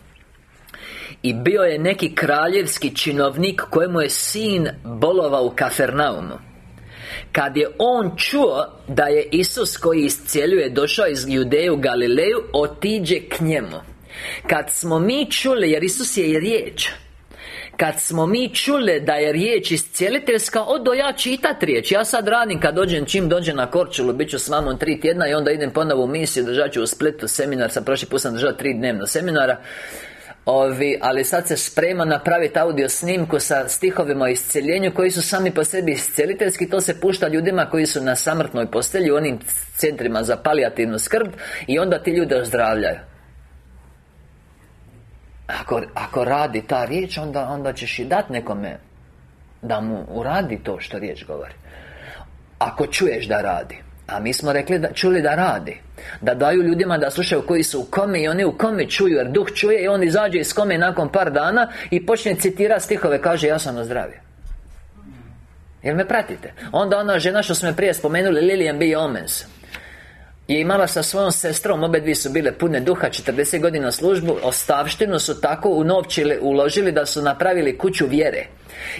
I bio je neki kraljevski činovnik kojemu je sin bolovao u Kafernaumu kad je on čuo da je Isus koji iscijeljuje došao iz Judeju Galileju Otiđe k njemu. Kad smo mi čuli, jer Isus je i riječ kad smo mi čuli da je riječ iscijeliteljska Odo ja čitat riječ. Ja sad radim kad dođem, čim dođem na Korčulu Bit ću s vama tri tjedna I onda idem ponovo u misiju Držat ću u Splitu seminar Sa prošli put sam držao tri dnevno seminara Ovi, ali sad se sprema napraviti audio snimku sa stihovima o isceljenju koji su sami po sebi isceliteljski to se pušta ljudima koji su na samrtnoj postelji u onim centrima za palijativnu skrb i onda ti ljudi ozdravljaju. Ako, ako radi ta riječ onda, onda ćeš i dati nekome da mu uradi to što riječ govori. Ako čuješ da radi a mi smo rekli da, čuli da radi Da daju ljudima da slušaju koji su u kome I oni u kome čuju Jer duh čuje i on izađe iz kome nakon par dana I počne citirati stihove Kaže ja sam ozdravio Jel me pratite? Onda ona žena što smo je prije spomenuli Lilian B. Omens je imala sa svojom sestrom, obe dvije su bile pune duha 40 godina službu Ostavštinu su tako unovčili, uložili da su napravili kuću vjere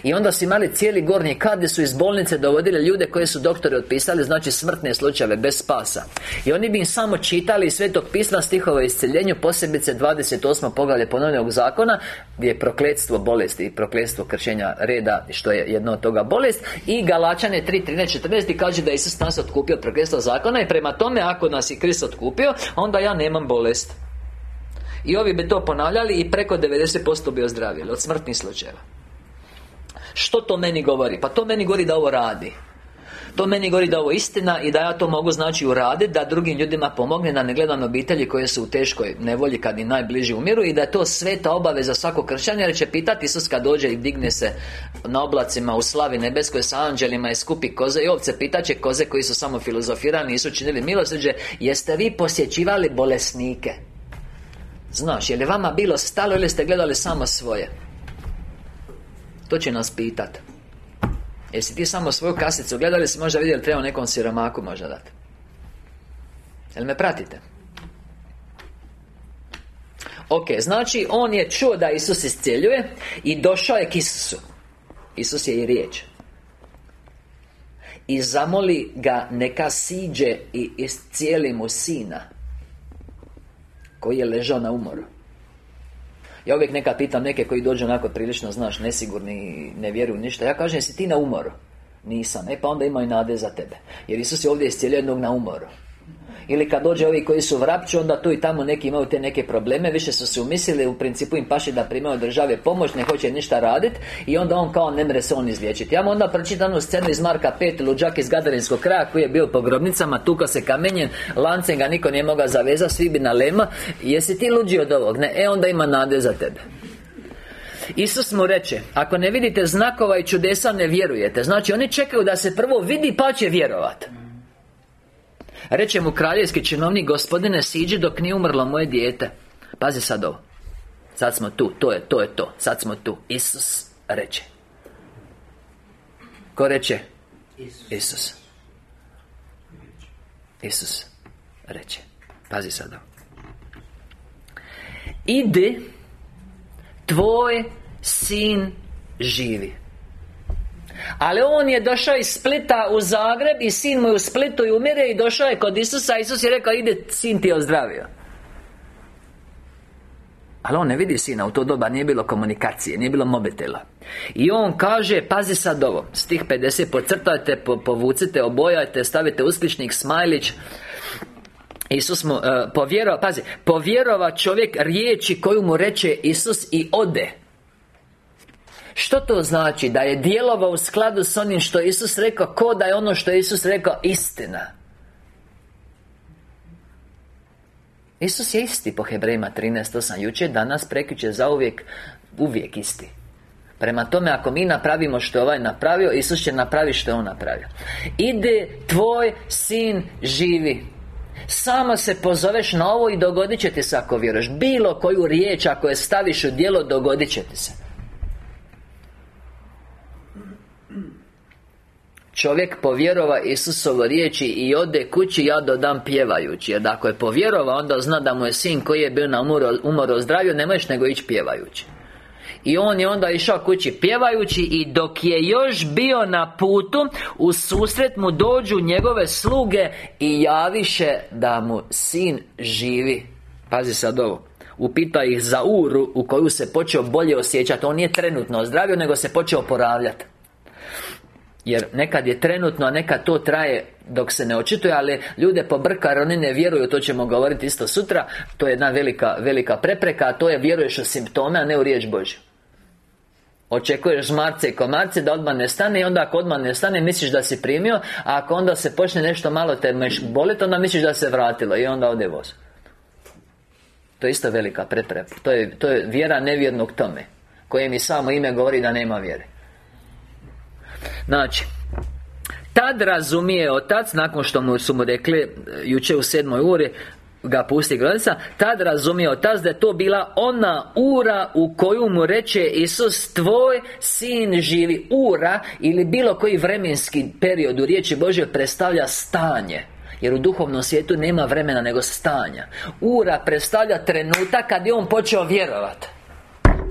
i onda su imali cijeli gornji kad su iz bolnice dovodili ljude koje su doktori otpisali Znači smrtne slučajeve, bez spasa. I oni bi im samo čitali iz Svetog pisma stihova o isceljenju Posebice 28. poglavlje ponovnog zakona Gdje je prokletstvo bolesti i prokletstvo kršenja reda Što je jedno od toga bolest. I Galačane 3, 13, 14 kaže da je Isus nas otkupio prokletstvo zakona I prema tome ako nas je Krist otkupio Onda ja nemam bolest. I ovi bi to ponavljali i preko 90% bi ozdravili od smrtnih slučajeva što to meni govori? Pa to meni govori da ovo radi to meni govori da ovo istina i da ja to mogu znači uraditi da drugim ljudima pomogne da ne gledam obitelji koje su u teškoj nevolji kad i najbliži umiru i da je to sveta obaveza svakog kršćanja jer će pitati Isus kad dođe i digne se na oblacima u slavi nebeskoj sa anđelima i skupi koze i ovce pitaće koze koji su samo filozofirani nisu činili milosrđe jeste vi posjećivali bolesnike Znaš, je li vama bilo stalo ili ste gledali samo svoje? To će nas pitat. Jesi ti samo svoju kasicu gledali si možda vidjeli treba nekom siromaku možda dati Jel me pratite? Ok, znači on je čuo da Isus iscijeljuje I došao je k Isusu. Isus je i riječ. I zamoli ga neka siđe i iscijeli mu sina Koji je ležao na umoru ja uvijek neka pitam neke koji dođu onako prilično, znaš, nesigurni ne vjeruju ništa. Ja kažem, jesi ti na umoru? Nisam, e pa onda imaju nade za tebe. Jer Isus je ovdje iscijelio jednog na umoru ili kad dođe ovi koji su vrapću Onda tu i tamo neki imaju te neke probleme. Više su se umislili U principu im paši da primaju države pomoć Ne hoće ništa raditi I onda on kao ne mre se on izliječiti. Ja vam onda pročitam onu scenu iz Marka 5 Luđak iz Gadarinskog kraja Koji je bio po grobnicama Tuka se kamenjen Lancem ga niko nije mogao zavezati Svi bi na lema. Jesi ti luđi od ovog? Ne, e onda ima nade za tebe. Isus mu reče Ako ne vidite znakova i čudesa ne vjerujete. Znači oni čekaju da se prvo vidi pa će vjerovati Reče mu kraljevski činovnik Gospodine, siđi dok nije umrlo moje dijete. Pazi sad ovo. Sad smo tu, to je, to je to. Sad smo tu. Isus reče. Ko reče? Isus. Isus reče. Pazi sad ovo. Ide Tvoj sin živi ali on je došao iz Splita u Zagreb I sin mu je u Splitu i umire I došao je kod Isusa. Isus je rekao ide sin ti je ozdravio. Ali on ne vidi sina, u to doba nije bilo komunikacije, nije bilo mobitela. I on kaže, pazi sad ovo Stih 50, pocrtajte, povucite, obojajte, stavite uskličnik, smajlić. Isus mu uh, povjerova, pazi Povjerova čovjek riječi koju mu reče Isus i ode Što to znači? Da je djelovao u skladu s onim što Isus rekao Ko da je ono što Isus rekao istina? Isus je isti po Hebrejima 13.8 Jučer, danas, prekjučer, zauvijek Uvijek isti. Prema tome, ako mi napravimo što je ovaj napravio Isus će napraviti što je on napravio. Ide tvoj sin živi. Samo se pozoveš na ovo i dogodit će ti se ako vjeruješ. Bilo koju riječ ako je staviš u djelo dogodit će ti se Čovjek povjerova Isusovo riječi i ode kući ja dodam pjevajući. Jer ako je povjerova onda zna da mu je sin koji je bio na umoru, umoru zdravlju Ne možeš nego ići pjevajući. I on je onda išao kući pjevajući I dok je još bio na putu U susret mu dođu njegove sluge I javiše da mu sin živi. Pazi sad ovo. Upita ih za uru u koju se počeo bolje osjećati On nije trenutno ozdravio Nego se počeo oporavljati jer nekad je trenutno, a nekad to traje dok se ne očituje, ali ljude pobrka jer oni ne vjeruju, to ćemo govoriti isto sutra To je jedna velika, velika prepreka, a to je vjeruješ u simptome, a ne u riječ Božju. Očekuješ žmarce i komarce da odmah ne stane I onda ako odmah ne stane misliš da si primio A ako onda se počne nešto malo te meš boliti Onda misliš da se vratilo I onda ode voz. To je isto velika prepreka. To je, to je vjera nevjernog tome Koje mi samo ime govori da nema vjere Znači Tad razumije otac Nakon što mu su mu rekli e, Juče u sedmoj uri ga pusti glasa Tad razumije otac da je to bila ona ura U koju mu reče Isus Tvoj sin živi. Ura ili bilo koji vremenski period U riječi Božje predstavlja stanje jer u duhovnom svijetu nema vremena nego stanja. Ura predstavlja trenutak kad je on počeo vjerovati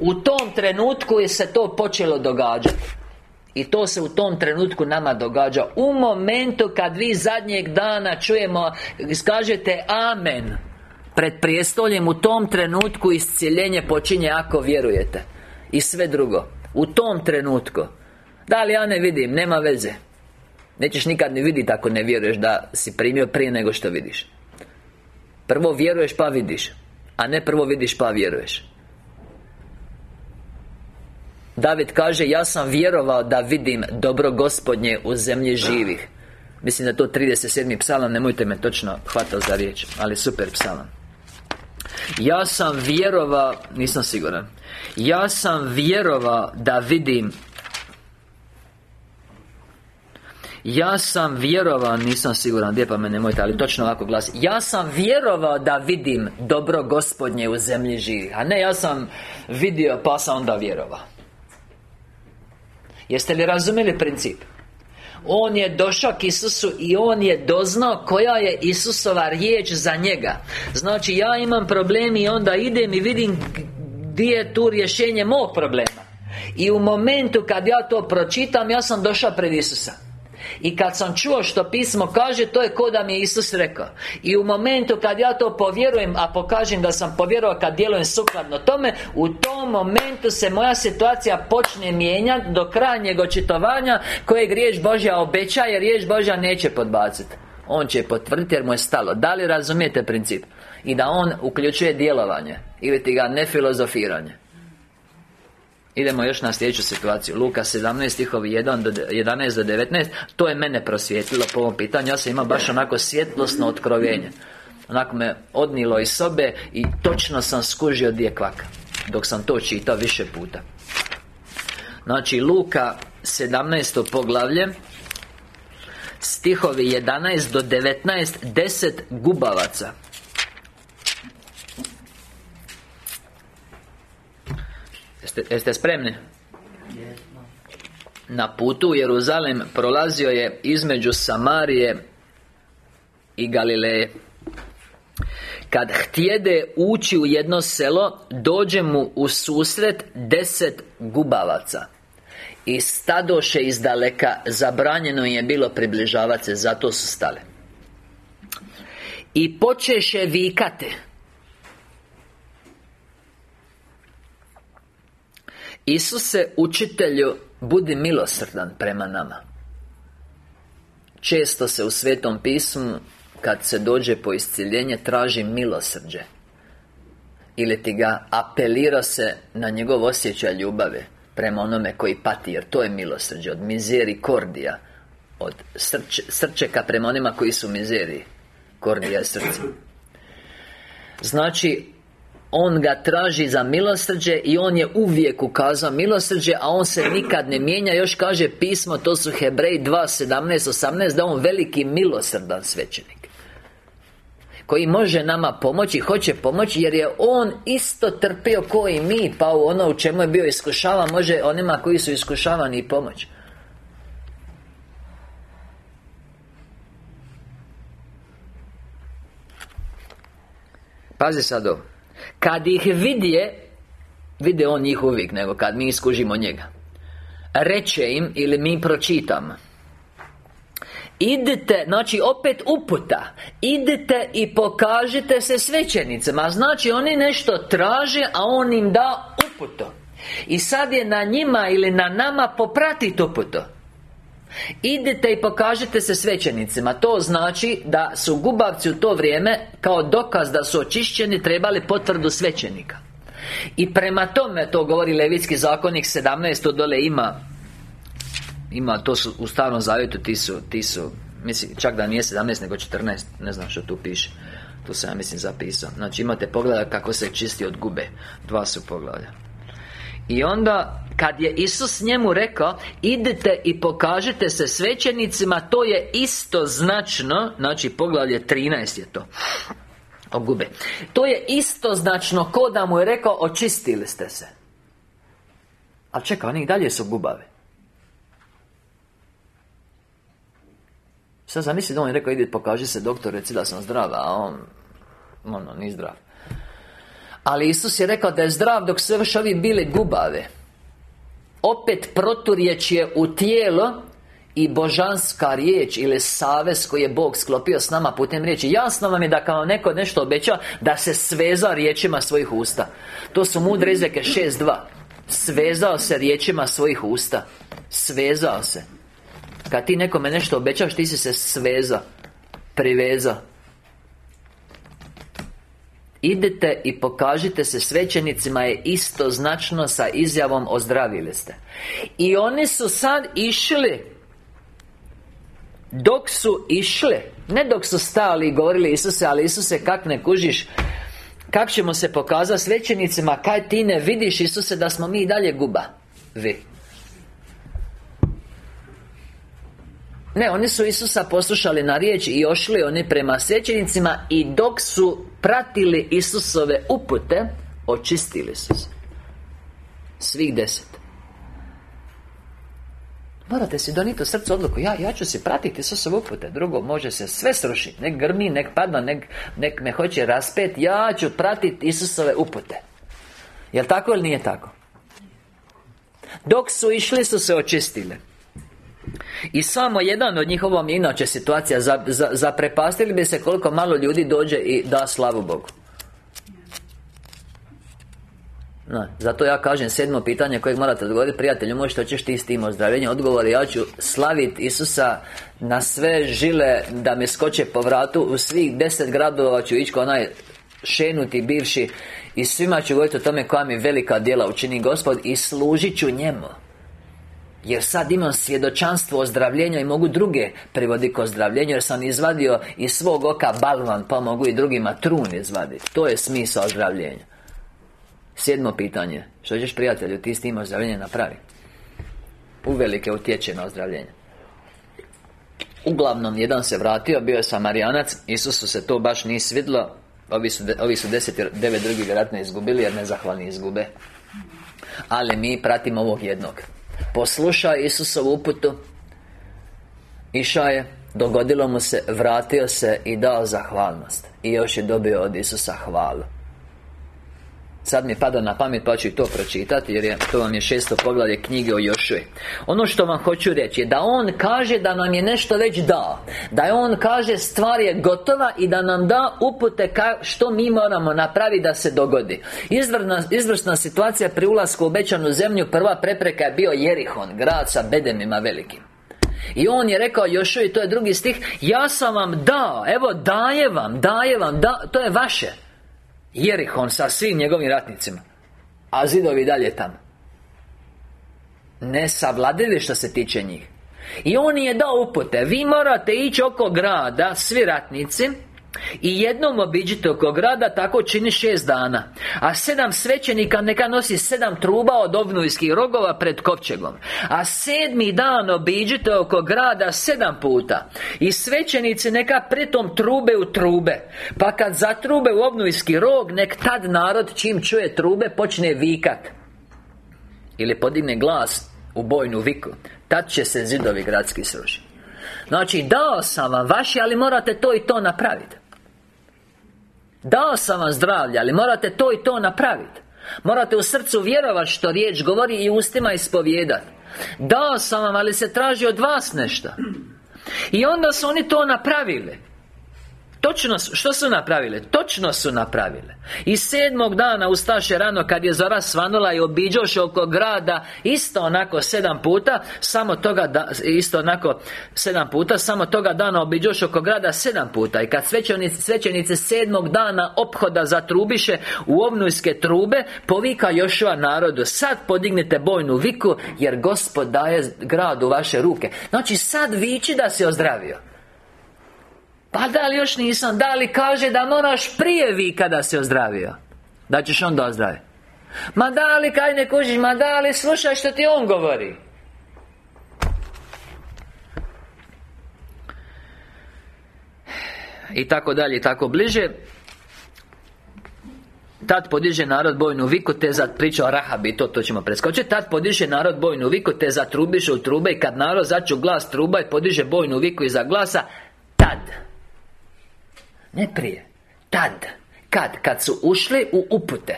U tom trenutku je se to počelo događati i to se u tom trenutku nama događa. U momentu kad vi zadnjeg dana čujemo Skažete Amen Pred prijestoljem u tom trenutku iscijeljenje počinje ako vjerujete. I sve drugo. U tom trenutku. Da li ja ne vidim, nema veze. Nećeš nikad ni vidjeti ako ne vjeruješ da si primio prije nego što vidiš. Prvo vjeruješ pa vidiš. A ne prvo vidiš pa vjeruješ David kaže Ja sam vjerovao da vidim dobro gospodnje u zemlji živih. Mislim da to 37. psalam Nemojte me točno hvatati za riječ Ali super psalam Ja sam vjerovao Nisam siguran Ja sam vjerovao da vidim Ja sam vjerovao, nisam siguran gdje pa me nemojte, ali točno ovako glasi Ja sam vjerovao da vidim dobro gospodnje u zemlji živih. A ne ja sam vidio pa sam onda vjerovao Jeste li razumjeli princip? On je došao k Isusu i on je doznao koja je Isusova riječ za njega. Znači ja imam problem i onda idem i vidim gdje je tu rješenje mog problema. I u momentu kad ja to pročitam ja sam došao pred Isusa i kad sam čuo što pismo kaže To je ko da mi je Isus rekao. I u momentu kad ja to povjerujem A pokažem da sam povjerovao kad djelujem sukladno tome U tom momentu se moja situacija počne mijenjati Do krajnjeg očitovanja Kojeg riječ Božja obećaje Riječ Božja neće podbaciti On će potvrditi jer mu je stalo. Da li razumijete princip? I da on uključuje djelovanje Ili ti ga ne filozofiranje Idemo još na sljedeću situaciju. Luka 17 stihovi 1 do 11 do 19 To je mene prosvijetlilo po ovom pitanju. Ja sam imao baš onako svjetlosno otkrovenje. Onako me odnilo iz sobe I točno sam skužio gdje kvaka Dok sam to čitao više puta. Znači Luka 17. poglavlje Stihovi 11 do 19 10 gubavaca Jeste, jeste spremni? Na putu u Jeruzalem prolazio je između Samarije i Galileje. Kad htjede ući u jedno selo Dođe mu u susret deset gubavaca. I stadoše iz daleka Zabranjeno je bilo približavati se Zato su stale I počeše vikate Isuse, učitelju, budi milosrdan prema nama. Često se u Svetom pismu Kad se dođe po isciljenje Traži milosrđe. Ili ti ga apelira se Na njegov osjećaj ljubave Prema onome koji pati Jer to je milosrđe Od kordija Od srčeka prema onima koji su mizeri Kordija je srce. Znači on ga traži za milosrđe i on je uvijek ukazao milosrđe A on se nikad ne mijenja. Još kaže pismo, to su Hebrej 2, 17, 18 Da on veliki milosrdan svećenik Koji može nama pomoći, hoće pomoći Jer je on isto trpio koji mi Pa u ono u čemu je bio iskušavan Može onima koji su iskušavani i pomoći. Pazi sad ovo kad ih vidje Vide on njih uvijek, nego kad mi iskužimo njega. Reče im, ili mi pročitam. Idite, znači opet uputa. Idite i pokažite se svećenicama. Znači oni nešto traže, a on im da uputo I sad je na njima ili na nama popratiti uputo Idite i pokažite se svećenicima. To znači da su gubavci u to vrijeme Kao dokaz da su očišćeni Trebali potvrdu svećenika. I prema tome To govori Levitski zakonik 17 To dole ima Ima, to su u starom zavjetu Ti su, ti su Mislim, čak da nije 17 nego 14 Ne znam što tu piše. Tu sam ja mislim zapisao. Znači imate pogleda kako se čisti od gube. Dva su poglavlja. I onda kad je Isus njemu rekao Idite i pokažite se svećenicima To je isto značno Znači poglavlje 13 je to. Ogube. To je isto značno Ko da mu je rekao Očistili ste se Ali čekaj, oni i dalje su gubave Sad zamisli da on je rekao Idi pokaži se doktor Reci da sam zdrav A on Ono, ni zdrav. Ali Isus je rekao da je zdrav dok sve još ovi bili gubave opet proturječje u tijelo i božanska riječ ili savez koji je Bog sklopio s nama putem riječi. Jasno vam je da kao neko nešto obeća Da se sveza riječima svojih usta. To su mudre izreke 6.2 Svezao se riječima svojih usta. Svezao se. Kad ti nekome nešto obećaš Ti si se svezao Privezao Idete i pokažite se svećenicima je isto značno sa izjavom ozdravili ste. I oni su sad išli Dok su išli. Ne dok su stali i govorili Isuse, ali Isuse kak ne kužiš? Kak ćemo se pokazati svećenicima? Kaj ti ne vidiš Isuse da smo mi i dalje guba? Vi. Ne, oni su Isusa poslušali na riječ i ošli oni prema svećenicima I dok su pratili Isusove upute Očistili su se. Svih deset. Morate si doniti u srcu odluku. Ja, ja ću si pratiti Isusove upute. Drugo, može se sve srušiti Nek grmi, nek padna, nek, nek me hoće raspet. Ja ću pratiti Isusove upute. Jel tako ili nije tako? Dok su išli su se očistili i samo jedan od njih, ovo inače situacija Zaprepastili za, bi se koliko malo ljudi dođe i da slavu Bogu. No, Zato ja kažem sedmo pitanje kojeg morate odgovoriti. Prijatelju što ćeš ti s tim ozdravljenjem? Odgovor ja ću slaviti Isusa Na sve žile da me skoče po vratu. U svih deset gradova ću ići onaj šenuti bivši I svima ću govoriti o tome koja mi velika djela učini Gospod I služit ću njemu jer sad imam svjedočanstvo ozdravljenja i mogu druge privoditi k ozdravljenju Jer sam izvadio iz svog oka balvan Pa mogu i drugima trun izvaditi To je smisao ozdravljenja Sedmo pitanje. Što ćeš prijatelju, ti s tim ozdravljenje napravi? Uvelike utječe na ozdravljenje. Uglavnom, jedan se vratio, bio je Samarijanac Isusu se to baš nije svidlo. Ovi su, ovi su deset, devet drugih vjerojatno izgubili jer nezahvalni izgube. Ali mi pratimo ovog jednog Poslušao Isusovu uputu. Išao je Dogodilo mu se, vratio se i dao zahvalnost. I još je dobio od Isusa hvalu Sad mi pada na pamet pa ću to pročitati Jer je, to vam je šesto poglavlje knjige o Jošuje Ono što vam hoću reći je Da On kaže da nam je nešto već dao. Da je On kaže stvar je gotova I da nam da upute ka, što mi moramo napraviti da se dogodi. Izvrna, Izvrsna situacija pri ulasku u obećanu zemlju Prva prepreka je bio Jerihon Grad sa bedemima velikim. I on je rekao još i to je drugi stih Ja sam vam dao, evo daje vam, daje vam, da, to je vaše Jerihon sa svim njegovim ratnicima A zidovi dalje tamo. Ne savladili što se tiče njih. I on je dao upute Vi morate ići oko grada, svi ratnici i jednom obiđite oko grada, tako čini šest dana. A sedam svećenika neka nosi sedam truba od ovnujskih rogova pred kopčegom A sedmi dan obiđite oko grada sedam puta. I svećenici neka pritom trube u trube. Pa kad zatrube u ovnujski rog, nek tad narod čim čuje trube počne vikat. Ili podigne glas u bojnu viku. Tad će se zidovi gradski srušiti. Znači, dao sam vam vaši, ali morate to i to napraviti Dao sam vam zdravlje, ali morate to i to napraviti Morate u srcu vjerovati što riječ govori i ustima ispovijedati Dao sam vam, ali se traži od vas nešto. I onda su oni to napravili Točno su, što su napravile? Točno su napravile. I sedmog dana ustaše rano kad je zora svanula i obiđoše oko grada Isto onako sedam puta Samo toga da, isto onako sedam puta Samo toga dana obiđoše oko grada sedam puta. I kad svećenice, svećenice sedmog dana ophoda zatrubiše U ovnujske trube Povika Jošua narodu Sad podignite bojnu viku Jer Gospod daje grad u vaše ruke. Znači sad viči da se ozdravio pa da li još nisam, da li kaže da moraš prije vi kada se ozdravio? Da ćeš onda ozdraviti Ma da li kaj ne kužiš, ma da li slušaj što ti on govori. I tako dalje, i tako bliže. Tad podiže narod bojnu viku te za priča o Rahabi to, to ćemo preskočiti Tad podiže narod bojnu viku te zatrubiše u trube I kad narod začu glas truba i podiže bojnu viku iza glasa Tad ne prije. Tad. Kad? Kad su ušli u upute.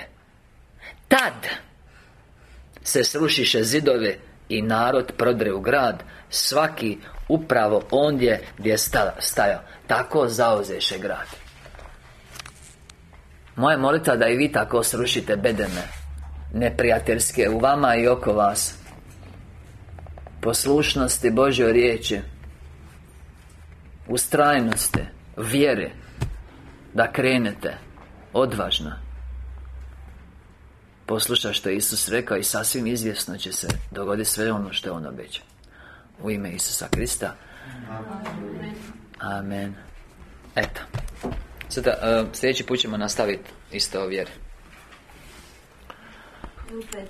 Tad Se srušiše zidove I narod prodre u grad. Svaki upravo ondje gdje je stajao. Tako zauzeše grad. Moja molita da i vi tako srušite bedeme Neprijateljske u vama i oko vas. Poslušnosti Božoj riječi. Ustrajnosti Vjere da krenete. Odvažno. Posluša što je Isus rekao I sasvim izvjesno će se dogoditi sve ono što je On obećao. U ime Isusa Krista. Amen. Eto. Sada, uh, sljedeći put ćemo nastaviti isto o vjeri